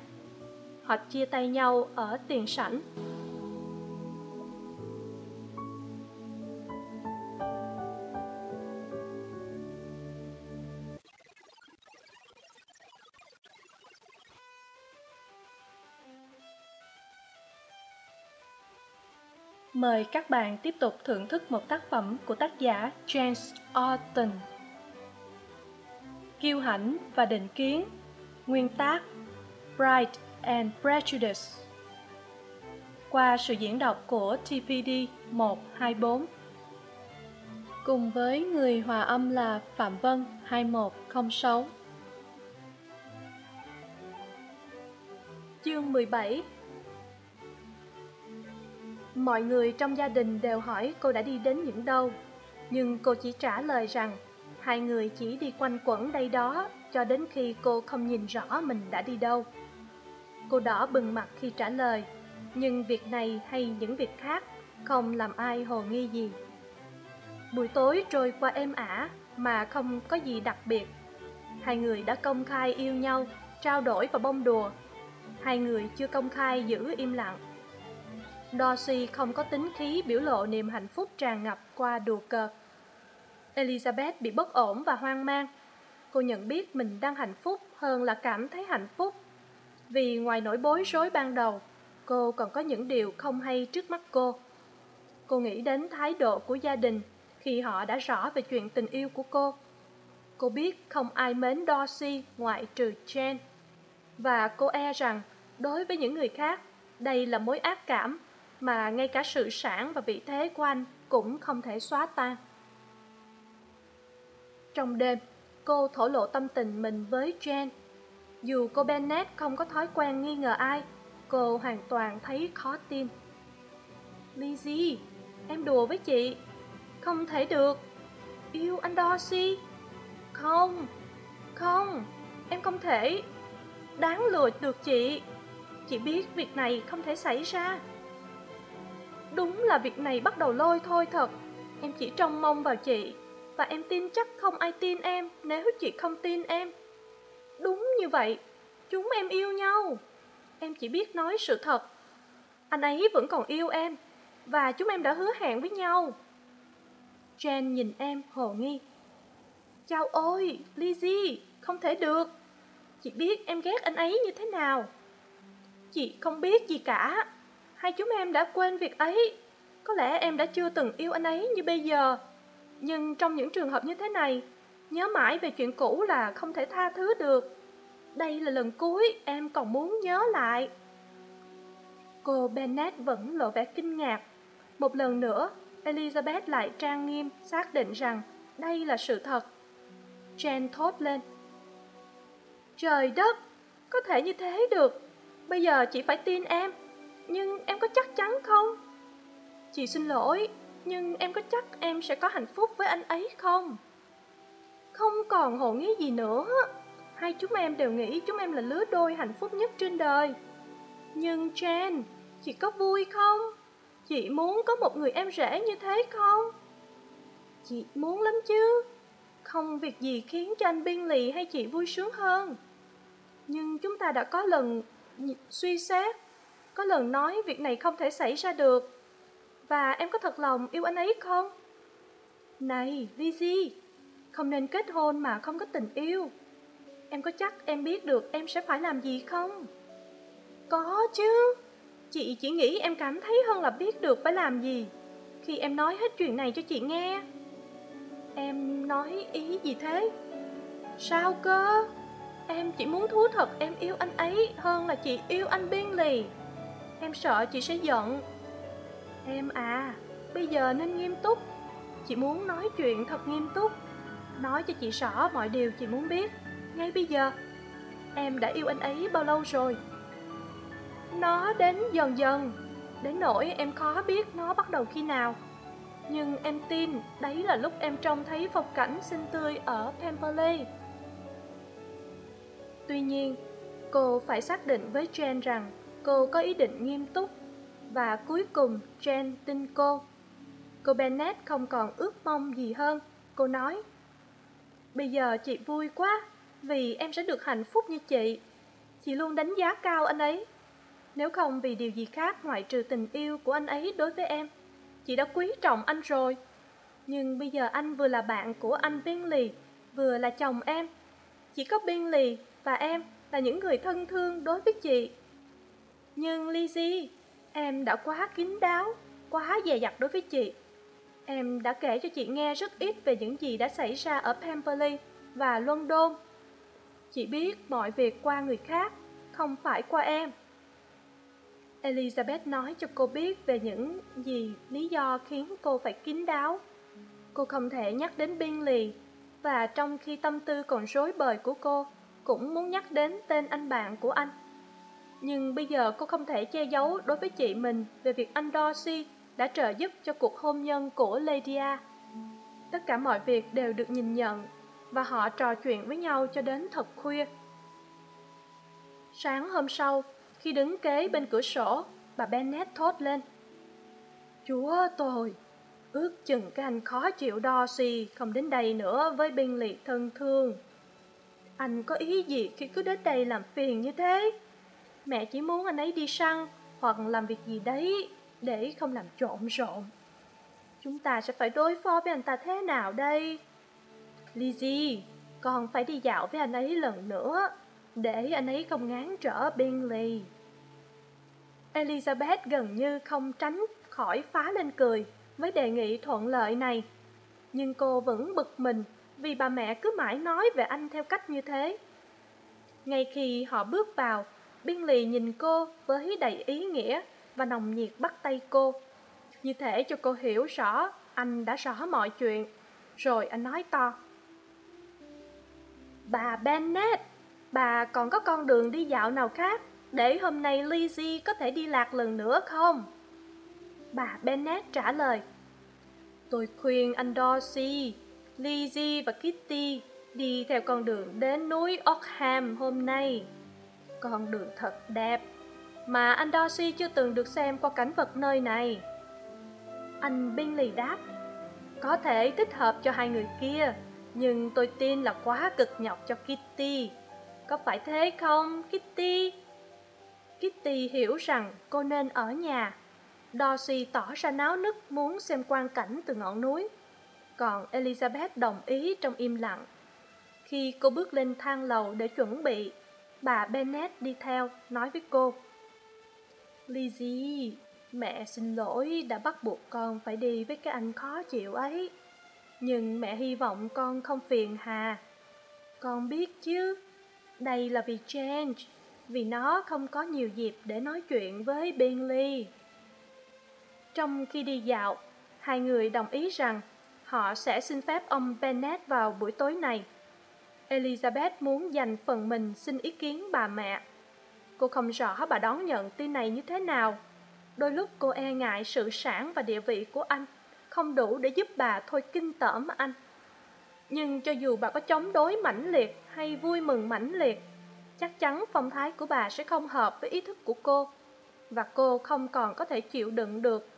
Họ chia tay nhau ở tiền sảnh. Mời các bạn tiếp tục thưởng thức một tác phẩm của tác giả James Austen. Kiêu hãnh và định kiến. Nguyên tác, Pride and Prejudice. Qua sự diễn đọc của TPD 124 Cùng với người hòa âm là Phạm Vân 2106 Chương 17 mọi người trong gia đình đều hỏi cô đã đi đến những đâu. Nhưng cô chỉ trả lời rằng, hai người chỉ đi quanh quẩn đây đó cho đến khi cô không nhìn rõ mình đã đi đâu. Cô đỏ bừng mặt khi trả lời, nhưng việc này hay những việc khác, không làm ai hồ nghi gì. Buổi tối trôi qua êm ả, mà không có gì đặc biệt. Hai người đã công khai yêu nhau, trao đổi và bông đùa. Hai người chưa công khai giữ im lặng. Dorsey không có tính khí biểu lộ niềm hạnh phúc tràn ngập qua đùa cợt. Elizabeth bị bất ổn và hoang mang. cô nhận biết mình đang hạnh phúc hơn là cảm thấy hạnh phúc. Vì ngoài nỗi bối rối ban đầu, cô còn có những điều không hay trước mắt cô. Cô nghĩ đến thái độ của gia đình khi họ đã rõ về chuyện tình yêu của cô. Cô biết không ai mến Dorsey ngoại trừ Jane, Và cô e rằng, đối với những người khác, đây là mối ác cảm mà ngay cả sự sản và vị thế của anh cũng không thể xóa tan. Trong đêm, cô thổ lộ tâm tình mình với Jen. Dù cô Bennett không có thói quen nghi ngờ ai, cô hoàn toàn thấy khó tin. Lizzie, em đùa với chị. Không thể được. Yêu anh Dorsey? Không, không, em không thể. Đáng lừa được chị. Chị biết việc này không thể xảy ra. Đúng là việc này bắt đầu lôi thôi thật. Em chỉ trông mong vào chị và em tin chắc không ai tin em nếu chị không tin em. Đúng như vậy, chúng em yêu nhau. Em chỉ biết nói sự thật. Anh ấy vẫn còn yêu em và chúng em đã hứa hẹn với nhau. Jen nhìn em hồ nghi. Chào ôi, Lizzie, không thể được. Chị biết em ghét anh ấy như thế nào. Chị không biết gì cả. Hai chúng em đã quên việc ấy. Có lẽ em đã chưa từng yêu anh ấy như bây giờ. Nhưng trong những trường hợp như thế này, nhớ mãi về chuyện cũ là không thể tha thứ được. Đây là lần cuối em còn muốn nhớ lại. Cô Bennett vẫn lộ vẻ kinh ngạc. Một lần nữa, Elizabeth lại trang nghiêm xác định rằng đây là sự thật. Jen thốt lên. Trời đất, có thể như thế được. Bây giờ chị phải tin em. Nhưng em có chắc chắn không? Chị xin lỗi, nhưng em có chắc em sẽ có hạnh phúc với anh ấy không? Không còn hồ nghi gì nữa. Hai chúng em đều nghĩ chúng em là lứa đôi hạnh phúc nhất trên đời. Nhưng Jen, chị có vui không? Chị muốn có một người em rể như thế không? Chị muốn lắm chứ. Không việc gì khiến cho anh biên lì hay chị vui sướng hơn. Nhưng chúng ta đã có lần suy xét, có lần nói việc này không thể xảy ra được. Và em có thật lòng yêu anh ấy không? Này, Lizzie, không nên kết hôn mà không có tình yêu. Em có chắc em biết được em sẽ phải làm gì không? Có chứ. Chị chỉ nghĩ em cảm thấy hơn là biết được phải làm gì Khi em nói hết chuyện này cho chị nghe Em nói ý gì thế? Sao cơ? Em chỉ muốn thú thật em yêu anh ấy hơn là chị yêu anh Biên Lì Em sợ chị sẽ giận Em à, bây giờ nên nghiêm túc Chị muốn nói chuyện thật nghiêm túc Nói cho chị rõ mọi điều chị muốn biết Ngay bây giờ Em đã yêu anh ấy bao lâu rồi? Nó đến dần dần, đến nỗi em khó biết nó bắt đầu khi nào. Nhưng em tin đấy là lúc em trông thấy phong cảnh xinh tươi ở Pemberley. Tuy nhiên, cô phải xác định với Jen rằng cô có ý định nghiêm túc và cuối cùng Jen tin cô. Cô Bennett không còn ước mong gì hơn. Cô nói, Bây giờ chị vui quá vì em sẽ được hạnh phúc như chị. Chị luôn đánh giá cao anh ấy nếu không vì điều gì khác ngoại trừ tình yêu của anh ấy đối với em, chị đã quý trọng anh rồi. Nhưng bây giờ anh vừa là bạn của anh Bingley, vừa là chồng em. Chỉ có Bingley và em là những người thân thương đối với chị. Nhưng Lizzie, em đã quá kín đáo, quá dè dặt đối với chị. Em đã kể cho chị nghe rất ít về những gì đã xảy ra ở Pemberley và London. Chị biết mọi việc qua người khác, không phải qua em. Elizabeth nói cho cô biết về những gì lý do khiến cô phải kín đáo. Cô không thể nhắc đến Bingley, và trong khi tâm tư còn rối bời của cô, cũng muốn nhắc đến tên anh bạn của anh. Nhưng bây giờ cô không thể che giấu đối với chị mình về việc anh Dorsey đã trợ giúp cho cuộc hôn nhân của Lydia. Tất cả mọi việc đều được nhìn nhận, và họ trò chuyện với nhau cho đến thật khuya. Sáng hôm sau, khi đứng kế bên cửa sổ, bà Bennett thốt lên. Chúa tôi, ước chừng cái anh khó chịu Dorsey không đến đây nữa với binh liệt thân thương. Anh có ý gì khi cứ đến đây làm phiền như thế? Mẹ chỉ muốn anh ấy đi săn hoặc làm việc gì đấy để không làm trộn rộn. Chúng ta sẽ phải đối phó với anh ta thế nào đây? Lizzie, con phải đi dạo với anh ấy lần nữa, để anh ấy không ngán trở Bingley. Elizabeth gần như không tránh khỏi phá lên cười với đề nghị thuận lợi này. Nhưng cô vẫn bực mình vì bà mẹ cứ mãi nói về anh theo cách như thế. Ngay khi họ bước vào, Biên lì nhìn cô với đầy ý nghĩa và nồng nhiệt bắt tay cô. Như thể cho cô hiểu rõ anh đã rõ mọi chuyện. Rồi anh nói to. Bà Bennet, bà còn có con đường đi dạo nào khác để hôm nay Lizzie có thể đi lạc lần nữa không? Bà Bennet trả lời. Tôi khuyên anh Darcy, Lizzie và Kitty đi theo con đường đến núi Ockham hôm nay. Con đường thật đẹp, mà anh Darcy chưa từng được xem qua cảnh vật nơi này. Anh Binley đáp, có thể thích hợp cho hai người kia, nhưng tôi tin là quá cực nhọc cho Kitty. Có phải thế không, Kitty? Kitty hiểu rằng cô nên ở nhà. Darcy tỏ ra náo nức muốn xem quang cảnh từ ngọn núi. Còn Elizabeth đồng ý trong im lặng. Khi cô bước lên thang lầu để chuẩn bị, bà Bennet đi theo, nói với cô. Lizzie, mẹ xin lỗi đã bắt buộc con phải đi với cái anh khó chịu ấy. Nhưng mẹ hy vọng con không phiền hà. Con biết chứ, đây là vì Change, vì nó không có nhiều dịp để nói chuyện với Bingley. Trong khi đi dạo, hai người đồng ý rằng họ sẽ xin phép ông Bennet vào buổi tối này. Elizabeth muốn dành phần mình xin ý kiến bà mẹ. Cô không rõ bà đón nhận tin này như thế nào. Đôi lúc cô e ngại sự sản và địa vị của anh, không đủ để giúp bà thôi kinh tởm anh. Nhưng cho dù bà có chống đối mãnh liệt hay vui mừng mãnh liệt, chắc chắn phong thái của bà sẽ không hợp với ý thức của cô. Và cô không còn có thể chịu đựng được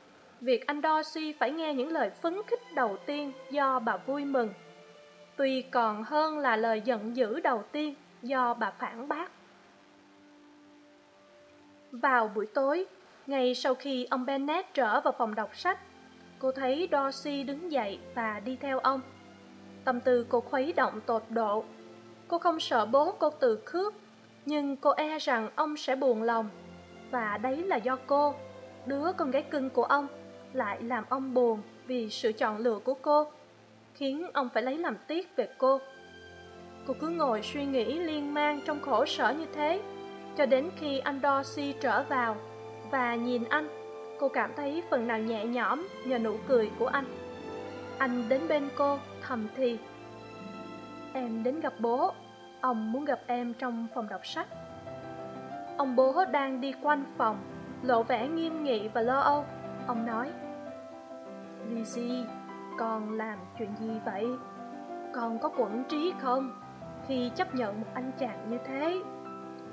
việc anh Darcy phải nghe những lời phấn khích đầu tiên do bà vui mừng. Tuy còn hơn là lời giận dữ đầu tiên do bà phản bác. Vào buổi tối, ngay sau khi ông Bennet trở vào phòng đọc sách, cô thấy Darcy đứng dậy và đi theo ông. Tâm tư cô khuấy động tột độ. Cô không sợ bố cô từ khước, nhưng cô e rằng ông sẽ buồn lòng. Và đấy là do cô, đứa con gái cưng của ông, lại làm ông buồn vì sự chọn lựa của cô, khiến ông phải lấy làm tiếc về cô. Cô cứ ngồi suy nghĩ liên mang trong khổ sở như thế, cho đến khi anh Darcy trở vào và nhìn anh, cô cảm thấy phần nào nhẹ nhõm nhờ nụ cười của anh. Anh đến bên cô, thầm thì. Em đến gặp bố, ông muốn gặp em trong phòng đọc sách. Ông bố đang đi quanh phòng, lộ vẻ nghiêm nghị và lo âu. Ông nói, Lizzie, con làm chuyện gì vậy? Con có quẩn trí không? Khi chấp nhận một anh chàng như thế,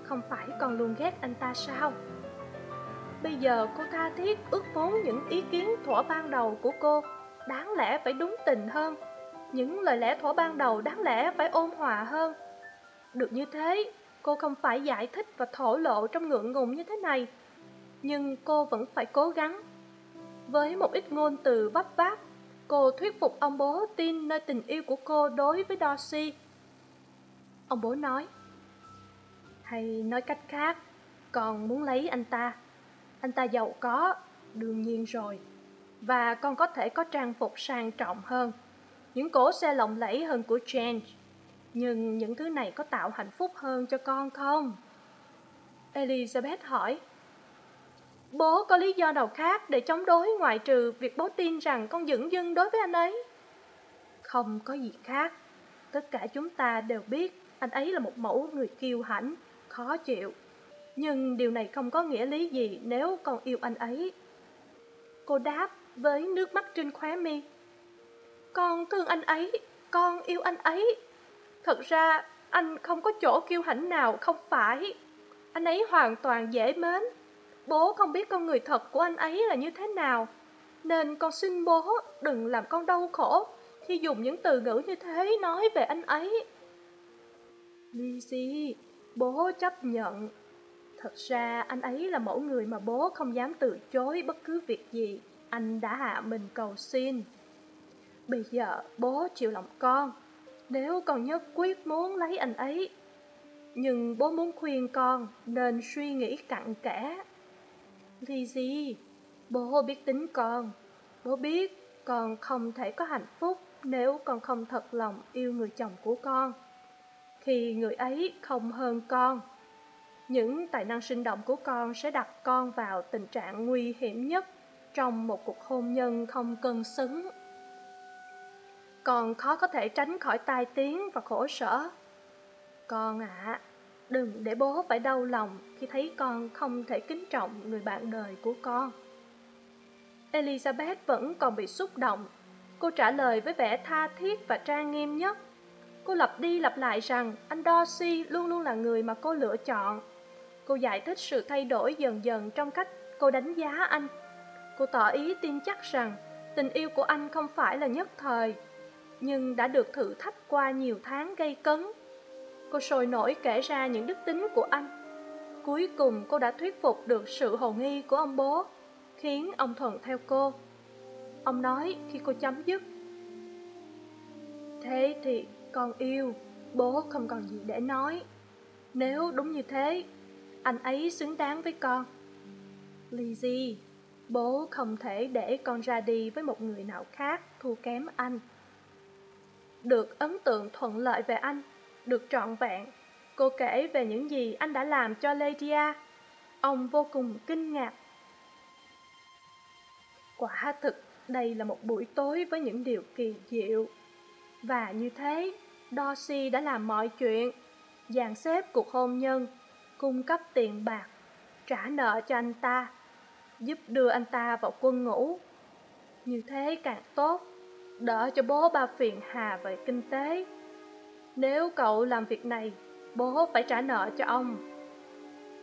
không phải con luôn ghét anh ta sao? Bây giờ cô tha thiết ước vốn những ý kiến thuở ban đầu của cô Đáng lẽ phải đúng tình hơn Những lời lẽ thuở ban đầu đáng lẽ phải ôn hòa hơn Được như thế, cô không phải giải thích và thổ lộ trong ngượng ngùng như thế này Nhưng cô vẫn phải cố gắng Với một ít ngôn từ vấp váp Cô thuyết phục ông bố tin nơi tình yêu của cô đối với Darcy Ông bố nói Hay nói cách khác, con muốn lấy anh ta anh ta giàu có, đương nhiên rồi. Và con có thể có trang phục sang trọng hơn, những cỗ xe lộng lẫy hơn của Change. Nhưng những thứ này có tạo hạnh phúc hơn cho con không? Elizabeth hỏi. Bố có lý do nào khác để chống đối ngoại trừ việc bố tin rằng con dưỡng dưng đối với anh ấy? Không có gì khác. Tất cả chúng ta đều biết anh ấy là một mẫu người kiêu hãnh, khó chịu nhưng điều này không có nghĩa lý gì nếu con yêu anh ấy. Cô đáp với nước mắt trên khóe mi. Con thương anh ấy, con yêu anh ấy. Thật ra anh không có chỗ kiêu hãnh nào, không phải. Anh ấy hoàn toàn dễ mến. Bố không biết con người thật của anh ấy là như thế nào. Nên con xin bố đừng làm con đau khổ khi dùng những từ ngữ như thế nói về anh ấy. Lizzie, bố chấp nhận Thật ra anh ấy là mẫu người mà bố không dám từ chối bất cứ việc gì Anh đã hạ mình cầu xin Bây giờ bố chịu lòng con nếu con nhất quyết muốn lấy anh ấy. Nhưng bố muốn khuyên con nên suy nghĩ cặn kẽ. Lizzie, bố biết tính con. Bố biết con không thể có hạnh phúc nếu con không thật lòng yêu người chồng của con. Khi người ấy không hơn con, những tài năng sinh động của con sẽ đặt con vào tình trạng nguy hiểm nhất trong một cuộc hôn nhân không cân xứng. Con khó có thể tránh khỏi tai tiếng và khổ sở. Con ạ, à, đừng để bố phải đau lòng khi thấy con không thể kính trọng người bạn đời của con. Elizabeth vẫn còn bị xúc động. Cô trả lời với vẻ tha thiết và trang nghiêm nhất. Cô lặp đi lặp lại rằng anh Darcy luôn luôn là người mà cô lựa chọn. Cô giải thích sự thay đổi dần dần trong cách cô đánh giá anh. Cô tỏ ý tin chắc rằng tình yêu của anh không phải là nhất thời, nhưng đã được thử thách qua nhiều tháng gây cấn. Cô sôi nổi kể ra những đức tính của anh. Cuối cùng cô đã thuyết phục được sự hồ nghi của ông bố, khiến ông thuận theo cô. Ông nói khi cô chấm dứt. Thế thì con yêu, bố không còn gì để nói. Nếu đúng như thế, anh ấy xứng đáng với con. Lizzy, bố không thể để con ra đi với một người nào khác thua kém anh. Được ấn tượng thuận lợi về anh, được trọn vẹn, cô kể về những gì anh đã làm cho Lydia. Ông vô cùng kinh ngạc. Quả thực, đây là một buổi tối với những điều kỳ diệu. Và như thế, Dorsey đã làm mọi chuyện, dàn xếp cuộc hôn nhân, cung cấp tiền bạc, trả nợ cho anh ta, giúp đưa anh ta vào quân ngũ. Như thế càng tốt, đỡ cho bố ba phiền hà về kinh tế. Nếu cậu làm việc này, bố phải trả nợ cho ông.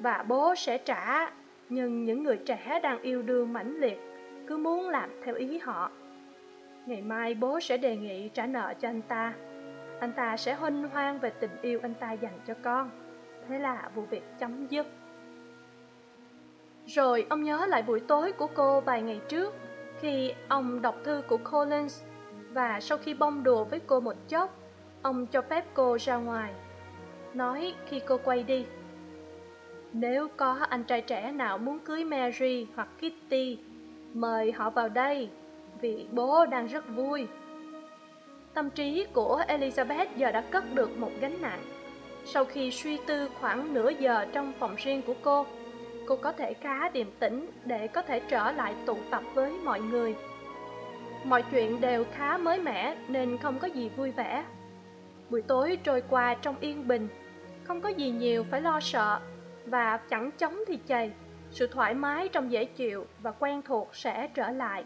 Và bố sẽ trả, nhưng những người trẻ đang yêu đương mãnh liệt cứ muốn làm theo ý họ. Ngày mai bố sẽ đề nghị trả nợ cho anh ta. Anh ta sẽ hân hoan về tình yêu anh ta dành cho con. Thế là vụ việc chấm dứt. Rồi ông nhớ lại buổi tối của cô vài ngày trước, khi ông đọc thư của Collins, và sau khi bông đùa với cô một chốc, ông cho phép cô ra ngoài. Nói khi cô quay đi, nếu có anh trai trẻ nào muốn cưới Mary hoặc Kitty, mời họ vào đây, vì bố đang rất vui. Tâm trí của Elizabeth giờ đã cất được một gánh nặng. Sau khi suy tư khoảng nửa giờ trong phòng riêng của cô, cô có thể khá điềm tĩnh để có thể trở lại tụ tập với mọi người. Mọi chuyện đều khá mới mẻ nên không có gì vui vẻ. Buổi tối trôi qua trong yên bình, không có gì nhiều phải lo sợ và chẳng chống thì chầy, Sự thoải mái trong dễ chịu và quen thuộc sẽ trở lại.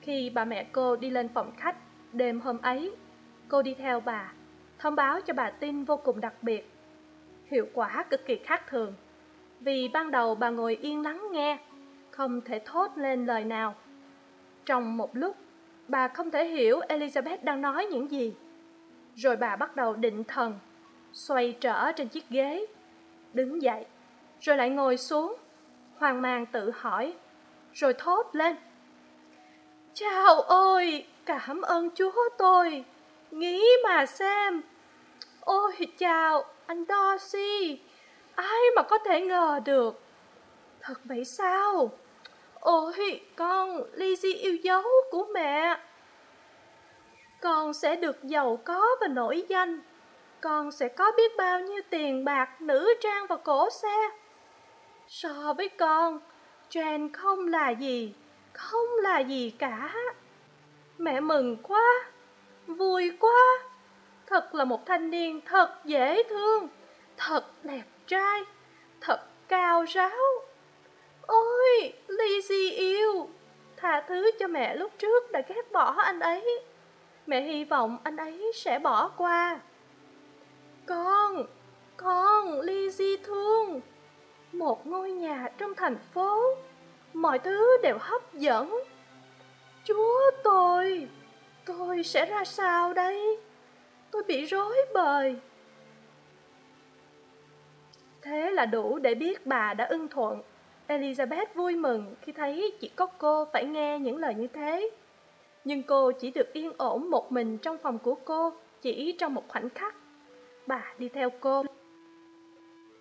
Khi bà mẹ cô đi lên phòng khách đêm hôm ấy, cô đi theo bà, thông báo cho bà tin vô cùng đặc biệt. Hiệu quả cực kỳ khác thường, vì ban đầu bà ngồi yên lắng nghe, không thể thốt lên lời nào. Trong một lúc, bà không thể hiểu Elizabeth đang nói những gì. Rồi bà bắt đầu định thần, xoay trở trên chiếc ghế, đứng dậy, rồi lại ngồi xuống, hoang mang tự hỏi, rồi thốt lên. Chào ơi, cảm ơn Chúa tôi, nghĩ mà xem. Ôi chào, anh Dorsey, ai mà có thể ngờ được. Thật vậy sao? Ôi, con Lizzie yêu dấu của mẹ. Con sẽ được giàu có và nổi danh. Con sẽ có biết bao nhiêu tiền bạc, nữ trang và cổ xe. So với con, Jane không là gì, không là gì cả. Mẹ mừng quá, vui quá. Thật là một thanh niên thật dễ thương, thật đẹp trai, thật cao ráo. Ôi, Lizzie yêu, tha thứ cho mẹ lúc trước đã ghét bỏ anh ấy. Mẹ hy vọng anh ấy sẽ bỏ qua. Con, con, Lizzie thương, một ngôi nhà trong thành phố, mọi thứ đều hấp dẫn. Chúa tôi, tôi sẽ ra sao đây? Tôi bị rối bời. Thế là đủ để biết bà đã ưng thuận. Elizabeth vui mừng khi thấy chỉ có cô phải nghe những lời như thế. Nhưng cô chỉ được yên ổn một mình trong phòng của cô, chỉ trong một khoảnh khắc. Bà đi theo cô.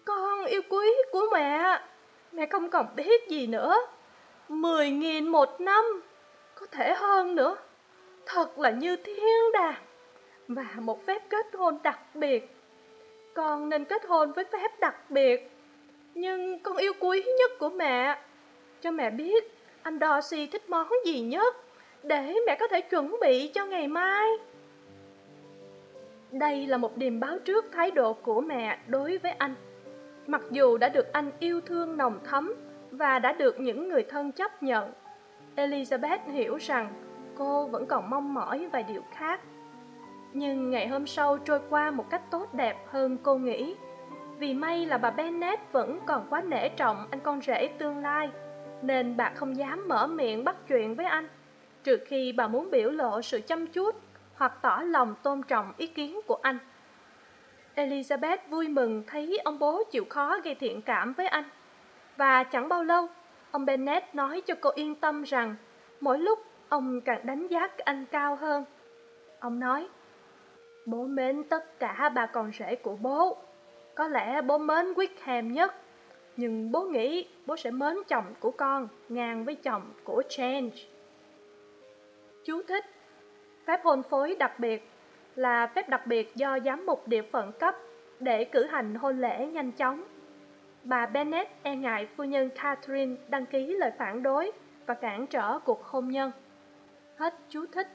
Con yêu quý của mẹ mẹ không còn biết gì nữa. Mười nghìn một năm có thể hơn nữa. Thật là như thiên đàng. Và một phép kết hôn đặc biệt. Con nên kết hôn với phép đặc biệt. Nhưng con yêu quý nhất của mẹ. Cho mẹ biết anh Darcy thích món gì nhất? Để mẹ có thể chuẩn bị cho ngày mai. Đây là một điềm báo trước thái độ của mẹ đối với anh. Mặc dù đã được anh yêu thương nồng thấm và đã được những người thân chấp nhận, elizabeth hiểu rằng cô vẫn còn mong mỏi vài điều khác. Nhưng ngày hôm sau trôi qua một cách tốt đẹp hơn cô nghĩ. Vì may là bà bennet vẫn còn quá nể trọng anh con rể tương lai, nên bà không dám mở miệng bắt chuyện với anh trừ khi bà muốn biểu lộ sự chăm chút hoặc tỏ lòng tôn trọng ý kiến của anh. Elizabeth vui mừng thấy ông bố chịu khó gây thiện cảm với anh. Và chẳng bao lâu, ông bennet nói cho cô yên tâm rằng mỗi lúc ông càng đánh giá anh cao hơn. Ông nói, bố mến tất cả bà con rể của bố. Có lẽ bố mến wickham nhất, nhưng bố nghĩ bố sẽ mến chồng của con ngang với chồng của change chú thích. Phép hôn phối đặc biệt là phép đặc biệt do giám mục địa phận cấp để cử hành hôn lễ nhanh chóng. Bà Bennett e ngại phu nhân catherine đăng ký lời phản đối và cản trở cuộc hôn nhân. Hết chú thích.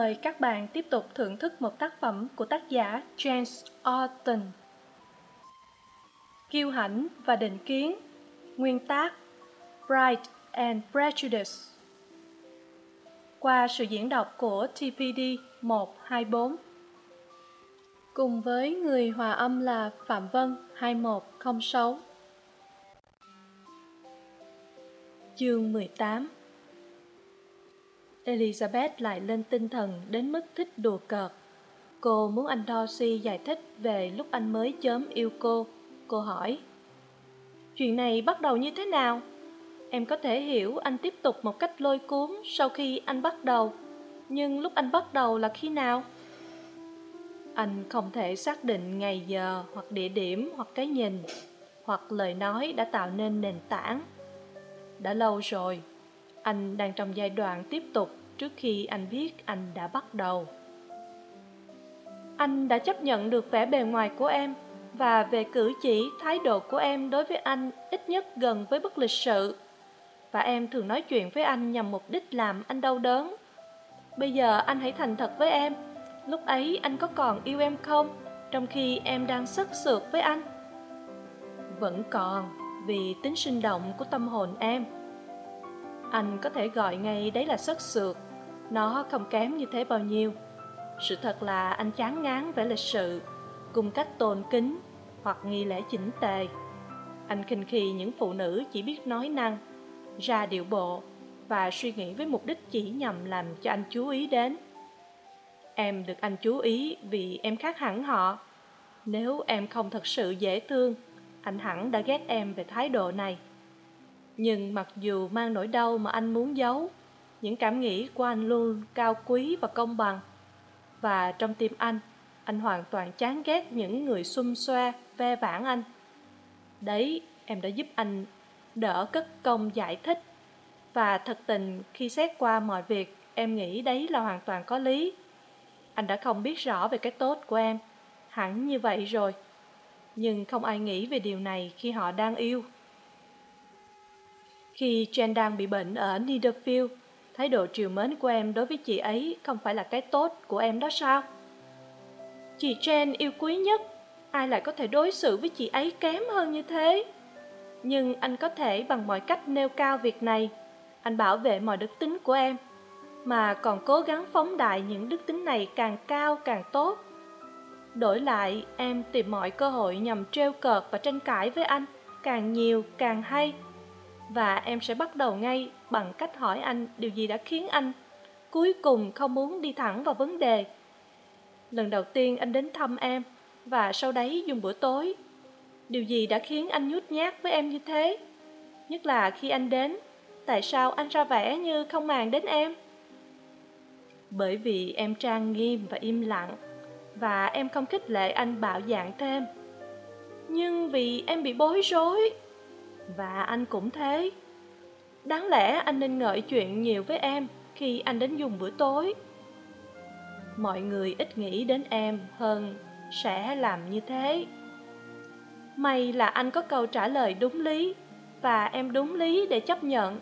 Mời các bạn tiếp tục thưởng thức một tác phẩm của tác giả James Austen. Kiêu hãnh và định kiến, Nguyên tác Pride and Prejudice. Qua sự diễn đọc của TPD 124 Cùng với người hòa âm là Phạm Vân 2106 Chương 18 Elizabeth lại lên tinh thần đến mức thích đùa cợt. Cô muốn anh Darcy giải thích về lúc anh mới chớm yêu cô. Cô hỏi, Chuyện này bắt đầu như thế nào? Em có thể hiểu anh tiếp tục một cách lôi cuốn sau khi anh bắt đầu. Nhưng lúc anh bắt đầu là khi nào? Anh không thể xác định ngày giờ hoặc địa điểm hoặc cái nhìn hoặc lời nói đã tạo nên nền tảng. Đã lâu rồi, anh đang trong giai đoạn tiếp tục trước khi anh biết anh đã bắt đầu. Anh đã chấp nhận được vẻ bề ngoài của em và về cử chỉ, thái độ của em đối với anh ít nhất gần với bất lịch sự. Và em thường nói chuyện với anh nhằm mục đích làm anh đau đớn. Bây giờ anh hãy thành thật với em. Lúc ấy anh có còn yêu em không, trong khi em đang sức sượt với anh? Vẫn còn, vì tính sinh động của tâm hồn em anh có thể gọi ngay đấy là sất sượt nó không kém như thế bao nhiêu. Sự thật là anh chán ngán vẻ lịch sự, cùng cách tôn kính hoặc nghi lễ chỉnh tề. Anh khinh khi những phụ nữ chỉ biết nói năng, ra điệu bộ và suy nghĩ với mục đích chỉ nhằm làm cho anh chú ý đến. Em được anh chú ý vì em khác hẳn họ. Nếu em không thật sự dễ thương, anh hẳn đã ghét em về thái độ này nhưng mặc dù mang nỗi đau mà anh muốn giấu, những cảm nghĩ của anh luôn cao quý và công bằng. Và trong tim anh anh hoàn toàn chán ghét những người xung xoe, ve vãn anh. Đấy, em đã giúp anh đỡ cất công giải thích. Và thật tình, khi xét qua mọi việc, em nghĩ đấy là hoàn toàn có lý. Anh đã không biết rõ về cái tốt của em, hẳn như vậy rồi. Nhưng không ai nghĩ về điều này khi họ đang yêu khi jen đang bị bệnh ở niederfield. Thái độ triều mến của em đối với chị ấy không phải là cái tốt của em đó sao? Chị jen yêu quý nhất, ai lại có thể đối xử với chị ấy kém hơn như thế? Nhưng anh có thể bằng mọi cách nêu cao việc này. Anh bảo vệ mọi đức tính của em, mà còn cố gắng phóng đại những đức tính này càng cao càng tốt. Đổi lại, em tìm mọi cơ hội nhằm trêu cợt và tranh cãi với anh, càng nhiều càng hay và em sẽ bắt đầu ngay bằng cách hỏi anh điều gì đã khiến anh cuối cùng không muốn đi thẳng vào vấn đề. Lần đầu tiên anh đến thăm em, và sau đấy dùng bữa tối. Điều gì đã khiến anh nhút nhát với em như thế? Nhất là khi anh đến, tại sao anh ra vẻ như không màng đến em? Bởi vì em trang nghiêm và im lặng, và em không khích lệ anh bạo dạn thêm. Nhưng vì em bị bối rối và anh cũng thế. Đáng lẽ anh nên ngợi chuyện nhiều với em khi anh đến dùng bữa tối. Mọi người ít nghĩ đến em hơn sẽ làm như thế. May là anh có câu trả lời đúng lý và em đúng lý để chấp nhận.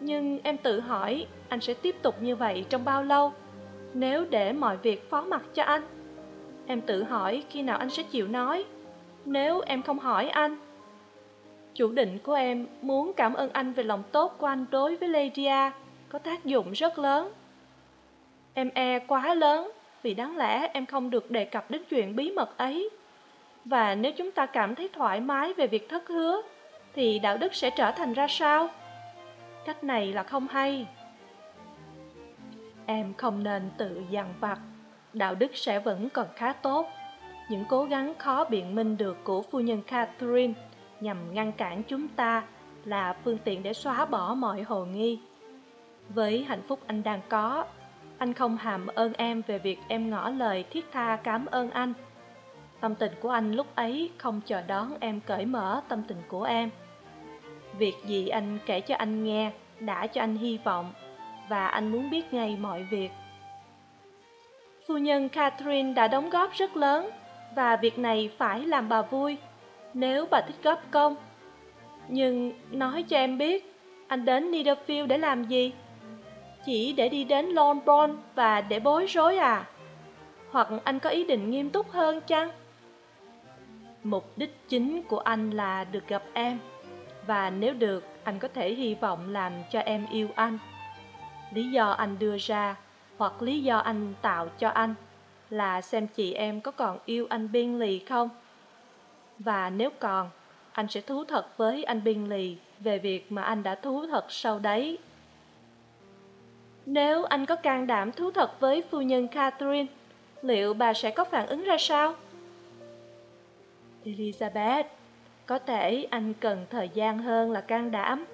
Nhưng em tự hỏi anh sẽ tiếp tục như vậy trong bao lâu? Nếu để mọi việc phó mặc cho anh, em tự hỏi khi nào anh sẽ chịu nói. Nếu em không hỏi anh chủ định của em muốn cảm ơn anh về lòng tốt của anh đối với lydia có tác dụng rất lớn. Em e quá lớn, vì đáng lẽ em không được đề cập đến chuyện bí mật ấy. Và nếu chúng ta cảm thấy thoải mái về việc thất hứa, thì đạo đức sẽ trở thành ra sao? Cách này là không hay. Em không nên tự dằn vặt. Đạo đức sẽ vẫn còn khá tốt. Những cố gắng khó biện minh được của phu nhân catherine nhằm ngăn cản chúng ta là phương tiện để xóa bỏ mọi hồ nghi. Với hạnh phúc anh đang có, anh không hàm ơn em về việc em ngỏ lời thiết tha cảm ơn anh. Tâm tình của anh lúc ấy không chờ đón em cởi mở tâm tình của em. Việc gì anh kể cho anh nghe đã cho anh hy vọng và anh muốn biết ngay mọi việc. Phu nhân catherine đã đóng góp rất lớn và việc này phải làm bà vui nếu bà thích góp công. Nhưng nói cho em biết, anh đến niederfield để làm gì? Chỉ để đi đến london và để bối rối à? Hoặc anh có ý định nghiêm túc hơn chăng? Mục đích chính của anh là được gặp em. Và nếu được, anh có thể hy vọng làm cho em yêu anh. Lý do anh đưa ra, hoặc lý do anh tạo cho anh, là xem chị em có còn yêu anh biên lì không? Và nếu còn, anh sẽ thú thật với anh biên lì về việc mà anh đã thú thật sau đấy. Nếu anh có can đảm thú thật với phu nhân catherine, liệu bà sẽ có phản ứng ra sao? Elizabeth, có thể anh cần thời gian hơn là can đảm,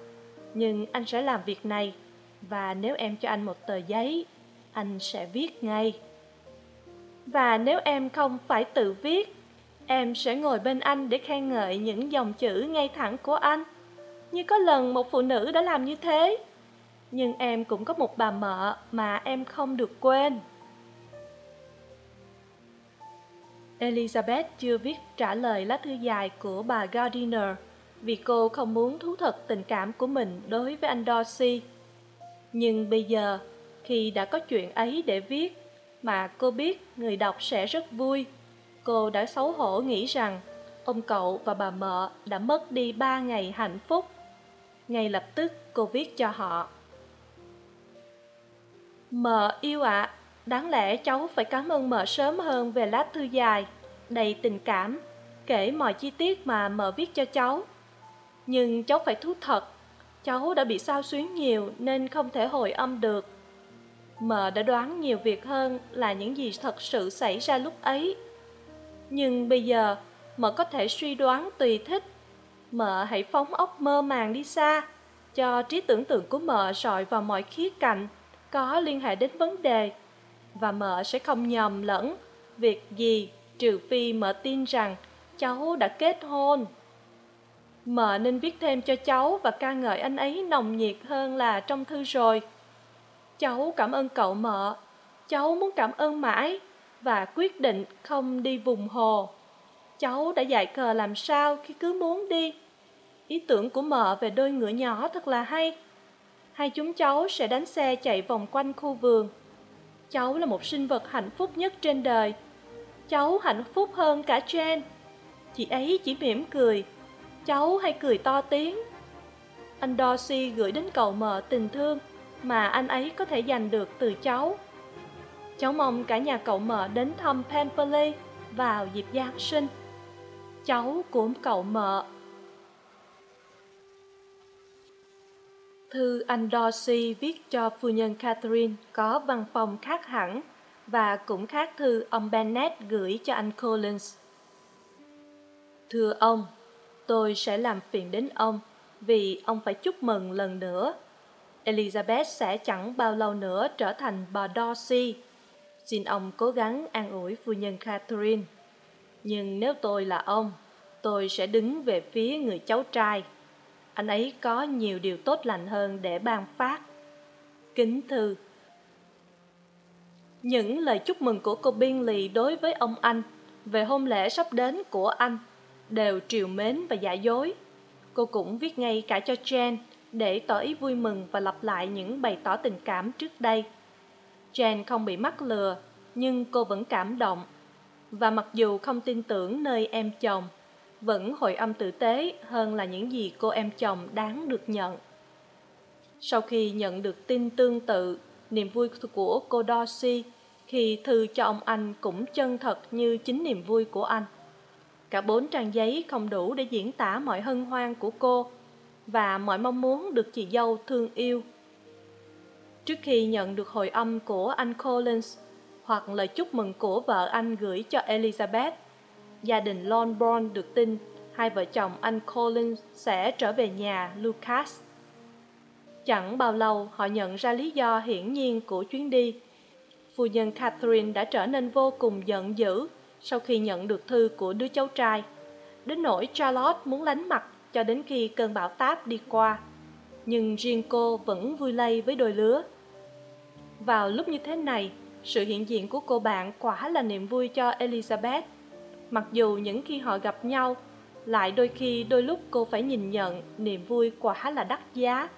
nhưng anh sẽ làm việc này, và nếu em cho anh một tờ giấy, anh sẽ viết ngay. Và nếu em không phải tự viết em sẽ ngồi bên anh để khen ngợi những dòng chữ ngay thẳng của anh. Như có lần một phụ nữ đã làm như thế. Nhưng em cũng có một bà mợ mà em không được quên. Elizabeth chưa viết trả lời lá thư dài của bà gardiner vì cô không muốn thú thật tình cảm của mình đối với anh dorsey nhưng bây giờ, khi đã có chuyện ấy để viết mà cô biết người đọc sẽ rất vui cô đã xấu hổ nghĩ rằng ông cậu và bà mợ đã mất đi ba ngày hạnh phúc. Ngay lập tức cô viết cho họ. Mợ yêu ạ à, đáng lẽ cháu phải cảm ơn mợ sớm hơn về lá thư dài đầy tình cảm kể mọi chi tiết mà mợ viết cho cháu. Nhưng cháu phải thú thật cháu đã bị sao xuyến nhiều nên không thể hồi âm được. Mợ đã đoán nhiều việc hơn là những gì thật sự xảy ra lúc ấy nhưng bây giờ, mợ có thể suy đoán tùy thích. Mợ hãy phóng óc mơ màng đi xa, cho trí tưởng tượng của mợ rọi vào mọi khía cạnh, có liên hệ đến vấn đề. Và mợ sẽ không nhầm lẫn việc gì, trừ phi mợ tin rằng cháu đã kết hôn. Mợ nên viết thêm cho cháu và ca ngợi anh ấy nồng nhiệt hơn là trong thư rồi. Cháu cảm ơn cậu mợ. Cháu muốn cảm ơn mãi và quyết định không đi vùng hồ. Cháu đã dạy cờ làm sao khi cứ muốn đi. Ý tưởng của mợ về đôi ngựa nhỏ thật là hay. Hai chúng cháu sẽ đánh xe chạy vòng quanh khu vườn. Cháu là một sinh vật hạnh phúc nhất trên đời. Cháu hạnh phúc hơn cả jen chị ấy chỉ mỉm cười. Cháu hay cười to tiếng. Anh dorsey gửi đến cậu mợ tình thương mà anh ấy có thể giành được từ cháu cháu mong cả nhà cậu mợ đến thăm pemberley vào dịp giáng sinh cháu của cậu mợ Thư anh Dorsey viết cho phu nhân Catherine có văn phòng khác hẳn và cũng khác thư ông Bennett gửi cho anh Collins. Thưa ông, tôi sẽ làm phiền đến ông vì ông phải chúc mừng lần nữa. Elizabeth sẽ chẳng bao lâu nữa trở thành bà Dorsey. Xin ông cố gắng an ủi phu nhân Catherine. Nhưng nếu tôi là ông, tôi sẽ đứng về phía người cháu trai. Anh ấy có nhiều điều tốt lành hơn để ban phát. Kính thư Những lời chúc mừng của cô Bingley đối với ông anh về hôn lễ sắp đến của anh đều triều mến và giả dối. Cô cũng viết ngay cả cho Jane để tỏ ý vui mừng và lặp lại những bày tỏ tình cảm trước đây. Jane không bị mắc lừa, nhưng cô vẫn cảm động. Và mặc dù không tin tưởng nơi em chồng, vẫn hồi âm tử tế hơn là những gì cô em chồng đáng được nhận. Sau khi nhận được tin tương tự, niềm vui của cô Dorsey khi thư cho ông anh cũng chân thật như chính niềm vui của anh. Cả bốn trang giấy không đủ để diễn tả mọi hân hoan của cô và mọi mong muốn được chị dâu thương yêu. Trước khi nhận được hồi âm của anh Collins hoặc lời chúc mừng của vợ anh gửi cho Elizabeth, gia đình Longbourn được tin hai vợ chồng anh Collins sẽ trở về nhà Lucas. Chẳng bao lâu họ nhận ra lý do hiển nhiên của chuyến đi. Phu nhân Catherine đã trở nên vô cùng giận dữ sau khi nhận được thư của đứa cháu trai. Đến nỗi Charlotte muốn lánh mặt cho đến khi cơn bão táp đi qua. Nhưng riêng cô vẫn vui lây với đôi lứa. Vào lúc như thế này, sự hiện diện của cô bạn quả là niềm vui cho Elizabeth. Mặc dù những khi họ gặp nhau, lại đôi khi đôi lúc cô phải nhìn nhận niềm vui quả là đắt giá.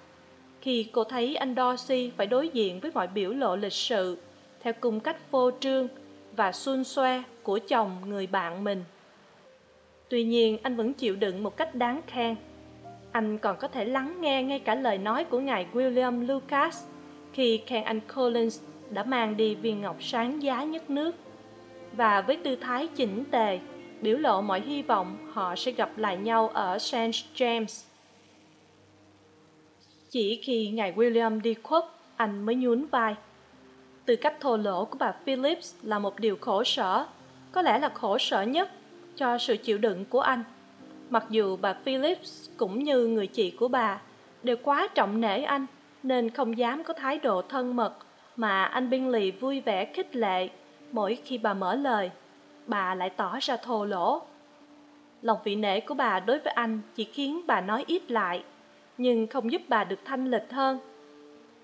Khi cô thấy anh Dorsey phải đối diện với mọi biểu lộ lịch sự, theo cung cách phô trương và xun xoe của chồng người bạn mình. Tuy nhiên anh vẫn chịu đựng một cách đáng khen. Anh còn có thể lắng nghe ngay cả lời nói của ngài William Lucas khi khen anh Collins đã mang đi viên ngọc sáng giá nhất nước. Và với tư thái chỉnh tề, biểu lộ mọi hy vọng họ sẽ gặp lại nhau ở St. James. Chỉ khi ngài William đi khuất, anh mới nhún vai. Từ cách thô lỗ của bà Phillips là một điều khổ sở, có lẽ là khổ sở nhất cho sự chịu đựng của anh. Mặc dù bà Phillips cũng như người chị của bà đều quá trọng nể anh nên không dám có thái độ thân mật mà anh biên lì vui vẻ khích lệ mỗi khi bà mở lời, bà lại tỏ ra thô lỗ. Lòng vị nể của bà đối với anh chỉ khiến bà nói ít lại, nhưng không giúp bà được thanh lịch hơn.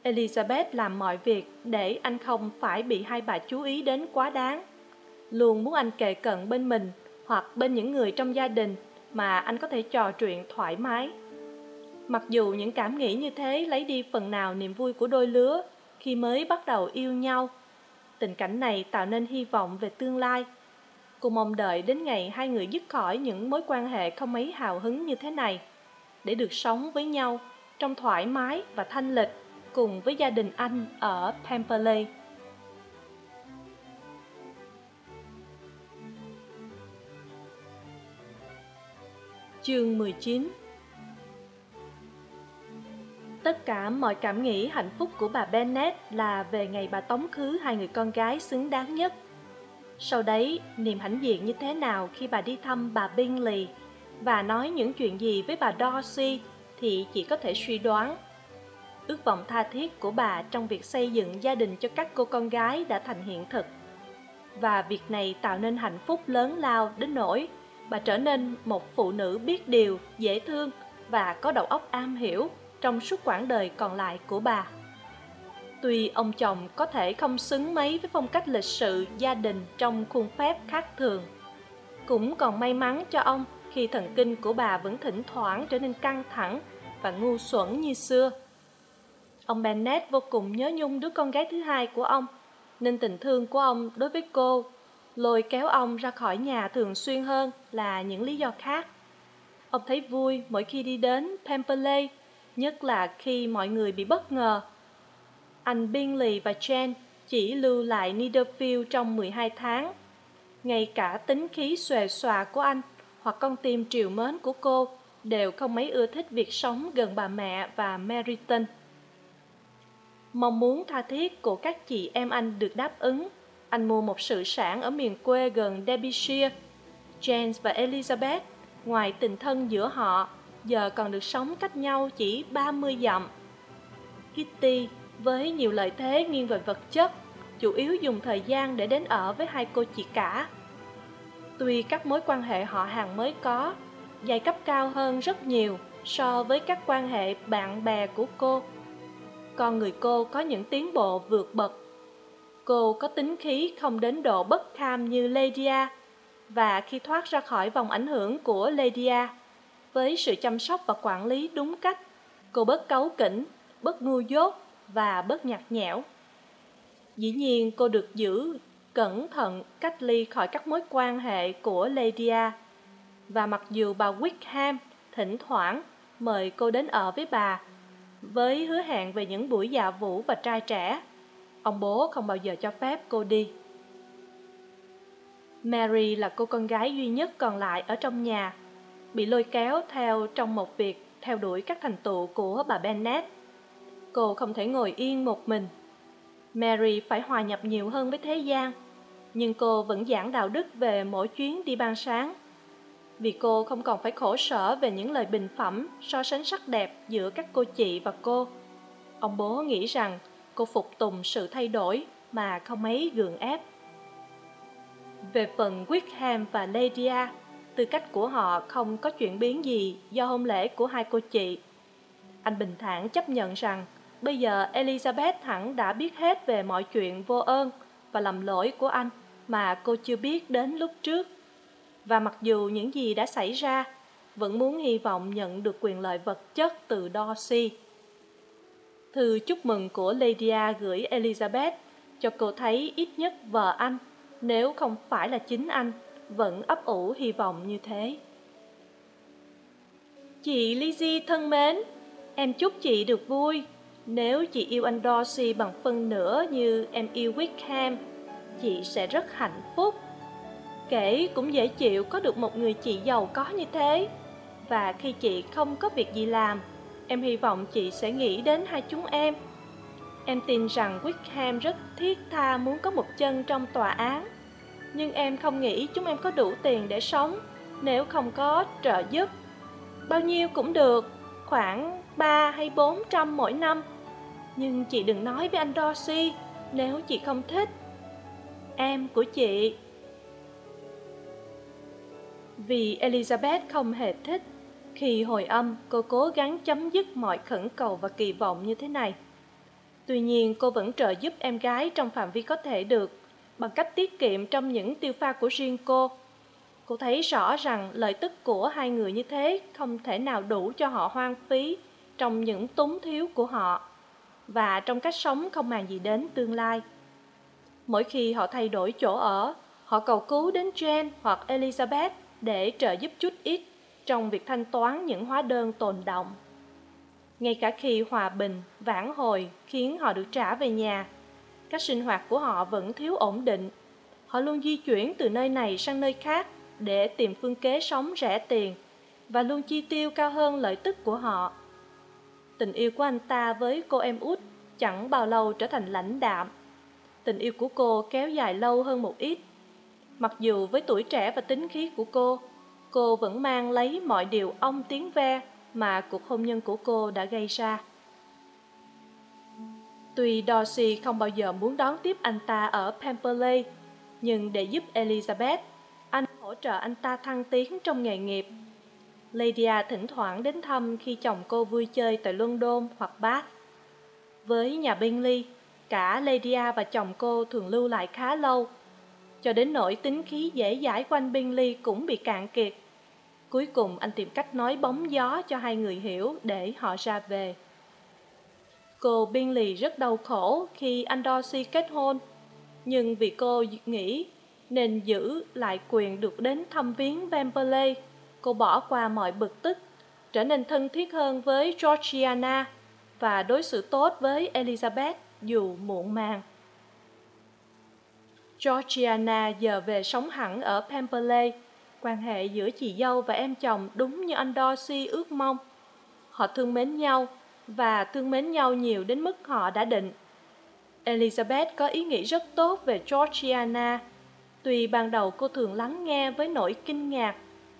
Elizabeth làm mọi việc để anh không phải bị hai bà chú ý đến quá đáng. Luôn muốn anh kề cận bên mình hoặc bên những người trong gia đình mà anh có thể trò chuyện thoải mái. Mặc dù những cảm nghĩ như thế lấy đi phần nào niềm vui của đôi lứa khi mới bắt đầu yêu nhau, tình cảnh này tạo nên hy vọng về tương lai. Cô mong đợi đến ngày hai người dứt khỏi những mối quan hệ không mấy hào hứng như thế này, để được sống với nhau trong thoải mái và thanh lịch cùng với gia đình anh ở Pemberley. Chương 19 Tất cả mọi cảm nghĩ hạnh phúc của bà Bennet là về ngày bà tống khứ hai người con gái xứng đáng nhất. Sau đấy, niềm hãnh diện như thế nào khi bà đi thăm bà Bingley và nói những chuyện gì với bà Dorsey thì chỉ có thể suy đoán. Ước vọng tha thiết của bà trong việc xây dựng gia đình cho các cô con gái đã thành hiện thực. Và việc này tạo nên hạnh phúc lớn lao đến nỗi bà trở nên một phụ nữ biết điều, dễ thương và có đầu óc am hiểu trong suốt quãng đời còn lại của bà. Tuy ông chồng có thể không xứng mấy với phong cách lịch sự gia đình trong khuôn phép khác thường, cũng còn may mắn cho ông khi thần kinh của bà vẫn thỉnh thoảng trở nên căng thẳng và ngu xuẩn như xưa. Ông Bennett vô cùng nhớ nhung đứa con gái thứ hai của ông, nên tình thương của ông đối với cô lôi kéo ông ra khỏi nhà thường xuyên hơn là những lý do khác. Ông thấy vui mỗi khi đi đến Pemberley, nhất là khi mọi người bị bất ngờ. Anh Bingley và Jen chỉ lưu lại Netherfield trong 12 tháng. Ngay cả tính khí xòe xòa của anh hoặc con tim triều mến của cô đều không mấy ưa thích việc sống gần bà mẹ và Meryton. Mong muốn tha thiết của các chị em anh được đáp ứng, anh mua một sự sản ở miền quê gần Derbyshire. James và Elizabeth, ngoài tình thân giữa họ, giờ còn được sống cách nhau chỉ 30 dặm. Kitty, với nhiều lợi thế nghiêng về vật chất, chủ yếu dùng thời gian để đến ở với hai cô chị cả. Tuy các mối quan hệ họ hàng mới có, giai cấp cao hơn rất nhiều so với các quan hệ bạn bè của cô. Con người cô có những tiến bộ vượt bậc. Cô có tính khí không đến độ bất kham như Lydia, và khi thoát ra khỏi vòng ảnh hưởng của Lydia, với sự chăm sóc và quản lý đúng cách, cô bớt cáu kỉnh, bớt ngu dốt và bớt nhạt nhẽo. Dĩ nhiên cô được giữ cẩn thận cách ly khỏi các mối quan hệ của Lydia. Và mặc dù bà Wickham thỉnh thoảng mời cô đến ở với bà, với hứa hẹn về những buổi dạ vũ và trai trẻ, ông bố không bao giờ cho phép cô đi. Mary là cô con gái duy nhất còn lại ở trong nhà, bị lôi kéo theo trong một việc theo đuổi các thành tựu của bà Bennet. Cô không thể ngồi yên một mình. Mary phải hòa nhập nhiều hơn với thế gian, nhưng cô vẫn giảng đạo đức về mỗi chuyến đi ban sáng. Vì cô không còn phải khổ sở về những lời bình phẩm so sánh sắc đẹp giữa các cô chị và cô. Ông bố nghĩ rằng cô phục tùng sự thay đổi mà không mấy gượng ép. Về phần Wickham và Lydia, tư cách của họ không có chuyển biến gì do hôn lễ của hai cô chị. Anh bình thản chấp nhận rằng bây giờ Elizabeth hẳn đã biết hết về mọi chuyện vô ơn và lầm lỗi của anh mà cô chưa biết đến lúc trước. Và mặc dù những gì đã xảy ra, vẫn muốn hy vọng nhận được quyền lợi vật chất từ Darcy. Thư chúc mừng của Lydia gửi Elizabeth cho cô thấy ít nhất vợ anh, nếu không phải là chính anh, vẫn ấp ủ hy vọng như thế. Chị Lizzie thân mến, em chúc chị được vui. Nếu chị yêu anh Darcy bằng phân nửa như em yêu Wickham, chị sẽ rất hạnh phúc. Kể cũng dễ chịu có được một người chị giàu có như thế. Và khi chị không có việc gì làm, em hy vọng chị sẽ nghĩ đến hai chúng em. Em tin rằng Wickham rất thiết tha muốn có một chân trong tòa án nhưng em không nghĩ chúng em có đủ tiền để sống nếu không có trợ giúp. Bao nhiêu cũng được, khoảng ba hay bốn trăm mỗi năm. Nhưng chị đừng nói với anh Dorsey nếu chị không thích. Em của chị. Vì Elizabeth không hề thích, khi hồi âm cô cố gắng chấm dứt mọi khẩn cầu và kỳ vọng như thế này. Tuy nhiên cô vẫn trợ giúp em gái trong phạm vi có thể được bằng cách tiết kiệm trong những tiêu pha của riêng cô. Cô thấy rõ rằng lợi tức của hai người như thế không thể nào đủ cho họ hoang phí trong những túng thiếu của họ và trong cách sống không màng gì đến tương lai. Mỗi khi họ thay đổi chỗ ở, họ cầu cứu đến Jane hoặc Elizabeth để trợ giúp chút ít trong việc thanh toán những hóa đơn tồn động. Ngay cả khi hòa bình, vãn hồi khiến họ được trả về nhà, các sinh hoạt của họ vẫn thiếu ổn định. Họ luôn di chuyển từ nơi này sang nơi khác để tìm phương kế sống rẻ tiền và luôn chi tiêu cao hơn lợi tức của họ. Tình yêu của anh ta với cô em út chẳng bao lâu trở thành lãnh đạm. Tình yêu của cô kéo dài lâu hơn một ít. Mặc dù với tuổi trẻ và tính khí của cô, cô vẫn mang lấy mọi điều ông tiếng ve mà cuộc hôn nhân của cô đã gây ra. Tuy Dorsey không bao giờ muốn đón tiếp anh ta ở Pemberley, nhưng để giúp Elizabeth, anh hỗ trợ anh ta thăng tiến trong nghề nghiệp. Lydia thỉnh thoảng đến thăm khi chồng cô vui chơi tại London hoặc Bath. Với nhà Bingley, cả Lydia và chồng cô thường lưu lại khá lâu, cho đến nỗi tính khí dễ dãi của anh Bingley cũng bị cạn kiệt. Cuối cùng anh tìm cách nói bóng gió cho hai người hiểu để họ ra về. Cô biên lì rất đau khổ khi anh Dorsey kết hôn, nhưng vì cô nghĩ nên giữ lại quyền được đến thăm viếng Pemberley, cô bỏ qua mọi bực tức, trở nên thân thiết hơn với Georgiana và đối xử tốt với Elizabeth dù muộn màng. Georgiana giờ về sống hẳn ở Pemberley, quan hệ giữa chị dâu và em chồng đúng như anh Dorsey ước mong. Họ thương mến nhau và thương mến nhau nhiều đến mức họ đã định Elizabeth có ý nghĩ rất tốt về Georgiana. Tuy ban đầu cô thường lắng nghe với nỗi kinh ngạc,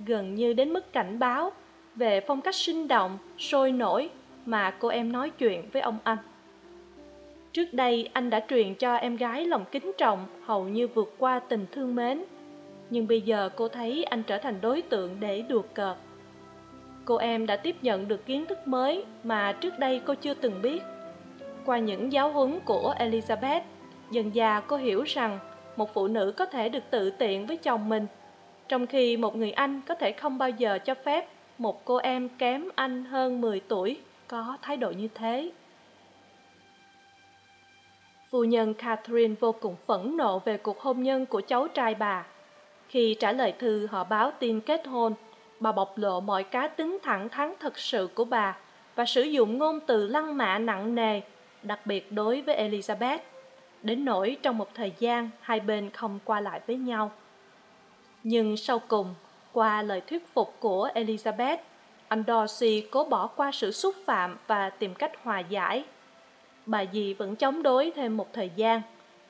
gần như đến mức cảnh báo, về phong cách sinh động, sôi nổi mà cô em nói chuyện với ông anh. Trước đây anh đã truyền cho em gái lòng kính trọng hầu như vượt qua tình thương mến. Nhưng bây giờ cô thấy anh trở thành đối tượng để đùa cợt. Cô em đã tiếp nhận được kiến thức mới mà trước đây cô chưa từng biết. Qua những giáo huấn của Elizabeth, dần già cô hiểu rằng một phụ nữ có thể được tự tiện với chồng mình, trong khi một người anh có thể không bao giờ cho phép một cô em kém anh hơn 10 tuổi có thái độ như thế. Phu nhân Catherine vô cùng phẫn nộ về cuộc hôn nhân của cháu trai bà. Khi trả lời thư họ báo tin kết hôn, bà bộc lộ mọi cá tính thẳng thắn thật sự của bà và sử dụng ngôn từ lăng mạ nặng nề, đặc biệt đối với Elizabeth, đến nỗi trong một thời gian hai bên không qua lại với nhau. Nhưng sau cùng, qua lời thuyết phục của Elizabeth, anh Darcy cố bỏ qua sự xúc phạm và tìm cách hòa giải. Bà dì vẫn chống đối thêm một thời gian,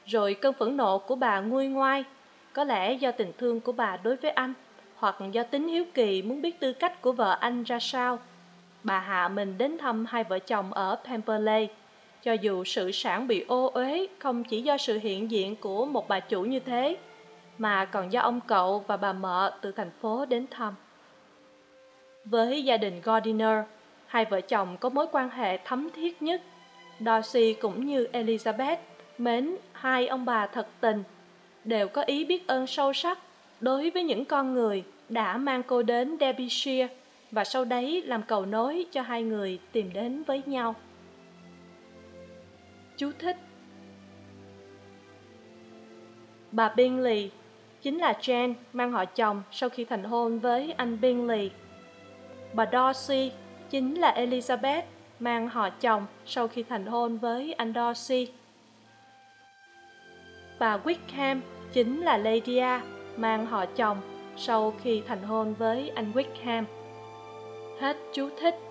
rồi cơn phẫn nộ của bà nguôi ngoai, có lẽ do tình thương của bà đối với anh, hoặc do tính hiếu kỳ muốn biết tư cách của vợ anh ra sao. Bà hạ mình đến thăm hai vợ chồng ở Pemberley, cho dù sự sản bị ô uế không chỉ do sự hiện diện của một bà chủ như thế, mà còn do ông cậu và bà mợ từ thành phố đến thăm. Với gia đình Gardiner, hai vợ chồng có mối quan hệ thấm thiết nhất. Darcy cũng như Elizabeth mến hai ông bà thật tình, đều có ý biết ơn sâu sắc đối với những con người đã mang cô đến Derbyshire và sau đấy làm cầu nối cho hai người tìm đến với nhau. Chú thích Bà Bingley chính là Jane mang họ chồng sau khi thành hôn với anh Bingley Bà Darcy chính là Elizabeth mang họ chồng sau khi thành hôn với anh Darcy và Wickham chính là Lydia mang họ chồng sau khi thành hôn với anh Wickham. Hết chú thích.